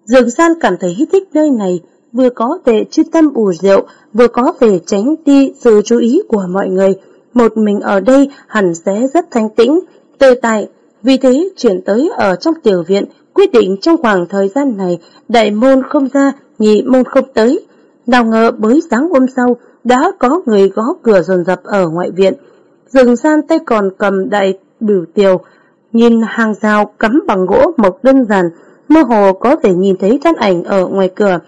Dường san cảm thấy thích nơi này, vừa có thể chuyên tâm ủ rượu, vừa có thể tránh đi sự chú ý của mọi người. Một mình ở đây hẳn sẽ rất thanh tĩnh, tê tại, vì thế chuyển tới ở trong tiểu viện, quyết định trong khoảng thời gian này đại môn không ra, nhị môn không tới. Nào ngờ mới sáng hôm sau, đã có người gõ cửa dồn dập ở ngoại viện. Dừng san tay còn cầm đại biểu tiều, nhìn hàng rào cắm bằng gỗ mộc đơn giản, mơ hồ có thể nhìn thấy thân ảnh ở ngoài cửa.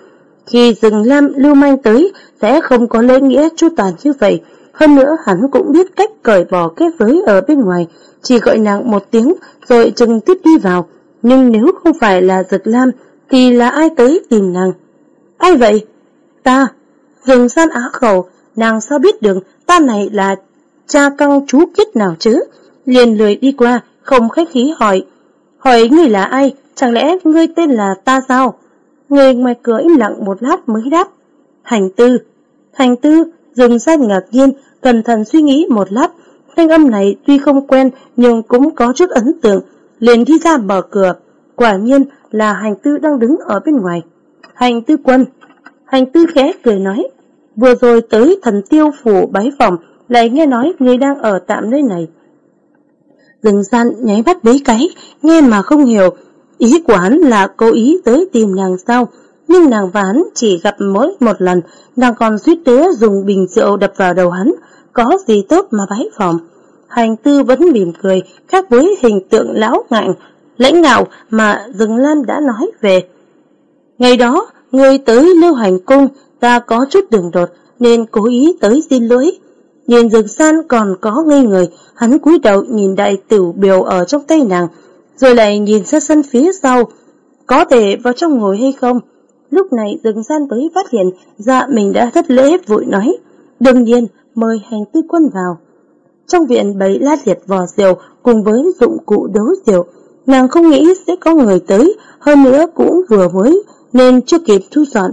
Khi rừng lam lưu manh tới, sẽ không có lễ nghĩa chu toàn như vậy. Hơn nữa hắn cũng biết cách cởi bỏ cái giới ở bên ngoài, chỉ gọi nàng một tiếng rồi chừng tiếp đi vào. Nhưng nếu không phải là giật lam, thì là ai tới tìm nàng? Ai vậy? Ta. dừng san á khẩu, nàng sao biết được ta này là cha căng chú kết nào chứ? Liền lười đi qua, không khách khí hỏi. Hỏi người là ai? Chẳng lẽ ngươi tên là ta sao? Người ngoài cửa im lặng một lát mới đáp. Hành tư. Hành tư, dừng san ngạc nhiên, cẩn thận suy nghĩ một lát. Thanh âm này tuy không quen nhưng cũng có chút ấn tượng. Liền đi ra mở cửa. Quả nhiên là hành tư đang đứng ở bên ngoài. Hành tư quân. Hành tư khẽ cười nói. Vừa rồi tới thần tiêu phủ bái phòng, lại nghe nói người đang ở tạm nơi này. Dừng gian nháy mắt mấy cái, nghe mà không hiểu. Ý của hắn là cố ý tới tìm nàng sao, nhưng nàng và hắn chỉ gặp mỗi một lần, nàng còn suýt nữa dùng bình rượu đập vào đầu hắn, có gì tốt mà bái phòng. Hành tư vẫn mỉm cười, khác với hình tượng lão ngạnh, lãnh ngạo mà Dừng Lan đã nói về. Ngày đó, người tới lưu hành cung, ta có chút đường đột, nên cố ý tới xin lỗi. Nhìn rừng san còn có ngây người, hắn cúi đầu nhìn đại tử biểu ở trong tay nàng, rồi lại nhìn ra sân phía sau. Có thể vào trong ngồi hay không? Lúc này rừng san tới phát hiện ra mình đã thất lễ vội nói. Đương nhiên, mời hành tư quân vào. Trong viện bấy lát liệt vò rượu cùng với dụng cụ đấu rượu, nàng không nghĩ sẽ có người tới, hơn nữa cũng vừa mới, nên chưa kịp thu dọn.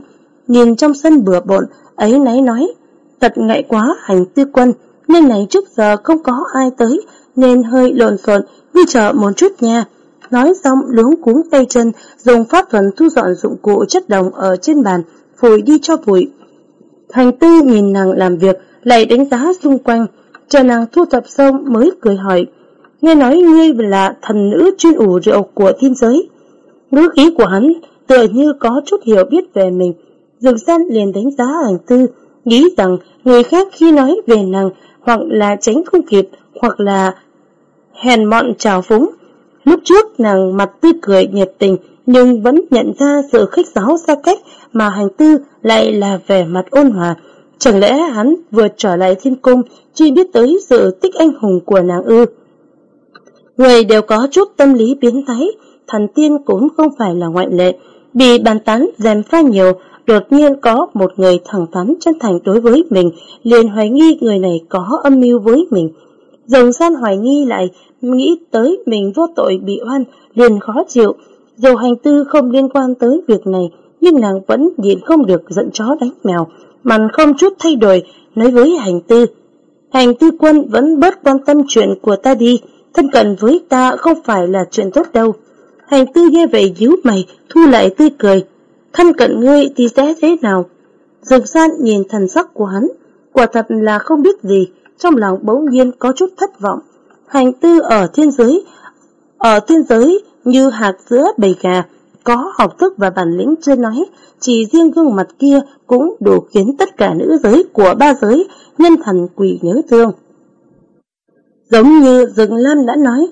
Nhìn trong sân bừa bộn, ấy nấy nói, thật ngại quá hành tư quân, nên này trước giờ không có ai tới, nên hơi lộn xộn, đi chợ một chút nha. Nói xong luống cuống tay chân, dùng pháp thuật thu dọn dụng cụ chất đồng ở trên bàn, phủi đi cho bụi. Hành tư nhìn nàng làm việc, lại đánh giá xung quanh, chờ nàng thu thập xong mới cười hỏi, nghe nói ngươi là thần nữ chuyên ủ rượu của thiên giới. Ngữ khí của hắn tựa như có chút hiểu biết về mình, Dương gian liền đánh giá ảnh tư, nghĩ rằng người khác khi nói về nàng hoặc là tránh không kịp, hoặc là hèn mọn trào phúng. Lúc trước nàng mặt tươi cười nhiệt tình, nhưng vẫn nhận ra sự khách giáo xa cách mà hành tư lại là vẻ mặt ôn hòa. Chẳng lẽ hắn vừa trở lại thiên cung chỉ biết tới sự tích anh hùng của nàng ư? Người đều có chút tâm lý biến thái, thần tiên cũng không phải là ngoại lệ. Bị bàn tán dèm pha nhiều, đột nhiên có một người thẳng thắn chân thành đối với mình, liền hoài nghi người này có âm mưu với mình. Dòng san hoài nghi lại, nghĩ tới mình vô tội bị oan, liền khó chịu. Dù hành tư không liên quan tới việc này, nhưng nàng vẫn nhịn không được giận chó đánh mèo, màn không chút thay đổi, nói với hành tư. Hành tư quân vẫn bớt quan tâm chuyện của ta đi, thân cận với ta không phải là chuyện tốt đâu. Hành tư nghe vậy díu mày, thu lại tươi cười. Thân cận ngươi thì sẽ thế nào? Dược san nhìn thần sắc của hắn, quả thật là không biết gì, trong lòng bỗng nhiên có chút thất vọng. Hành tư ở thiên giới, ở thiên giới như hạt giữa bầy gà, có học thức và bản lĩnh chưa nói, chỉ riêng gương mặt kia cũng đủ khiến tất cả nữ giới của ba giới nhân thần quỷ nhớ thương. Giống như rừng Lam đã nói,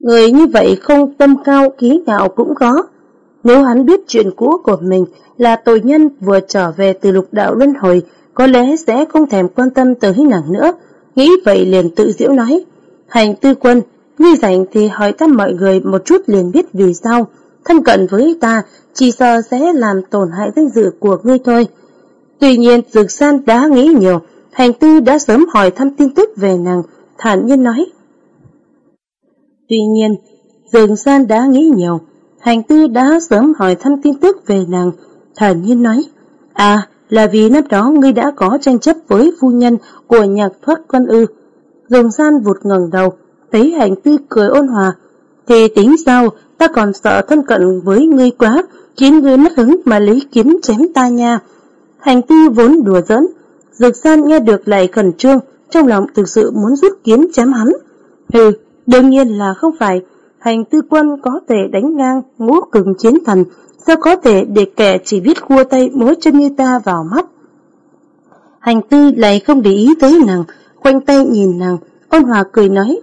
Người như vậy không tâm cao khí ngạo cũng có. Nếu hắn biết chuyện cũ của mình là tội nhân vừa trở về từ lục đạo luân hồi, có lẽ sẽ không thèm quan tâm tới nàng nữa. Nghĩ vậy liền tự diễu nói, hành tư quân, ngươi rảnh thì hỏi thăm mọi người một chút liền biết vì sao. Thân cận với ta, chỉ sợ sẽ làm tổn hại danh dự của ngươi thôi. Tuy nhiên, Dược San đã nghĩ nhiều, hành tư đã sớm hỏi thăm tin tức về nàng, thản nhiên nói. Tuy nhiên, Dược San đã nghĩ nhiều, hành tư đã sớm hỏi thăm tin tức về nàng, thản nhiên nói. À, là vì năm đó ngươi đã có tranh chấp với phu nhân của nhạc thoát quân ư. Dược San vụt ngẩng đầu, thấy hành tư cười ôn hòa. Thì tính sao, ta còn sợ thân cận với ngươi quá, khiến ngươi mất hứng mà lấy kiếm chém ta nha. Hành tư vốn đùa giỡn, Dược san nghe được lại khẩn trương, trong lòng thực sự muốn rút kiếm chém hắn. Hừ, đương nhiên là không phải, hành tư quân có thể đánh ngang ngũ cường chiến thần, sao có thể để kẻ chỉ biết khua tay mối chân như ta vào mắt. Hành tư lại không để ý tới nàng, khoanh tay nhìn nàng, ôn hòa cười nói,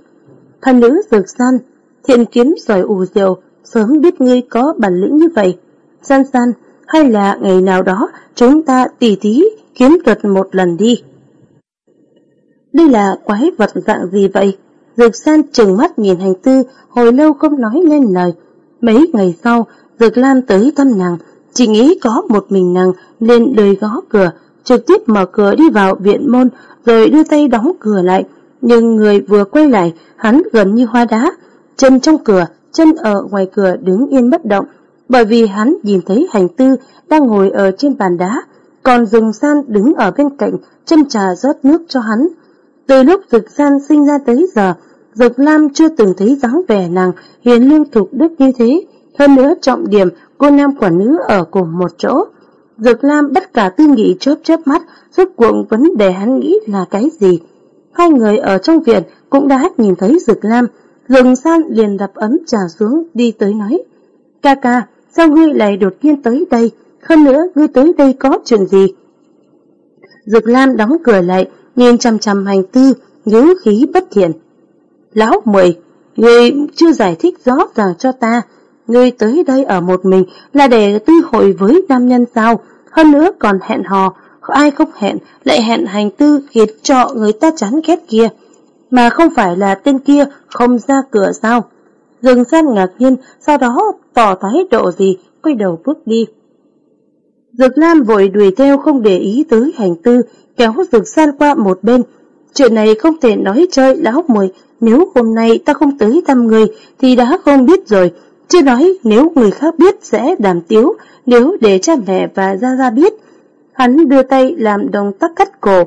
thần nữ dược san, thiện kiếm giỏi ủ diều sớm biết ngươi có bản lĩnh như vậy. San san, hay là ngày nào đó chúng ta tỉ thí kiếm thuật một lần đi. Đây là quái vật dạng gì vậy? Dược san trừng mắt nhìn hành tư, hồi lâu không nói lên lời. Mấy ngày sau, Dược lan tới thăm nàng, chỉ nghĩ có một mình nàng nên đời gõ cửa, trực tiếp mở cửa đi vào viện môn rồi đưa tay đóng cửa lại. Nhưng người vừa quay lại, hắn gần như hoa đá, chân trong cửa, chân ở ngoài cửa đứng yên bất động, bởi vì hắn nhìn thấy hành tư đang ngồi ở trên bàn đá, còn rừng san đứng ở bên cạnh, châm trà rót nước cho hắn. Từ lúc rực San sinh ra tới giờ, rực Lam chưa từng thấy dáng vẻ nàng hiền lương thục đức như thế. Hơn nữa trọng điểm, cô nam quả nữ ở cùng một chỗ. dược Lam bất cả tư nghị chớp chớp mắt, rốt cuộc vấn đề hắn nghĩ là cái gì. Hai người ở trong viện cũng đã nhìn thấy Dực Lam. Rừng san liền đập ấm trà xuống, đi tới nói. Ca ca, sao ngươi lại đột nhiên tới đây? Hơn nữa, ngươi tới đây có chuyện gì? Dực Lam đóng cửa lại, nhìn chăm chăm hành tư, nhớ khí bất thiện. Lão mười, ngươi chưa giải thích rõ ràng cho ta, ngươi tới đây ở một mình là để tư hội với nam nhân sao, hơn nữa còn hẹn hò, ai không hẹn lại hẹn hành tư khiến cho người ta chán ghét kia, mà không phải là tên kia không ra cửa sao. Dừng san ngạc nhiên, sau đó tỏ thái độ gì, quay đầu bước đi. Dược Lam vội đuổi theo không để ý tới hành tư, kéo Dược San qua một bên. Chuyện này không thể nói chơi lão muội nếu hôm nay ta không tới thăm người thì đã không biết rồi. Chưa nói nếu người khác biết sẽ đàm tiếu, nếu để cha mẹ và Gia Gia biết. Hắn đưa tay làm động tác cắt cổ.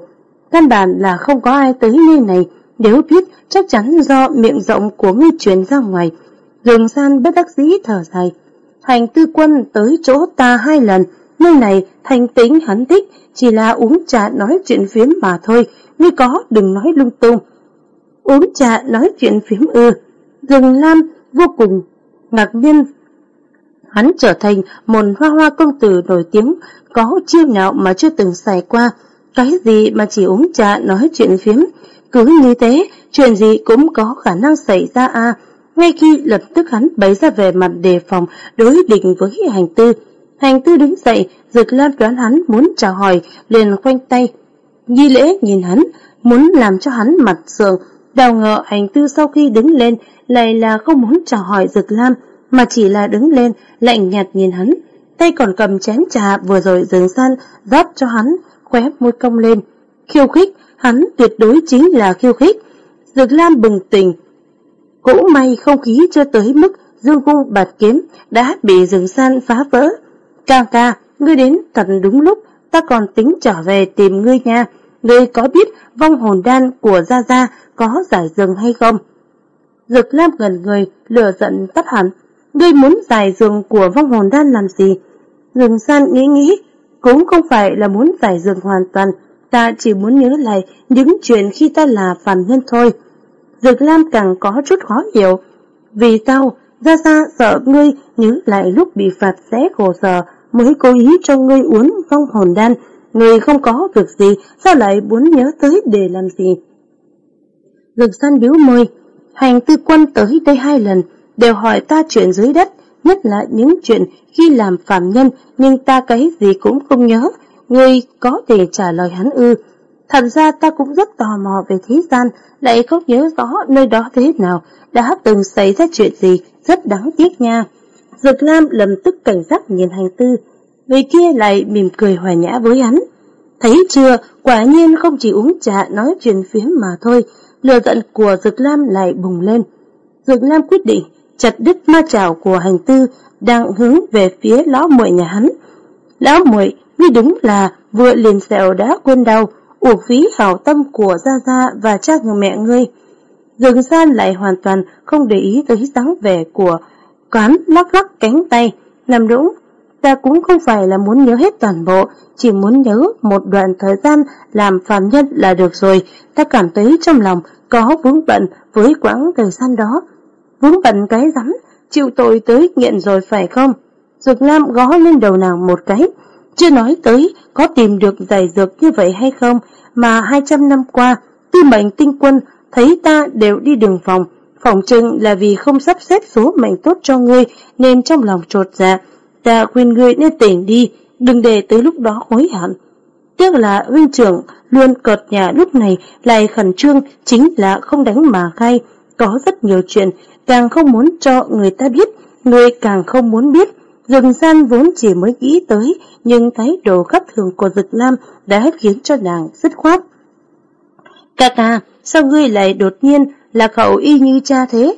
Căn bản là không có ai tới nơi này, nếu biết chắc chắn do miệng rộng của ngươi truyền ra ngoài. Dường san bất đắc dĩ thở dài. Hành tư quân tới chỗ ta hai lần, nơi này thành tính hắn thích, chỉ là uống trà nói chuyện phiếm mà thôi, ngươi có đừng nói lung tung. Uống trà nói chuyện phiếm ư, rừng lam vô cùng ngạc nhiên. Hắn trở thành một hoa hoa công tử nổi tiếng, có chiêu nào mà chưa từng xảy qua, cái gì mà chỉ uống trà nói chuyện phiếm. Cứ như thế, chuyện gì cũng có khả năng xảy ra à. Ngay khi lập tức hắn bấy ra về mặt đề phòng đối định với hành tư, Hành tư đứng dậy, Dực Lam đoán hắn muốn chào hỏi, liền khoanh tay. Nhi lễ nhìn hắn, muốn làm cho hắn mặt sượng, đào ngờ hành tư sau khi đứng lên lại là không muốn chào hỏi Dực Lam, mà chỉ là đứng lên, lạnh nhạt nhìn hắn. Tay còn cầm chén trà vừa rồi dừng san, rót cho hắn, khóe môi cong lên. Khiêu khích, hắn tuyệt đối chính là khiêu khích. Dực Lam bừng tỉnh. Cũng may không khí chưa tới mức dương cung bạt kiếm đã bị rừng san phá vỡ. Ca ca, ngươi đến thật đúng lúc, ta còn tính trở về tìm ngươi nha. Ngươi có biết vong hồn đan của Gia Gia có giải dừng hay không? Dực Lam gần người, lửa giận tắt hẳn. Ngươi muốn giải giường của vong hồn đan làm gì? Dừng san nghĩ nghĩ, cũng không phải là muốn giải giường hoàn toàn, ta chỉ muốn nhớ lại những chuyện khi ta là phàm nhân thôi. Dược Lam càng có chút khó hiểu. Vì sao Ra Ra sợ ngươi nhớ lại lúc bị phạt sẽ khổ sở mới cố ý cho ngươi uống vong hồn đan. Ngươi không có việc gì, sao lại muốn nhớ tới để làm gì? Lực San biếu môi, hành tư quân tới đây hai lần, đều hỏi ta chuyện dưới đất, nhất là những chuyện khi làm phạm nhân, nhưng ta cái gì cũng không nhớ. Ngươi có thể trả lời hắn ư. Thật ra ta cũng rất tò mò về thế gian, lại không nhớ rõ nơi đó thế nào, đã từng xảy ra chuyện gì, rất đáng tiếc nha. Dược Lam lầm tức cảnh giác nhìn hành tư, người kia lại mỉm cười hòa nhã với hắn. Thấy chưa, quả nhiên không chỉ uống trà nói chuyện phiếm mà thôi, lừa giận của Dược Lam lại bùng lên. Dược Lam quyết định chặt đứt ma trảo của hành tư đang hướng về phía lão muội nhà hắn. Lão muội, ngươi đúng là vừa liền sẹo đã quên đau, uổng phí hảo tâm của Gia Gia và cha người mẹ ngươi. Dường san lại hoàn toàn không để ý tới dáng vẻ của Quán lắc lắc cánh tay, nằm đúng, ta cũng không phải là muốn nhớ hết toàn bộ, chỉ muốn nhớ một đoạn thời gian làm phàm nhân là được rồi, ta cảm thấy trong lòng có vướng bận với quãng thời gian đó vướng bận cái rắm, chịu tội tới nghiện rồi phải không? Dược Lam gõ lên đầu nàng một cái, chưa nói tới có tìm được giải dược như vậy hay không, mà 200 năm qua, tư mệnh tinh quân thấy ta đều đi đường phòng phòng trưng là vì không sắp xếp số mệnh tốt cho ngươi nên trong lòng trột dạ. Ta khuyên ngươi nên tỉnh đi, đừng để tới lúc đó hối hận. Tiếc là huynh trưởng luôn cợt nhà lúc này lại khẩn trương chính là không đánh mà khai. Có rất nhiều chuyện càng không muốn cho người ta biết, người càng không muốn biết. Dừng gian vốn chỉ mới nghĩ tới, nhưng thái độ khắc thường của Dực Lam đã khiến cho nàng dứt khoát. Ca ca, sao ngươi lại đột nhiên là cậu y như cha thế?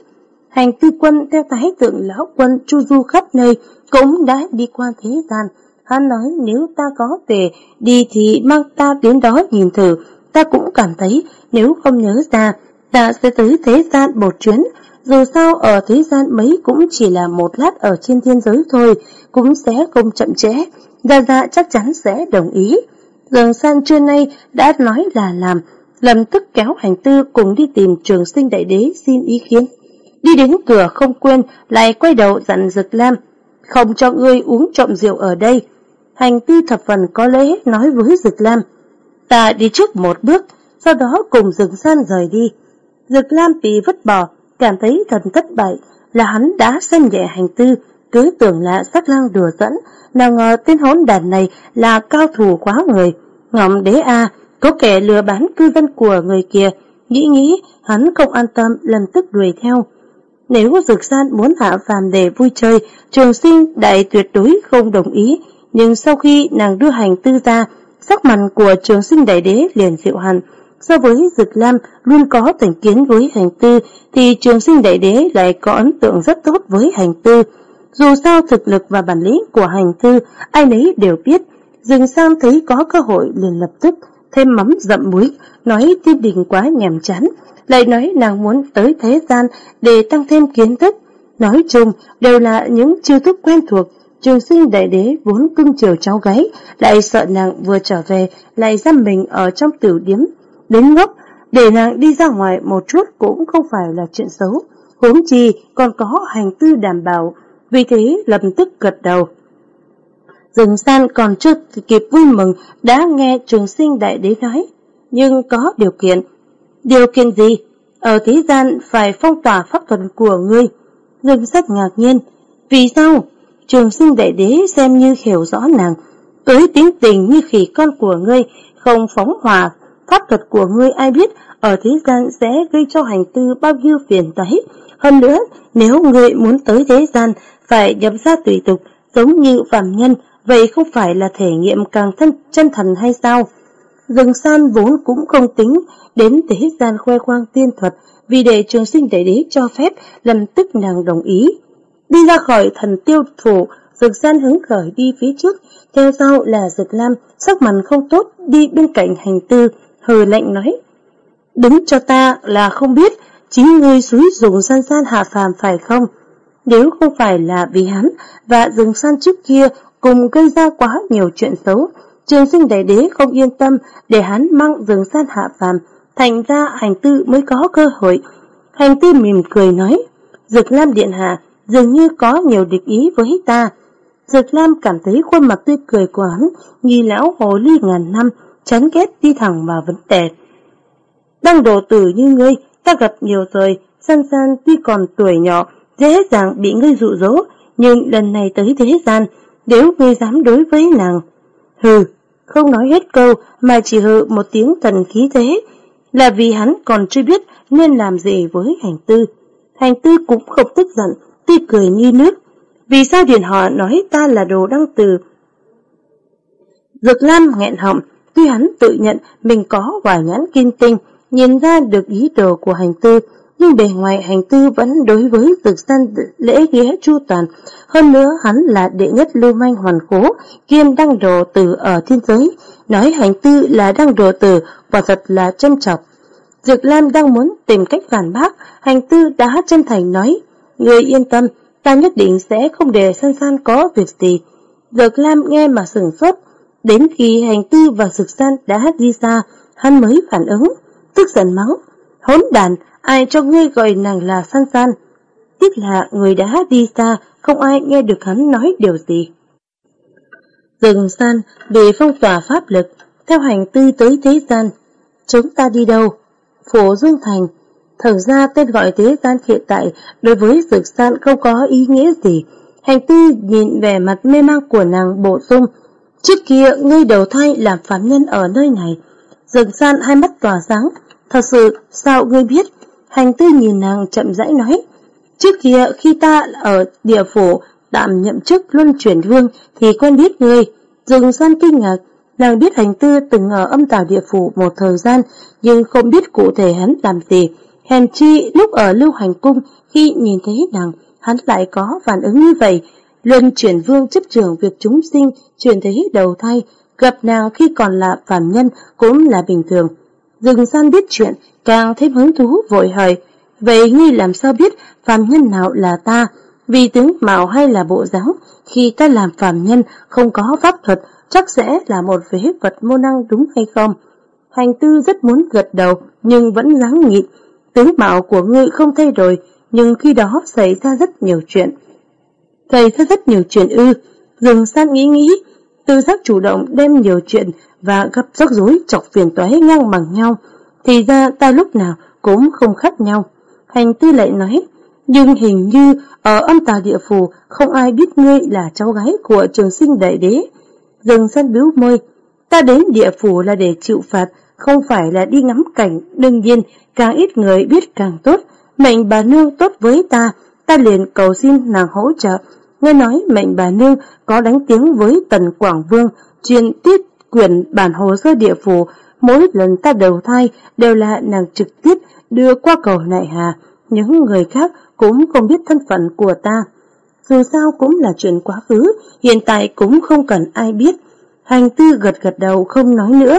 Hành tư quân theo thái tượng lão quân chu du khắp nơi cũng đã đi qua thế gian. Hắn nói nếu ta có thể đi thì mang ta đến đó nhìn thử. Ta cũng cảm thấy nếu không nhớ ra, ta sẽ tới thế gian một chuyến. Dù sao ở thế gian mấy cũng chỉ là một lát ở trên thiên giới thôi, cũng sẽ không chậm trễ. Gia Gia chắc chắn sẽ đồng ý. Dường san trưa nay đã nói là làm, lập tức kéo hành tư cùng đi tìm trường sinh đại đế xin ý kiến. Đi đến cửa không quên, lại quay đầu dặn Dực Lam, không cho ngươi uống trộm rượu ở đây. Hành tư thập phần có lễ nói với Dực Lam, ta đi trước một bước, sau đó cùng Dực San rời đi. Dực Lam bị vứt bỏ, cảm thấy thần thất bại, là hắn đã xem nhẹ hành tư, cứ tưởng là sắc lang đùa dẫn, nào ngờ tên hỗn đàn này là cao thủ quá người. Ngọc đế A, có kẻ lừa bán cư dân của người kia, nghĩ nghĩ, hắn không an tâm lần tức đuổi theo. Nếu Dược San muốn hạ phàm để vui chơi, trường sinh đại tuyệt đối không đồng ý, nhưng sau khi nàng đưa hành tư ra, sắc mặt của trường sinh đại đế liền dịu hẳn. So với Dực Lam luôn có thành kiến với hành tư, thì trường sinh đại đế lại có ấn tượng rất tốt với hành tư. Dù sao thực lực và bản lĩnh của hành tư, ai nấy đều biết. Dừng sang thấy có cơ hội liền lập tức thêm mắm dậm muối, nói tiên đình quá nhàm chán, lại nói nàng muốn tới thế gian để tăng thêm kiến thức. Nói chung, đều là những chiêu thức quen thuộc, trường sinh đại đế vốn cưng chiều cháu gái, lại sợ nàng vừa trở về, lại giam mình ở trong tiểu điếm. Đến ngốc, để nàng đi ra ngoài một chút cũng không phải là chuyện xấu, huống chi còn có hành tư đảm bảo, vì thế lập tức gật đầu. Dừng san còn chưa kịp vui mừng đã nghe trường sinh đại đế nói, nhưng có điều kiện. Điều kiện gì? Ở thế gian phải phong tỏa pháp thuật của ngươi. Dừng rất ngạc nhiên. Vì sao? Trường sinh đại đế xem như hiểu rõ nàng. Tới tiếng tình như khỉ con của ngươi, không phóng hỏa. Pháp thuật của ngươi ai biết ở thế gian sẽ gây cho hành tư bao nhiêu phiền toái. Hơn nữa, nếu ngươi muốn tới thế gian, phải nhập ra tùy tục, giống như phạm nhân, vậy không phải là thể nghiệm càng thân chân thần hay sao? Rừng san vốn cũng không tính đến thế gian khoe khoang tiên thuật vì để trường sinh đại đế cho phép lần tức nàng đồng ý. Đi ra khỏi thần tiêu thủ, Dược san hứng khởi đi phía trước, theo sau là Dược lam, sắc mặt không tốt đi bên cạnh hành tư, hờ lạnh nói. Đứng cho ta là không biết, chính ngươi suối dùng san san hạ phàm phải không? Nếu không phải là vì hắn và rừng san trước kia cùng gây ra quá nhiều chuyện xấu, trường sinh đại đế không yên tâm để hắn mang rừng san hạ phàm, thành ra hành tư mới có cơ hội. Hành tư mỉm cười nói, Dược Lam Điện Hạ dường như có nhiều địch ý với ta. Dược Lam cảm thấy khuôn mặt tươi cười của hắn như lão hồ ly ngàn năm, chán ghét đi thẳng vào vấn đề. Đang đồ tử như ngươi, ta gặp nhiều rồi, san san tuy còn tuổi nhỏ, dễ dàng bị ngươi dụ dỗ, nhưng lần này tới thế gian, nếu ngươi dám đối với nàng. Hừ, không nói hết câu mà chỉ hừ một tiếng thần khí thế, là vì hắn còn chưa biết nên làm gì với hành tư. Hành tư cũng không tức giận, tươi cười như nước. Vì sao điện họ nói ta là đồ đăng từ? Dược Lam nghẹn họng, tuy hắn tự nhận mình có quả nhãn kinh tinh, nhìn ra được ý đồ của hành tư, nhưng bề ngoài hành tư vẫn đối với thực dân lễ ghé chu toàn. Hơn nữa hắn là đệ nhất lưu manh hoàn khố, kiêm đăng đồ tử ở thiên giới. Nói hành tư là đăng đồ tử, quả thật là châm chọc. Dược Lam đang muốn tìm cách phản bác, hành tư đã chân thành nói, Người yên tâm, ta nhất định sẽ không để san san có việc gì. Dược Lam nghe mà sửng sốt, đến khi hành tư và sực san đã đi xa, hắn mới phản ứng, tức giận mắng, Hốn đàn, ai cho ngươi gọi nàng là san san. tiếc là người đã đi xa, không ai nghe được hắn nói điều gì. Rừng san bị phong tỏa pháp lực, theo hành tư tới thế gian. Chúng ta đi đâu? phố Dương Thành. Thật ra tên gọi thế gian hiện tại đối với sực san không có ý nghĩa gì. Hành tư nhìn vẻ mặt mê mang của nàng bổ sung. Trước kia ngươi đầu thai làm phán nhân ở nơi này. Rực san hai mắt tỏa sáng. Thật sự, sao ngươi biết? Hành tư nhìn nàng chậm rãi nói. Trước kia khi ta ở địa phủ tạm nhậm chức luân chuyển hương thì quen biết ngươi. Rừng san kinh ngạc, nàng biết hành tư từng ở âm tào địa phủ một thời gian nhưng không biết cụ thể hắn làm gì. Hèn chi lúc ở lưu hành cung khi nhìn thấy nàng hắn lại có phản ứng như vậy. Luân chuyển vương chấp trưởng việc chúng sinh chuyển thế đầu thai gặp nàng khi còn là phàm nhân cũng là bình thường. Rừng san biết chuyện càng thêm hứng thú vội hỏi Vậy ngươi làm sao biết phàm nhân nào là ta? Vì tướng mạo hay là bộ dáng, khi ta làm phàm nhân không có pháp thuật, chắc sẽ là một vế vật mô năng đúng hay không? Hành tư rất muốn gật đầu, nhưng vẫn ráng nhịn. Tướng mạo của ngươi không thay đổi, nhưng khi đó xảy ra rất nhiều chuyện thầy rất rất nhiều chuyện ư, dừng san nghĩ nghĩ, tư giác chủ động đem nhiều chuyện và gặp rắc rối chọc phiền toái ngang bằng nhau. Thì ra ta lúc nào cũng không khác nhau. Hành tư lại nói, nhưng hình như ở âm tà địa phủ không ai biết ngươi là cháu gái của trường sinh đại đế. Dừng săn biếu môi, ta đến địa phủ là để chịu phạt, không phải là đi ngắm cảnh, đương nhiên càng ít người biết càng tốt. Mệnh bà nương tốt với ta, ta liền cầu xin nàng hỗ trợ. Nghe nói mệnh bà nương có đánh tiếng với tần Quảng Vương, truyền tiết quyền bản hồ sơ địa phủ, mỗi lần ta đầu thai đều là nàng trực tiếp đưa qua cầu nại hà. Những người khác cũng không biết thân phận của ta. Dù sao cũng là chuyện quá khứ, hiện tại cũng không cần ai biết. Hành tư gật gật đầu không nói nữa.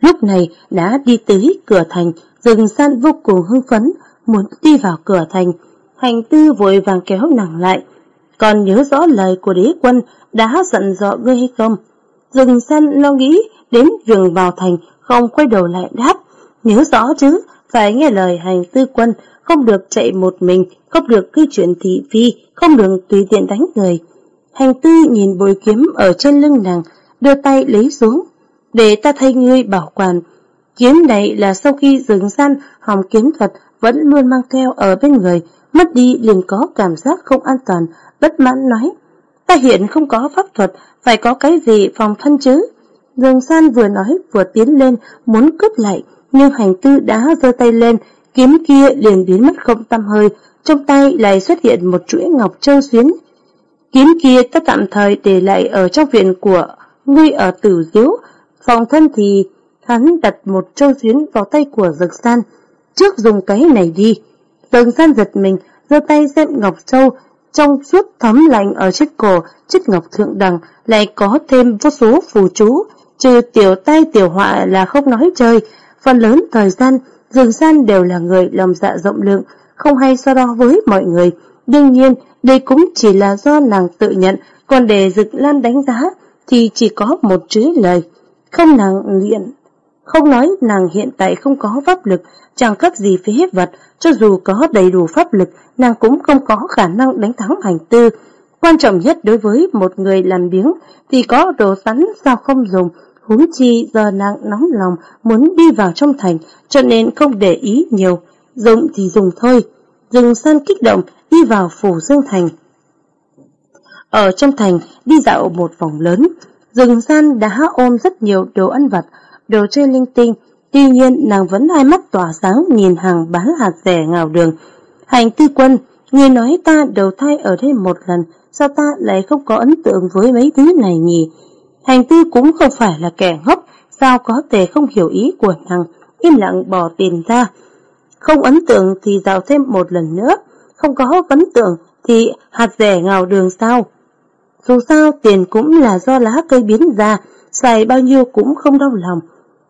Lúc này đã đi tới cửa thành, rừng san vô cùng hưng phấn, muốn đi vào cửa thành. Hành tư vội vàng kéo nàng lại. Còn nhớ rõ lời của đế quân đã dặn dọ ngươi hay không? dừng san lo nghĩ đến việc vào thành, không quay đầu lại đáp. Nhớ rõ chứ, phải nghe lời hành tư quân, không được chạy một mình, không được gây chuyện thị phi, không được tùy tiện đánh người. Hành tư nhìn bồi kiếm ở trên lưng nàng, đưa tay lấy xuống, để ta thay ngươi bảo quản. Kiếm này là sau khi dừng săn, hòng kiếm thuật vẫn luôn mang theo ở bên người, mất đi liền có cảm giác không an toàn, bất mãn nói. Ta hiện không có pháp thuật, phải có cái gì phòng thân chứ? Dương San vừa nói vừa tiến lên, muốn cướp lại, nhưng hành tư đã giơ tay lên, kiếm kia liền biến mất không tăm hơi, trong tay lại xuất hiện một chuỗi ngọc châu xuyến. Kiếm kia ta tạm thời để lại ở trong viện của ngươi ở tử diếu, phòng thân thì hắn đặt một châu xuyến vào tay của dược san, trước dùng cái này đi. Dược san giật mình, giơ tay xem ngọc châu, trong suốt thấm lạnh ở chiếc cổ, chiếc ngọc thượng đẳng lại có thêm vô số phù chú, trừ tiểu tay tiểu họa là không nói chơi, phần lớn thời gian Dương San đều là người lòng dạ rộng lượng, không hay so đo với mọi người. Đương nhiên, đây cũng chỉ là do nàng tự nhận, còn để Dực Lan đánh giá thì chỉ có một chữ lời. Không nàng luyện, không nói nàng hiện tại không có pháp lực, chẳng cấp gì phía hết vật, cho dù có đầy đủ pháp lực, nàng cũng không có khả năng đánh thắng hành tư. Quan trọng nhất đối với một người làm biếng thì có đồ sắn sao không dùng, huống chi giờ nàng nóng lòng muốn đi vào trong thành, cho nên không để ý nhiều, dùng thì dùng thôi. Dừng săn kích động đi vào phủ Dương Thành. Ở trong thành đi dạo một vòng lớn, rừng san đã ôm rất nhiều đồ ăn vặt, đồ chơi linh tinh, tuy nhiên nàng vẫn hai mắt tỏa sáng nhìn hàng bán hạt rẻ ngào đường. Hành tư quân, người nói ta đầu thai ở đây một lần, sao ta lại không có ấn tượng với mấy thứ này nhỉ? Hành tư cũng không phải là kẻ ngốc, sao có thể không hiểu ý của nàng, im lặng bỏ tiền ra. Không ấn tượng thì rào thêm một lần nữa, không có ấn tượng thì hạt rẻ ngào đường sao. Dù sao tiền cũng là do lá cây biến ra, xài bao nhiêu cũng không đau lòng.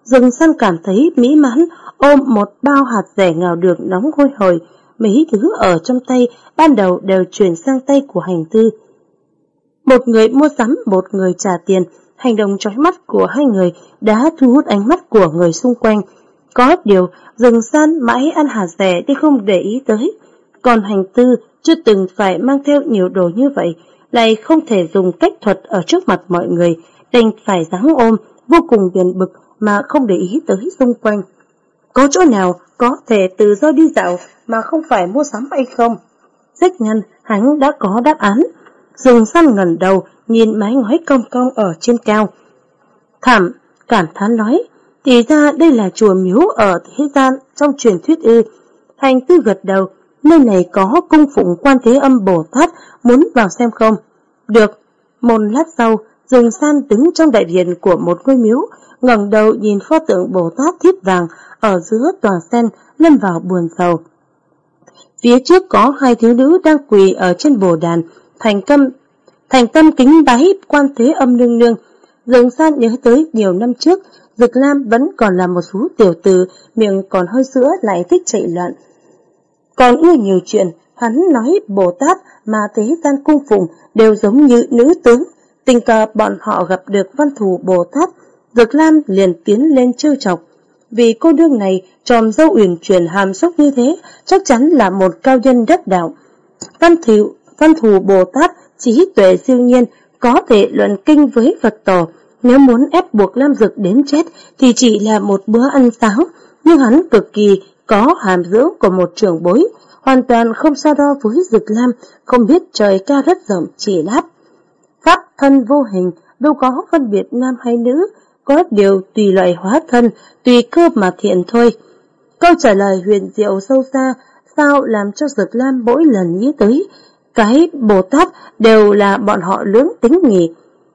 Dừng săn cảm thấy mỹ mãn, ôm một bao hạt rẻ ngào đường nóng hôi hồi, mấy thứ ở trong tay ban đầu đều chuyển sang tay của hành tư. Một người mua sắm, một người trả tiền, hành động trói mắt của hai người đã thu hút ánh mắt của người xung quanh. Có điều, rừng san mãi ăn hạt rẻ thì không để ý tới. còn hành tư chưa từng phải mang theo nhiều đồ như vậy, lại không thể dùng cách thuật ở trước mặt mọi người, đành phải dáng ôm, vô cùng phiền bực mà không để ý tới xung quanh. Có chỗ nào có thể tự do đi dạo mà không phải mua sắm hay không? Rất nhanh, hắn đã có đáp án. Dừng săn ngẩn đầu, nhìn mái ngói cong cong ở trên cao. Thảm, cảm thán nói, thì ra đây là chùa miếu ở thế gian trong truyền thuyết ư. Hành tư gật đầu, nơi này có cung phụng quan thế âm Bồ Tát, muốn vào xem không? Được. Một lát sau, rừng san đứng trong đại điện của một ngôi miếu, ngẩng đầu nhìn pho tượng Bồ Tát thiếp vàng ở giữa tòa sen, lâm vào buồn sầu. Phía trước có hai thiếu nữ đang quỳ ở trên bồ đàn, thành tâm, thành tâm kính bái quan thế âm nương nương. Dường san nhớ tới nhiều năm trước, Dực Lam vẫn còn là một số tiểu tử, miệng còn hơi sữa lại thích chạy loạn. Còn ưa nhiều chuyện, hắn nói Bồ Tát mà thế gian cung phụng đều giống như nữ tướng. Tình cờ bọn họ gặp được văn thù Bồ Tát, Dực Lam liền tiến lên trêu chọc. Vì cô đương này tròm dâu uyển chuyển hàm xúc như thế, chắc chắn là một cao nhân đất đạo. Văn thù, văn thù Bồ Tát trí tuệ siêu nhiên, có thể luận kinh với Phật tổ. Nếu muốn ép buộc Lam Dược đến chết thì chỉ là một bữa ăn sáng, nhưng hắn cực kỳ có hàm dưỡng của một trưởng bối, hoàn toàn không so đo với Dực Lam, không biết trời ca rất rộng chỉ đáp. Pháp thân vô hình, đâu có phân biệt nam hay nữ, có điều tùy loại hóa thân, tùy cơ mà thiện thôi. Câu trả lời huyền diệu sâu xa, sao làm cho dược Lam mỗi lần nghĩ tới, cái Bồ Tát đều là bọn họ lưỡng tính nghỉ.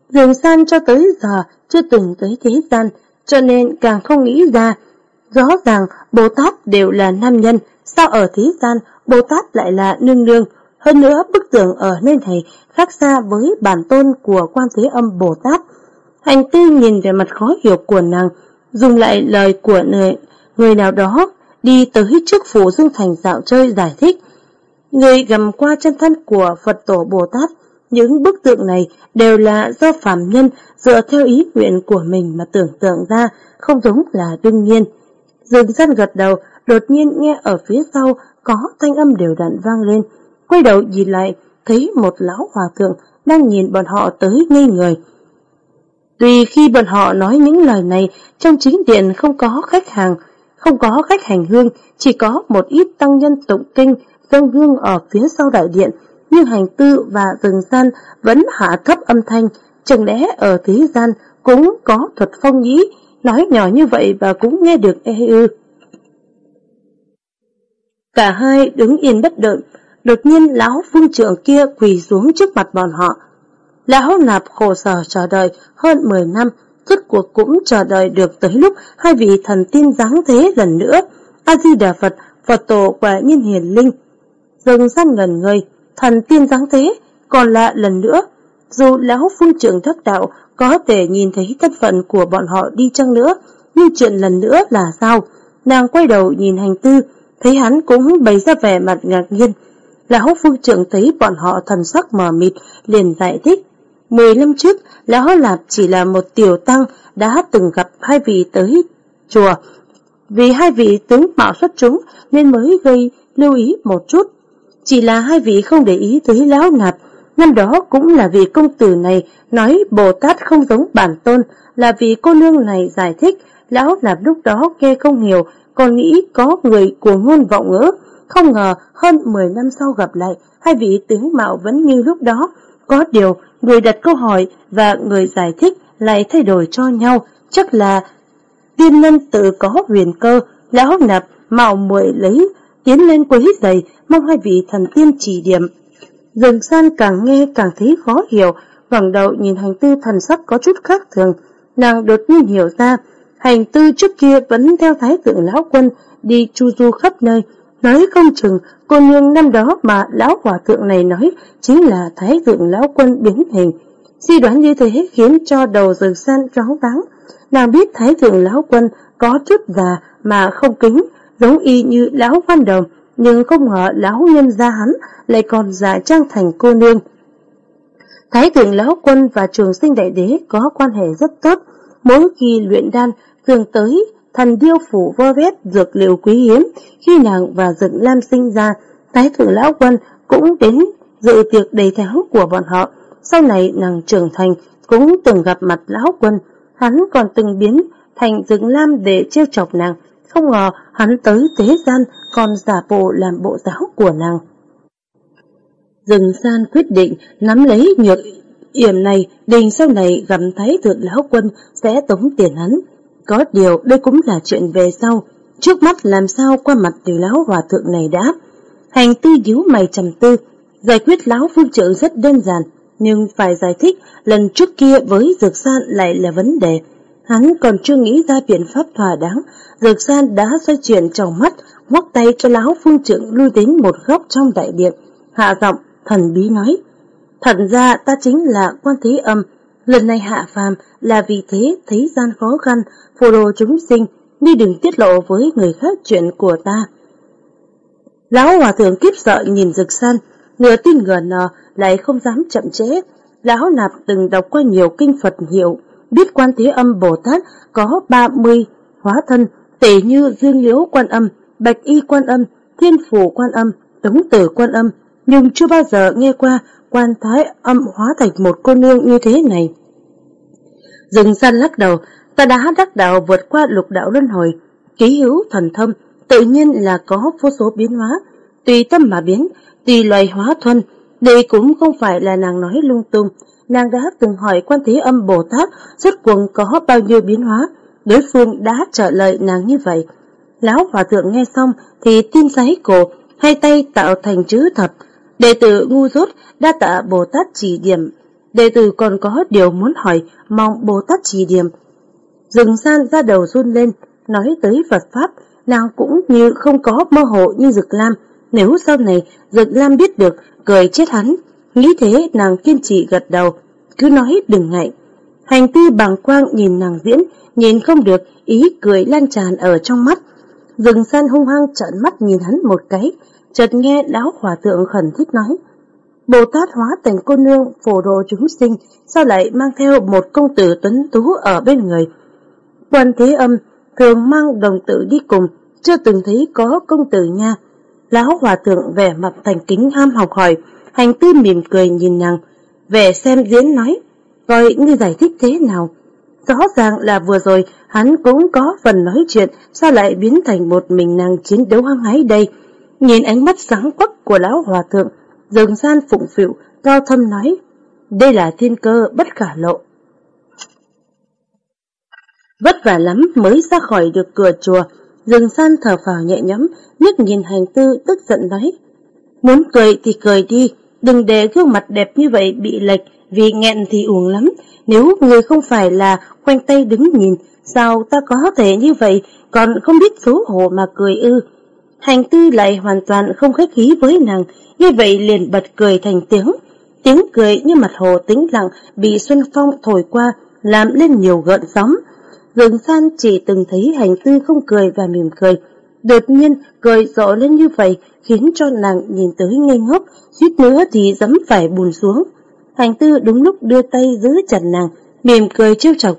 Dường san cho tới giờ chưa từng tới thế gian, cho nên càng không nghĩ ra. Rõ ràng Bồ Tát đều là nam nhân, sao ở thế gian Bồ Tát lại là nương nương. Hơn nữa bức tường ở nơi này khác xa với bản tôn của quan thế âm Bồ Tát. Hành tư nhìn về mặt khó hiểu của nàng, dùng lại lời của người, người nào đó đi tới trước phủ Dương Thành dạo chơi giải thích. Người gầm qua chân thân của Phật tổ Bồ Tát, những bức tượng này đều là do phạm nhân dựa theo ý nguyện của mình mà tưởng tượng ra, không giống là đương nhiên. Dương dân gật đầu, đột nhiên nghe ở phía sau có thanh âm đều đặn vang lên. Quay đầu nhìn lại, thấy một lão hòa thượng đang nhìn bọn họ tới ngây người. Tuy khi bọn họ nói những lời này, trong chính điện không có khách hàng, không có khách hành hương, chỉ có một ít tăng nhân tụng kinh, dâng hương ở phía sau đại điện, nhưng hành tư và rừng gian vẫn hạ thấp âm thanh, chẳng lẽ ở thế gian cũng có thuật phong nhĩ, nói nhỏ như vậy và cũng nghe được e ư. Cả hai đứng yên bất động, đột nhiên lão phương trưởng kia quỳ xuống trước mặt bọn họ. Lão nạp khổ sở chờ đợi hơn 10 năm, rốt cuộc cũng chờ đợi được tới lúc hai vị thần tiên giáng thế lần nữa. A-di-đà Phật, Phật tổ quả nhiên hiền linh. Dừng săn ngần người, thần tiên giáng thế, còn lạ lần nữa. Dù lão phương trưởng thất đạo có thể nhìn thấy thân phận của bọn họ đi chăng nữa, nhưng chuyện lần nữa là sao? Nàng quay đầu nhìn hành tư, thấy hắn cũng bày ra vẻ mặt ngạc nhiên. Lão phương trưởng thấy bọn họ thần sắc mờ mịt, liền giải thích. Mười năm trước, Lão Lạp chỉ là một tiểu tăng đã từng gặp hai vị tới chùa. Vì hai vị tướng mạo xuất chúng nên mới gây lưu ý một chút. Chỉ là hai vị không để ý tới Lão Lạp. Năm đó cũng là vì công tử này nói Bồ Tát không giống bản tôn, là vì cô nương này giải thích. Lão Lạp lúc đó nghe không hiểu, còn nghĩ có người của ngôn vọng ngữ. Không ngờ hơn 10 năm sau gặp lại, hai vị tướng mạo vẫn như lúc đó. Có điều, người đặt câu hỏi và người giải thích lại thay đổi cho nhau, chắc là tiên nhân tự có huyền cơ, lão nạp mạo muội lấy tiến lên quấy giày, mong hai vị thần tiên chỉ điểm. Dừng san càng nghe càng thấy khó hiểu, ngẩng đầu nhìn hành tư thần sắc có chút khác thường, nàng đột nhiên hiểu ra, hành tư trước kia vẫn theo thái tượng lão quân đi chu du khắp nơi, nói không chừng cô nương năm đó mà lão hòa thượng này nói chính là thái thượng lão quân biến hình. Suy đoán như thế khiến cho đầu rừng san tróng vắng. Nàng biết thái thượng lão quân có chút già mà không kính, giống y như lão văn đồng, nhưng không ngờ lão nhân gia hắn lại còn giả trang thành cô nương. Thái thượng lão quân và trường sinh đại đế có quan hệ rất tốt, mỗi khi luyện đan thường tới thần điêu phủ vơ vét dược liệu quý hiếm khi nàng và dựng lam sinh ra Thái thượng lão quân cũng đến dự tiệc đầy tháo của bọn họ. Sau này nàng trưởng thành cũng từng gặp mặt lão quân, hắn còn từng biến thành rừng lam để trêu chọc nàng. Không ngờ hắn tới thế gian còn giả bộ làm bộ giáo của nàng. Dừng san quyết định nắm lấy nhược yểm này, đình sau này gặp thấy thượng lão quân sẽ tống tiền hắn. Có điều đây cũng là chuyện về sau, trước mắt làm sao qua mặt từ lão hòa thượng này đã. Hành tư díu mày trầm tư, giải quyết lão phương trưởng rất đơn giản, nhưng phải giải thích lần trước kia với dược san lại là vấn đề. Hắn còn chưa nghĩ ra biện pháp thỏa đáng, dược san đã xoay chuyển trong mắt, ngoắc tay cho lão phương trưởng lui đến một góc trong đại điện. Hạ giọng, thần bí nói, thật ra ta chính là quan thế âm, lần này hạ phàm là vì thế thấy gian khó khăn, phù đồ chúng sinh, đi đừng tiết lộ với người khác chuyện của ta. Lão hòa thượng kiếp sợ nhìn rực san, nửa tin ngờ nờ lại không dám chậm trễ. Lão nạp từng đọc qua nhiều kinh Phật hiệu, biết quan thế âm Bồ Tát có 30 hóa thân, tể như dương liễu quan âm, bạch y quan âm, thiên phủ quan âm, tống tử quan âm, nhưng chưa bao giờ nghe qua quan thái âm hóa thành một cô nương như thế này. Dừng san lắc đầu, ta đã đắc đạo vượt qua lục đạo luân hồi, ký hữu thần thâm, tự nhiên là có vô số biến hóa, tùy tâm mà biến, tùy loài hóa thuần. Đây cũng không phải là nàng nói lung tung, nàng đã từng hỏi quan thế âm Bồ Tát rốt cuộc có bao nhiêu biến hóa, đối phương đã trả lời nàng như vậy. Lão Hòa Thượng nghe xong thì tim giấy cổ, hai tay tạo thành chữ thập, đệ tử ngu dốt đa tạ Bồ Tát chỉ điểm. Đệ tử còn có điều muốn hỏi, mong Bồ Tát chỉ điểm. Dừng san ra đầu run lên, nói tới Phật Pháp, nàng cũng như không có mơ hồ như Dực Lam. Nếu sau này Dực Lam biết được, cười chết hắn. Nghĩ thế nàng kiên trì gật đầu, cứ nói đừng ngại. Hành ti bằng quang nhìn nàng diễn, nhìn không được, ý cười lan tràn ở trong mắt. Dừng san hung hăng trợn mắt nhìn hắn một cái, chợt nghe lão hòa thượng khẩn thiết nói. Bồ Tát hóa thành cô nương phổ độ chúng sinh, sao lại mang theo một công tử tuấn tú ở bên người? Quan Thế Âm thường mang đồng tử đi cùng, chưa từng thấy có công tử nha. Lão hòa thượng vẻ mặt thành kính ham học hỏi, hành tư mỉm cười nhìn nàng, vẻ xem diễn nói, coi như giải thích thế nào. Rõ ràng là vừa rồi hắn cũng có phần nói chuyện, sao lại biến thành một mình nàng chiến đấu hăng hái đây. Nhìn ánh mắt sáng quắc của lão hòa thượng, dường gian phụng phịu, cao thâm nói, đây là thiên cơ bất khả lộ. Vất vả lắm mới ra khỏi được cửa chùa, dường san thở phào nhẹ nhõm, liếc nhìn hành tư tức giận nói. Muốn cười thì cười đi, đừng để gương mặt đẹp như vậy bị lệch, vì nghẹn thì uổng lắm. Nếu người không phải là khoanh tay đứng nhìn, sao ta có thể như vậy, còn không biết xấu hổ mà cười ư. Hành tư lại hoàn toàn không khách khí với nàng, như vậy liền bật cười thành tiếng. Tiếng cười như mặt hồ tĩnh lặng bị xuân phong thổi qua, làm lên nhiều gợn sóng. Dường san chỉ từng thấy hành tư không cười và mỉm cười. Đột nhiên cười rộ lên như vậy khiến cho nàng nhìn tới ngây ngốc, suýt nữa thì dẫm phải bùn xuống. Hành tư đúng lúc đưa tay giữ chặt nàng, mỉm cười trêu chọc.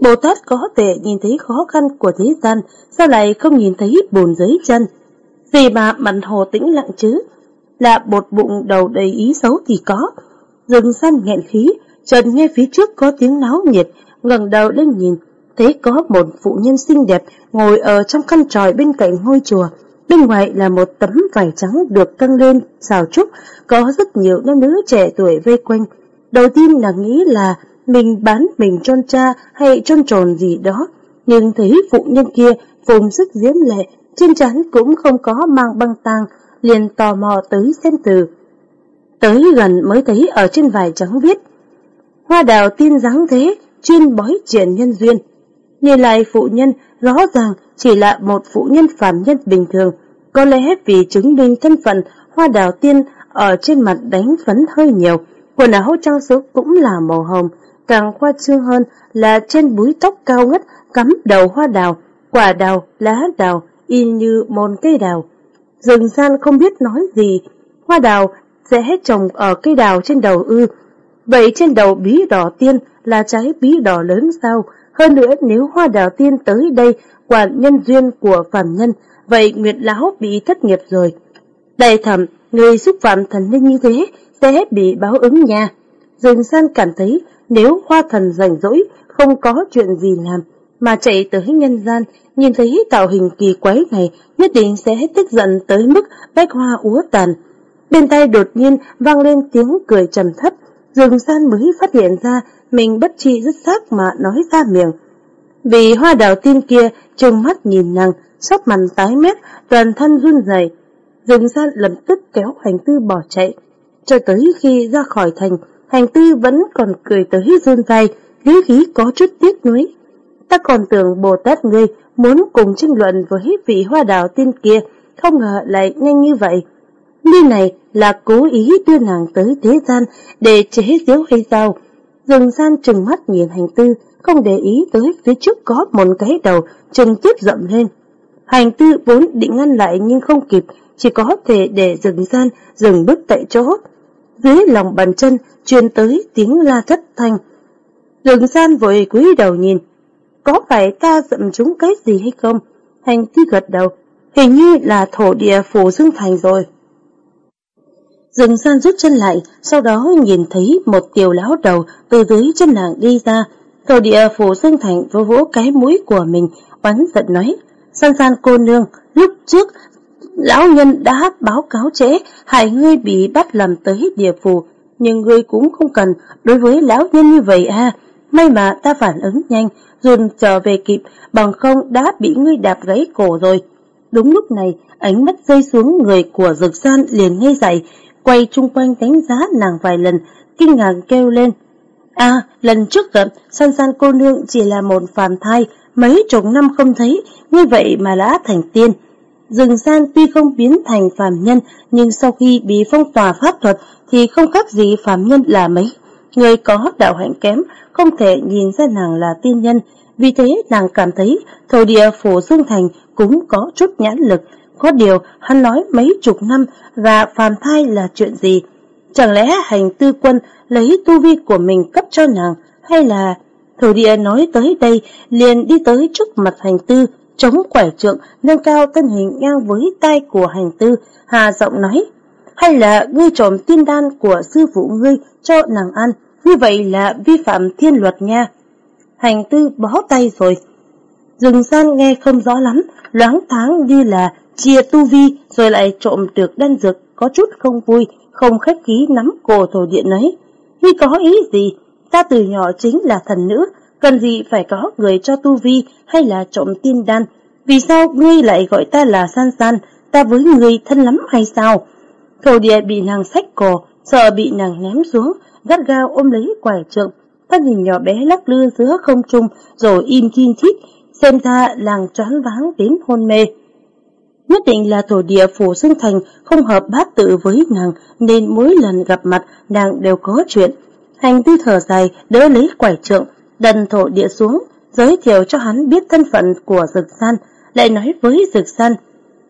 Bồ Tát có thể nhìn thấy khó khăn của thế gian, sao lại không nhìn thấy bồn dưới chân? Gì mà Mạnh hồ tĩnh lặng chứ? Là bột bụng đầu đầy ý xấu thì có. dừng săn nghẹn khí, chợt nghe phía trước có tiếng náo nhiệt, ngẩng đầu lên nhìn, thấy có một phụ nhân xinh đẹp ngồi ở trong căn tròi bên cạnh ngôi chùa. Bên ngoài là một tấm vải trắng được căng lên, xào trúc, có rất nhiều nam nữ trẻ tuổi vây quanh. Đầu tiên là nghĩ là mình bán mình trôn cha hay trôn trồn gì đó, nhưng thấy phụ nhân kia phùng sức diễm lệ, trên trán cũng không có mang băng tang, liền tò mò tới xem từ. Tới gần mới thấy ở trên vải trắng viết, hoa đào tiên dáng thế, chuyên bói chuyện nhân duyên. Nhìn lại phụ nhân, rõ ràng chỉ là một phụ nhân phàm nhân bình thường, có lẽ vì chứng minh thân phận hoa đào tiên ở trên mặt đánh phấn hơi nhiều, quần áo trang sức cũng là màu hồng, càng khoa trương hơn là trên búi tóc cao ngất cắm đầu hoa đào, quả đào, lá đào, y như môn cây đào. Rừng gian không biết nói gì, hoa đào sẽ hết trồng ở cây đào trên đầu ư. Vậy trên đầu bí đỏ tiên là trái bí đỏ lớn sao? Hơn nữa nếu hoa đào tiên tới đây quả nhân duyên của phàm nhân, vậy Nguyệt Lão bị thất nghiệp rồi. Đại thẩm, người xúc phạm thần linh như thế sẽ bị báo ứng nha. Dương San cảm thấy nếu hoa thần rảnh rỗi, không có chuyện gì làm, mà chạy tới nhân gian, nhìn thấy tạo hình kỳ quái này, nhất định sẽ hết tức giận tới mức bách hoa úa tàn. Bên tay đột nhiên vang lên tiếng cười trầm thấp, dường San mới phát hiện ra mình bất tri rất xác mà nói ra miệng. Vì hoa đào tiên kia trông mắt nhìn nàng, sóc mặt tái mét, toàn thân run rẩy. dừng San lập tức kéo hành tư bỏ chạy. Cho tới khi ra khỏi thành, hành tư vẫn còn cười tới run vai, lý khí có chút tiếc nuối. Ta còn tưởng Bồ Tát ngươi muốn cùng tranh luận với vị hoa đào tiên kia, không ngờ lại nhanh như vậy. Ly này là cố ý đưa nàng tới thế gian để chế giễu hay sao? Dương San trừng mắt nhìn hành tư, không để ý tới phía trước có một cái đầu trừng tiếp rậm lên. Hành tư vốn định ngăn lại nhưng không kịp, chỉ có thể để dừng San dừng bước tại chỗ. Dưới lòng bàn chân truyền tới tiếng la thất thanh. Dừng San vội cúi đầu nhìn, có phải ta dậm chúng cái gì hay không? Hành ti gật đầu, hình như là thổ địa phủ Dương Thành rồi. Dừng san rút chân lại, sau đó nhìn thấy một tiểu lão đầu từ dưới chân nàng đi ra. Thổ địa phủ Dương Thành vô vỗ cái mũi của mình, oán giận nói, san san cô nương, lúc trước lão nhân đã báo cáo trễ, hại ngươi bị bắt làm tới địa phủ, nhưng ngươi cũng không cần đối với lão nhân như vậy à. May mà ta phản ứng nhanh, dồn trở về kịp, bằng không đã bị ngươi đạp gãy cổ rồi. Đúng lúc này, ánh mắt rơi xuống người của dược san liền ngây dậy, quay chung quanh đánh giá nàng vài lần, kinh ngạc kêu lên. À, lần trước gặp, san san cô nương chỉ là một phàm thai, mấy chục năm không thấy, như vậy mà đã thành tiên. Rừng san tuy không biến thành phàm nhân, nhưng sau khi bị phong tỏa pháp thuật thì không khác gì phàm nhân là mấy. Người có đạo hạnh kém, không thể nhìn ra nàng là tiên nhân, vì thế nàng cảm thấy thổ địa phủ Dương Thành cũng có chút nhãn lực, có điều, hắn nói mấy chục năm và phàm thai là chuyện gì? Chẳng lẽ hành tư quân lấy tu vi của mình cấp cho nàng, hay là... Thổ địa nói tới đây, liền đi tới trước mặt hành tư, chống quải trượng, nâng cao thân hình ngang với tay của hành tư, hà giọng nói, hay là ngươi trộm tiên đan của sư phụ ngươi cho nàng ăn, như vậy là vi phạm thiên luật nha. Hành tư bó tay rồi. Dừng gian nghe không rõ lắm, loáng tháng như là chia tu vi rồi lại trộm được đan dược có chút không vui, không khách khí nắm cổ thổ điện ấy. Ngươi có ý gì? Ta từ nhỏ chính là thần nữ, cần gì phải có người cho tu vi hay là trộm tiên đan? Vì sao ngươi lại gọi ta là san san, ta với ngươi thân lắm hay sao? Thổ địa bị nàng sách cổ, sợ bị nàng ném xuống, gắt gao ôm lấy quải trượng, thân hình nhỏ bé lắc lư giữa không trung rồi im thiên thít, xem ra làng choáng váng đến hôn mê. Nhất định là thổ địa phủ sinh thành không hợp bát tự với nàng nên mỗi lần gặp mặt nàng đều có chuyện. Hành tư thở dài đỡ lấy quải trượng, đần thổ địa xuống, giới thiệu cho hắn biết thân phận của dực san, lại nói với dực san.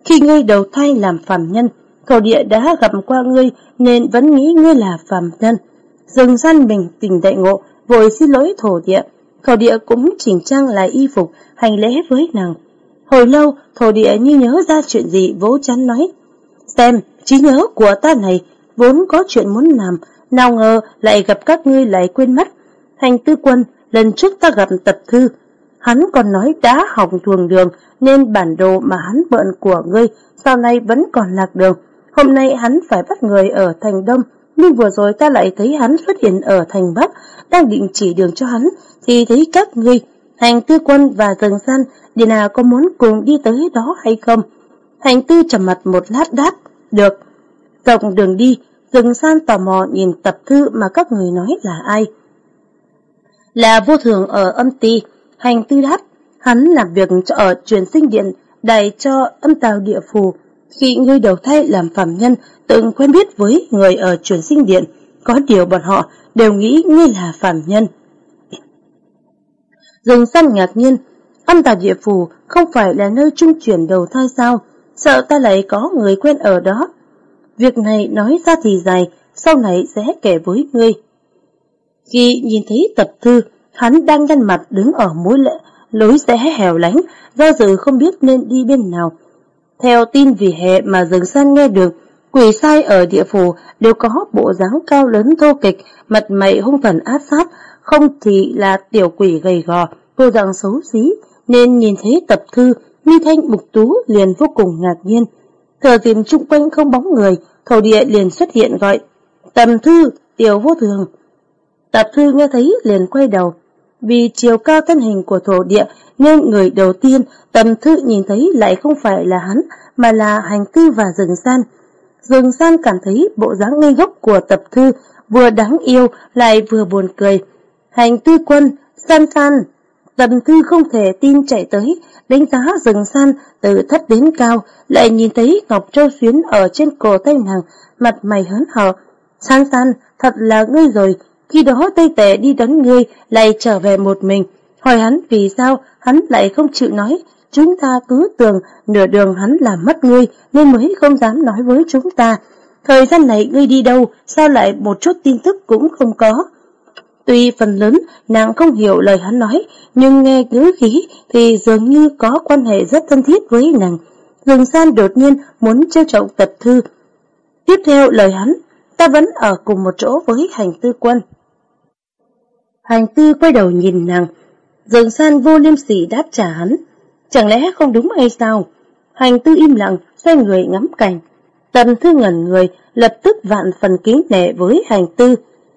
Khi ngươi đầu thai làm phàm nhân, thổ địa đã gặp qua ngươi nên vẫn nghĩ ngươi là phàm nhân. Dừng gian bình tỉnh đại ngộ, vội xin lỗi thổ địa. Thổ địa cũng chỉnh trang lại y phục, hành lễ với nàng. Hồi lâu, thổ địa như nhớ ra chuyện gì vỗ chắn nói. Xem, trí nhớ của ta này vốn có chuyện muốn làm, nào ngờ lại gặp các ngươi lại quên mất. Hành tư quân, lần trước ta gặp tập thư, hắn còn nói đã hỏng thuồng đường nên bản đồ mà hắn bợn của ngươi sau này vẫn còn lạc đường. Hôm nay hắn phải bắt người ở thành Đông, nhưng vừa rồi ta lại thấy hắn xuất hiện ở thành Bắc, đang định chỉ đường cho hắn, thì thấy các ngươi, hành tư quân và rừng san Đi nào có muốn cùng đi tới đó hay không? Hành tư trầm mặt một lát đáp, được. Cộng đường đi, rừng san tò mò nhìn tập thư mà các người nói là ai. Là vô thường ở âm ti, hành tư đáp, hắn làm việc ở truyền sinh điện, đài cho âm tào địa phù. Khi ngươi đầu thai làm phạm nhân, từng quen biết với người ở truyền sinh điện, có điều bọn họ đều nghĩ ngươi là phạm nhân. Dừng săn ngạc nhiên, Âm tà địa phủ không phải là nơi trung chuyển đầu thai sao, sợ ta lại có người quen ở đó. Việc này nói ra thì dài, sau này sẽ kể với ngươi. Khi nhìn thấy tập thư, hắn đang nhăn mặt đứng ở mối lệ, lối rẽ hẻo lánh, do dự không biết nên đi bên nào. Theo tin vì hệ mà dừng san nghe được, Quỷ sai ở địa phủ đều có bộ dáng cao lớn thô kịch, mặt mày hung thần ác sát, không thì là tiểu quỷ gầy gò, cô dạng xấu xí, nên nhìn thấy tập thư, mi thanh mục tú liền vô cùng ngạc nhiên. Thờ dịp chung quanh không bóng người, thổ địa liền xuất hiện gọi, tầm thư, tiểu vô thường. Tập thư nghe thấy liền quay đầu, vì chiều cao thân hình của thổ địa nên người đầu tiên tầm thư nhìn thấy lại không phải là hắn mà là hành tư và rừng san. Rừng san cảm thấy bộ dáng ngây gốc của tập thư vừa đáng yêu lại vừa buồn cười. Hành tư quân, san san, tầm thư không thể tin chạy tới, đánh giá rừng san từ thấp đến cao, lại nhìn thấy Ngọc Châu Xuyến ở trên cổ tay nàng, mặt mày hớn hở. San san, thật là ngươi rồi, khi đó Tây Tề đi đón ngươi lại trở về một mình. Hỏi hắn vì sao hắn lại không chịu nói. Chúng ta cứ tưởng nửa đường hắn làm mất ngươi nên mới không dám nói với chúng ta. Thời gian này ngươi đi đâu, sao lại một chút tin tức cũng không có. Tuy phần lớn nàng không hiểu lời hắn nói, nhưng nghe ngữ khí thì dường như có quan hệ rất thân thiết với nàng. Rừng san đột nhiên muốn trêu trọng tập thư. Tiếp theo lời hắn, ta vẫn ở cùng một chỗ với hành tư quân. Hành tư quay đầu nhìn nàng, dường san vô liêm sỉ đáp trả hắn. Chẳng lẽ không đúng hay sao? Hành tư im lặng, xoay người ngắm cảnh. Tần thư ngẩn người, lập tức vạn phần kính nể với hành tư.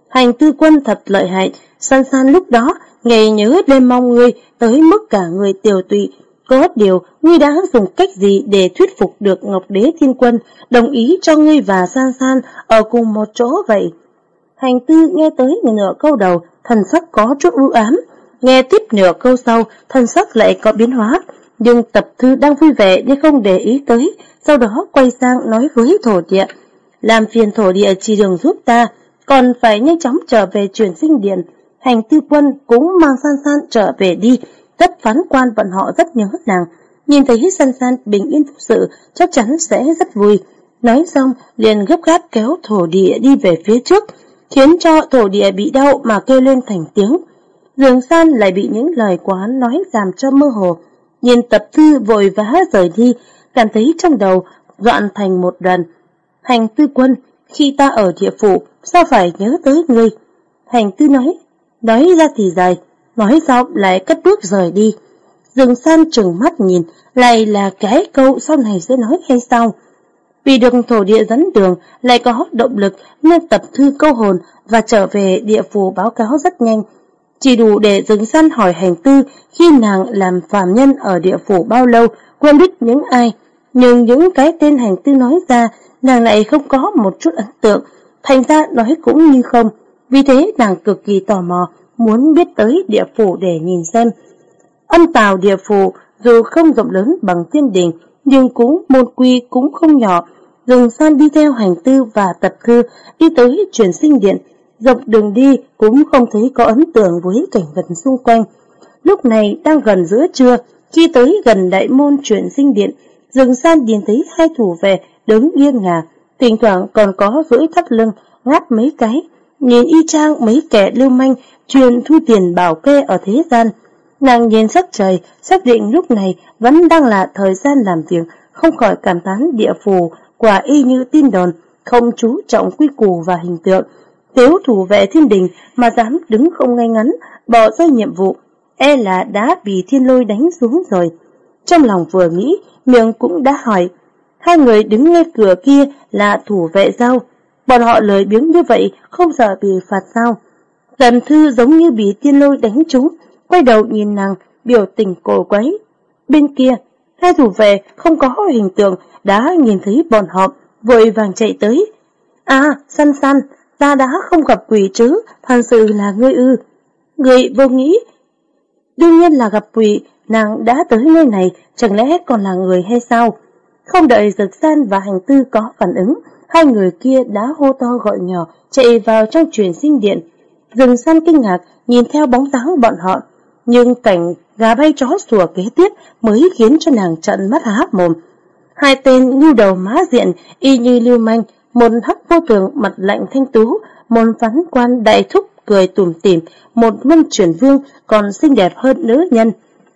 Hành tư quân thật lợi hại, san san lúc đó, ngày nhớ đêm mong ngươi tới mức cả người tiểu tụy. Có điều, ngươi đã dùng cách gì để thuyết phục được Ngọc Đế Thiên Quân đồng ý cho ngươi và san san ở cùng một chỗ vậy? Hành tư nghe tới nửa câu đầu, thần sắc có chút u ám. Nghe tiếp nửa câu sau, thần sắc lại có biến hóa. Nhưng tập thư đang vui vẻ nên không để ý tới, sau đó quay sang nói với thổ địa. Làm phiền thổ địa chỉ đường giúp ta, còn phải nhanh chóng trở về truyền sinh điện. Hành tư quân cũng mang san san trở về đi, tất phán quan bọn họ rất nhớ nàng. Nhìn thấy san san bình yên phục sự, chắc chắn sẽ rất vui. Nói xong, liền gấp gáp kéo thổ địa đi về phía trước, khiến cho thổ địa bị đau mà kêu lên thành tiếng. Dương San lại bị những lời của hắn nói làm cho mơ hồ. Nhìn tập thư vội vã rời đi, cảm thấy trong đầu dọn thành một đoàn. Hành tư quân, khi ta ở địa phủ, sao phải nhớ tới ngươi? Hành tư nói, nói ra thì dài, nói xong lại cất bước rời đi. Dương San trừng mắt nhìn, lại là cái câu sau này sẽ nói hay sao? Vì được thổ địa dẫn đường lại có động lực nên tập thư câu hồn và trở về địa phủ báo cáo rất nhanh. Chỉ đủ để dừng săn hỏi hành tư khi nàng làm phạm nhân ở địa phủ bao lâu, quên biết những ai. Nhưng những cái tên hành tư nói ra, nàng lại không có một chút ấn tượng, thành ra nói cũng như không. Vì thế nàng cực kỳ tò mò, muốn biết tới địa phủ để nhìn xem. Âm tào địa phủ dù không rộng lớn bằng thiên đình, nhưng cũng môn quy cũng không nhỏ. Dùng san đi theo hành tư và tập thư đi tới chuyển sinh điện, dọc đường đi cũng không thấy có ấn tượng với cảnh vật xung quanh. Lúc này đang gần giữa trưa, khi tới gần đại môn chuyển sinh điện, rừng san nhìn thấy hai thủ vệ đứng yên ngà, thỉnh thoảng còn có rưỡi thắt lưng, ngáp mấy cái, nhìn y chang mấy kẻ lưu manh truyền thu tiền bảo kê ở thế gian. Nàng nhìn sắc trời, xác định lúc này vẫn đang là thời gian làm việc, không khỏi cảm thán địa phù, quả y như tin đồn, không chú trọng quy củ và hình tượng. Nếu thủ vệ thiên đình mà dám đứng không ngay ngắn, bỏ rơi nhiệm vụ, e là đã bị thiên lôi đánh xuống rồi. Trong lòng vừa nghĩ, miệng cũng đã hỏi, hai người đứng ngay cửa kia là thủ vệ sao? Bọn họ lời biếng như vậy không sợ bị phạt sao? Tần thư giống như bị thiên lôi đánh trúng, quay đầu nhìn nàng, biểu tình cổ quấy. Bên kia, hai thủ vệ không có hình tượng đã nhìn thấy bọn họ, vội vàng chạy tới. À, săn săn, ta đã không gặp quỷ chứ, thật sự là ngươi ư. Người vô nghĩ. Đương nhiên là gặp quỷ, nàng đã tới nơi này, chẳng lẽ còn là người hay sao? Không đợi Dược San và Hành Tư có phản ứng, hai người kia đã hô to gọi nhỏ, chạy vào trong truyền sinh điện. Dừng San kinh ngạc, nhìn theo bóng dáng bọn họ, nhưng cảnh gà bay chó sủa kế tiếp mới khiến cho nàng trận mắt há mồm. Hai tên như đầu má diện, y như lưu manh, một hắc vô thường mặt lạnh thanh tú, một phán quan đại thúc cười tủm tỉm, một luân chuyển vương còn xinh đẹp hơn nữ nhân.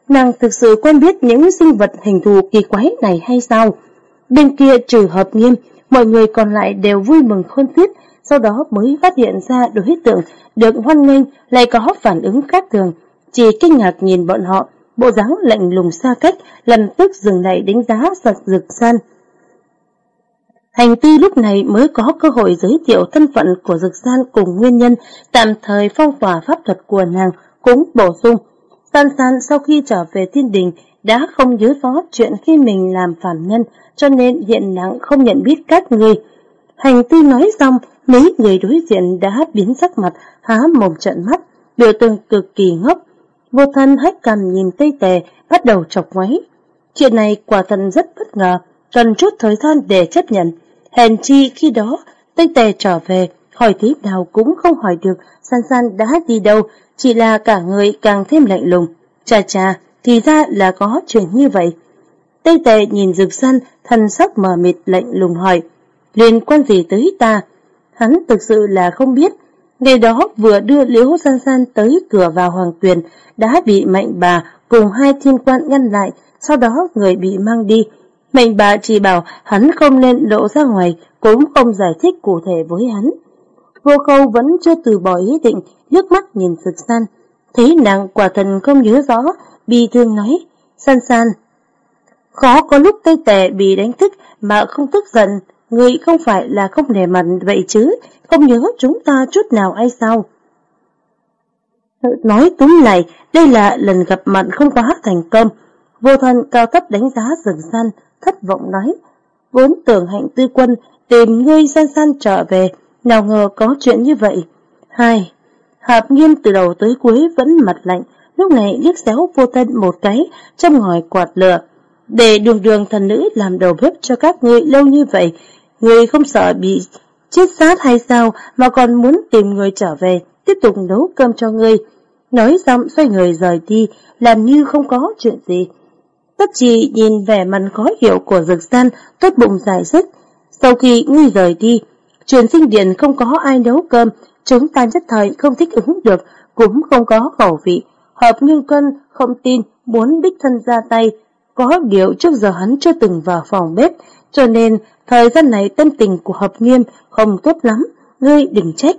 Nàng thực sự quen biết những sinh vật hình thù kỳ quái này hay sao? Bên kia trừ hợp nghiêm, mọi người còn lại đều vui mừng khôn xiết, sau đó mới phát hiện ra đối tượng được hoan nghênh lại có phản ứng khác thường. Chỉ kinh ngạc nhìn bọn họ, bộ dáng lạnh lùng xa cách, lần tức dừng lại đánh giá sặc rực san. Hành tư lúc này mới có cơ hội giới thiệu thân phận của Dực San cùng nguyên nhân tạm thời phong tỏa pháp thuật của nàng, cũng bổ sung. San San sau khi trở về thiên đình đã không nhớ rõ chuyện khi mình làm phản nhân, cho nên hiện nàng không nhận biết các người. Hành tư nói xong, mấy người đối diện đã biến sắc mặt, há mồm trận mắt, biểu tượng cực kỳ ngốc. Vô thân hách cầm nhìn tây tề, bắt đầu chọc ngoáy. Chuyện này quả thật rất bất ngờ, cần chút thời gian để chấp nhận. Hèn chi khi đó, Tây Tề trở về, hỏi thế nào cũng không hỏi được San San đã đi đâu, chỉ là cả người càng thêm lạnh lùng. Chà chà, thì ra là có chuyện như vậy. Tây Tề nhìn rực san, thân sắc mờ mịt lạnh lùng hỏi, liên quan gì tới ta? Hắn thực sự là không biết. Ngày đó vừa đưa Liễu San San tới cửa vào hoàng tuyền, đã bị mạnh bà cùng hai thiên quan ngăn lại, sau đó người bị mang đi. mạnh bà chỉ bảo hắn không nên lộ ra ngoài, cũng không giải thích cụ thể với hắn. Vô khâu vẫn chưa từ bỏ ý định, nước mắt nhìn sực san. Thấy nàng quả thần không nhớ rõ, bi thương nói, san san. Khó có lúc tây tè bị đánh thức mà không tức giận, người không phải là không nề mặt vậy chứ, không nhớ chúng ta chút nào ai sao. Nói túm lại, đây là lần gặp mặt không quá thành công. Vô thần cao thấp đánh giá rừng san, thất vọng nói, vốn tưởng hạnh tư quân tìm ngươi san san trở về, nào ngờ có chuyện như vậy. Hai, Hạp nghiêm từ đầu tới cuối vẫn mặt lạnh, lúc này liếc xéo vô thân một cái trong ngòi quạt lửa. Để đường đường thần nữ làm đầu bếp cho các ngươi lâu như vậy, người không sợ bị chết sát hay sao mà còn muốn tìm người trở về, tiếp tục nấu cơm cho người Nói xong xoay người rời đi, làm như không có chuyện gì. Tất chỉ nhìn vẻ mặt khó hiểu của rực san, tốt bụng giải thích. Sau khi ngươi rời đi, truyền sinh điện không có ai nấu cơm, chúng ta nhất thời không thích ứng được, cũng không có khẩu vị. Hợp nghiên cân không tin, muốn đích thân ra tay. Có điều trước giờ hắn chưa từng vào phòng bếp, cho nên thời gian này tâm tình của hợp nghiêm không tốt lắm, ngươi đừng trách.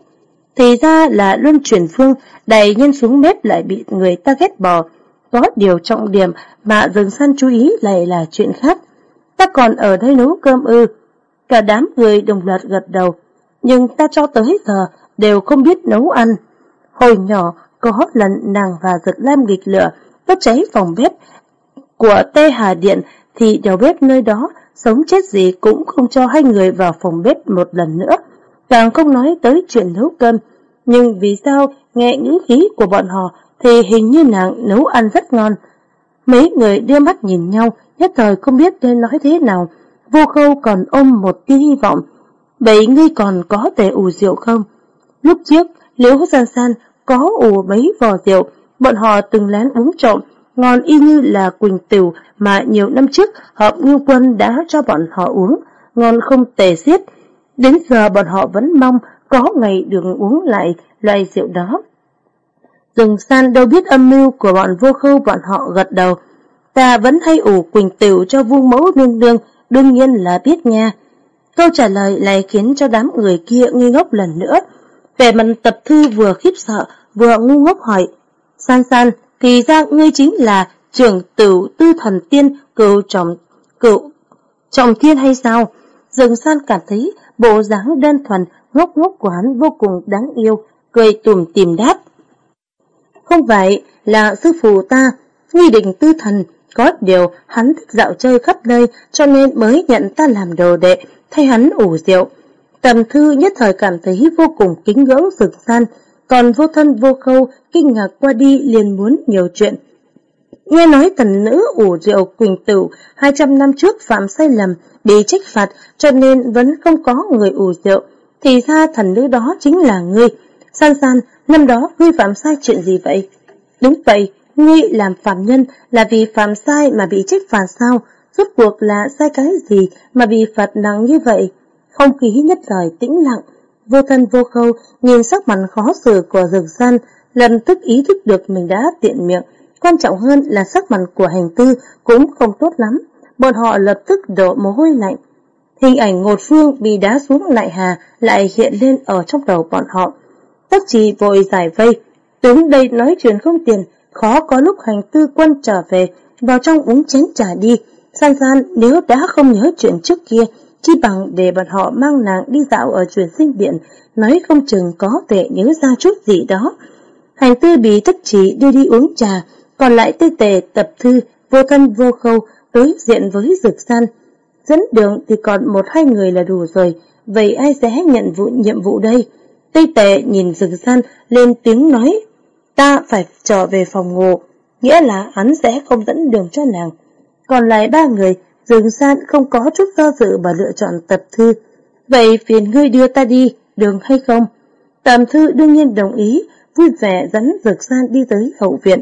Thì ra là luân chuyển phương, đầy nhân xuống bếp lại bị người ta ghét bỏ, có điều trọng điểm mà dừng săn chú ý lại là chuyện khác. Ta còn ở đây nấu cơm ư. Cả đám người đồng loạt gật đầu. Nhưng ta cho tới giờ đều không biết nấu ăn. Hồi nhỏ có lần nàng và giật lam nghịch lửa đốt cháy phòng bếp của Tê Hà Điện thì đầu bếp nơi đó sống chết gì cũng không cho hai người vào phòng bếp một lần nữa. Càng không nói tới chuyện nấu cơm. Nhưng vì sao nghe ngữ khí của bọn họ thì hình như nàng nấu ăn rất ngon. Mấy người đưa mắt nhìn nhau, nhất thời không biết nên nói thế nào. Vô khâu còn ôm một tia hy vọng. Vậy ngươi còn có thể ủ rượu không? Lúc trước, Liễu San San có ủ mấy vò rượu, bọn họ từng lén uống trộm, ngon y như là quỳnh tửu mà nhiều năm trước hợp ngưu quân đã cho bọn họ uống, ngon không tề xiết. Đến giờ bọn họ vẫn mong có ngày được uống lại loại rượu đó. Rừng san đâu biết âm mưu của bọn vô khâu bọn họ gật đầu. Ta vẫn hay ủ quỳnh tửu cho vuông mẫu nương nương, đương nhiên là biết nha. Câu trả lời lại khiến cho đám người kia nghi ngốc lần nữa. Về mặt tập thư vừa khiếp sợ, vừa ngu ngốc hỏi. San san, thì ra ngươi chính là trưởng tử tư thần tiên cựu trọng, cựu trọng thiên hay sao? Dừng san cảm thấy bộ dáng đơn thuần, ngốc ngốc của hắn vô cùng đáng yêu, cười tủm tìm đáp. Không phải là sư phụ ta, nghi định tư thần, có điều hắn thích dạo chơi khắp nơi cho nên mới nhận ta làm đồ đệ, thay hắn ủ rượu. Tầm thư nhất thời cảm thấy vô cùng kính ngưỡng rực san, còn vô thân vô khâu kinh ngạc qua đi liền muốn nhiều chuyện. Nghe nói thần nữ ủ rượu Quỳnh Tử 200 năm trước phạm sai lầm, bị trách phạt cho nên vẫn không có người ủ rượu. Thì ra thần nữ đó chính là ngươi. San san, năm đó ngươi phạm sai chuyện gì vậy? Đúng vậy, ngươi làm phạm nhân là vì phạm sai mà bị trách phạt sao? Rốt cuộc là sai cái gì mà bị phạt nặng như vậy? Không khí nhất thời tĩnh lặng, vô thân vô khâu nhìn sắc mặt khó xử của rực san, lần tức ý thức được mình đã tiện miệng. Quan trọng hơn là sắc mặt của hành tư cũng không tốt lắm, bọn họ lập tức đổ mồ hôi lạnh. Hình ảnh ngột phương bị đá xuống lại hà lại hiện lên ở trong đầu bọn họ. Tất chỉ vội giải vây, tướng đây nói chuyện không tiền, khó có lúc hành tư quân trở về, vào trong uống chén trà đi. San san nếu đã không nhớ chuyện trước kia, chi bằng để bọn họ mang nàng đi dạo ở truyền sinh điện, nói không chừng có thể nhớ ra chút gì đó. Hành tư bị thất chỉ đưa đi uống trà, còn lại tê tề tập thư, vô căn vô khâu, đối diện với dược san. Dẫn đường thì còn một hai người là đủ rồi, vậy ai sẽ nhận vụ nhiệm vụ đây? Tây tề nhìn dược san lên tiếng nói, ta phải trở về phòng ngủ, nghĩa là hắn sẽ không dẫn đường cho nàng. Còn lại ba người, dừng san không có chút do dự mà lựa chọn tập thư. Vậy phiền ngươi đưa ta đi, đường hay không? Tạm thư đương nhiên đồng ý, vui vẻ dẫn dược san đi tới hậu viện.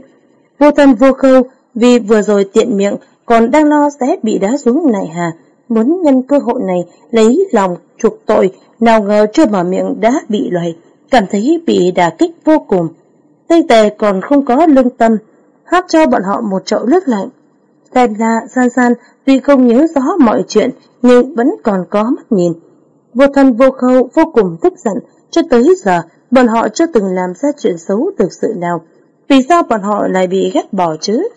Vô tâm vô khâu, vì vừa rồi tiện miệng, còn đang lo sẽ bị đá xuống nại hà, muốn nhân cơ hội này lấy lòng chuộc tội, nào ngờ chưa mở miệng đã bị loài, cảm thấy bị đả kích vô cùng. Tây tề còn không có lương tâm, hát cho bọn họ một chậu nước lạnh. Xem ra San San tuy không nhớ rõ mọi chuyện nhưng vẫn còn có mắt nhìn. Vô thân vô khâu vô cùng tức giận, cho tới giờ bọn họ chưa từng làm ra chuyện xấu thực sự nào. Vì sao bọn họ lại bị ghét bỏ chứ?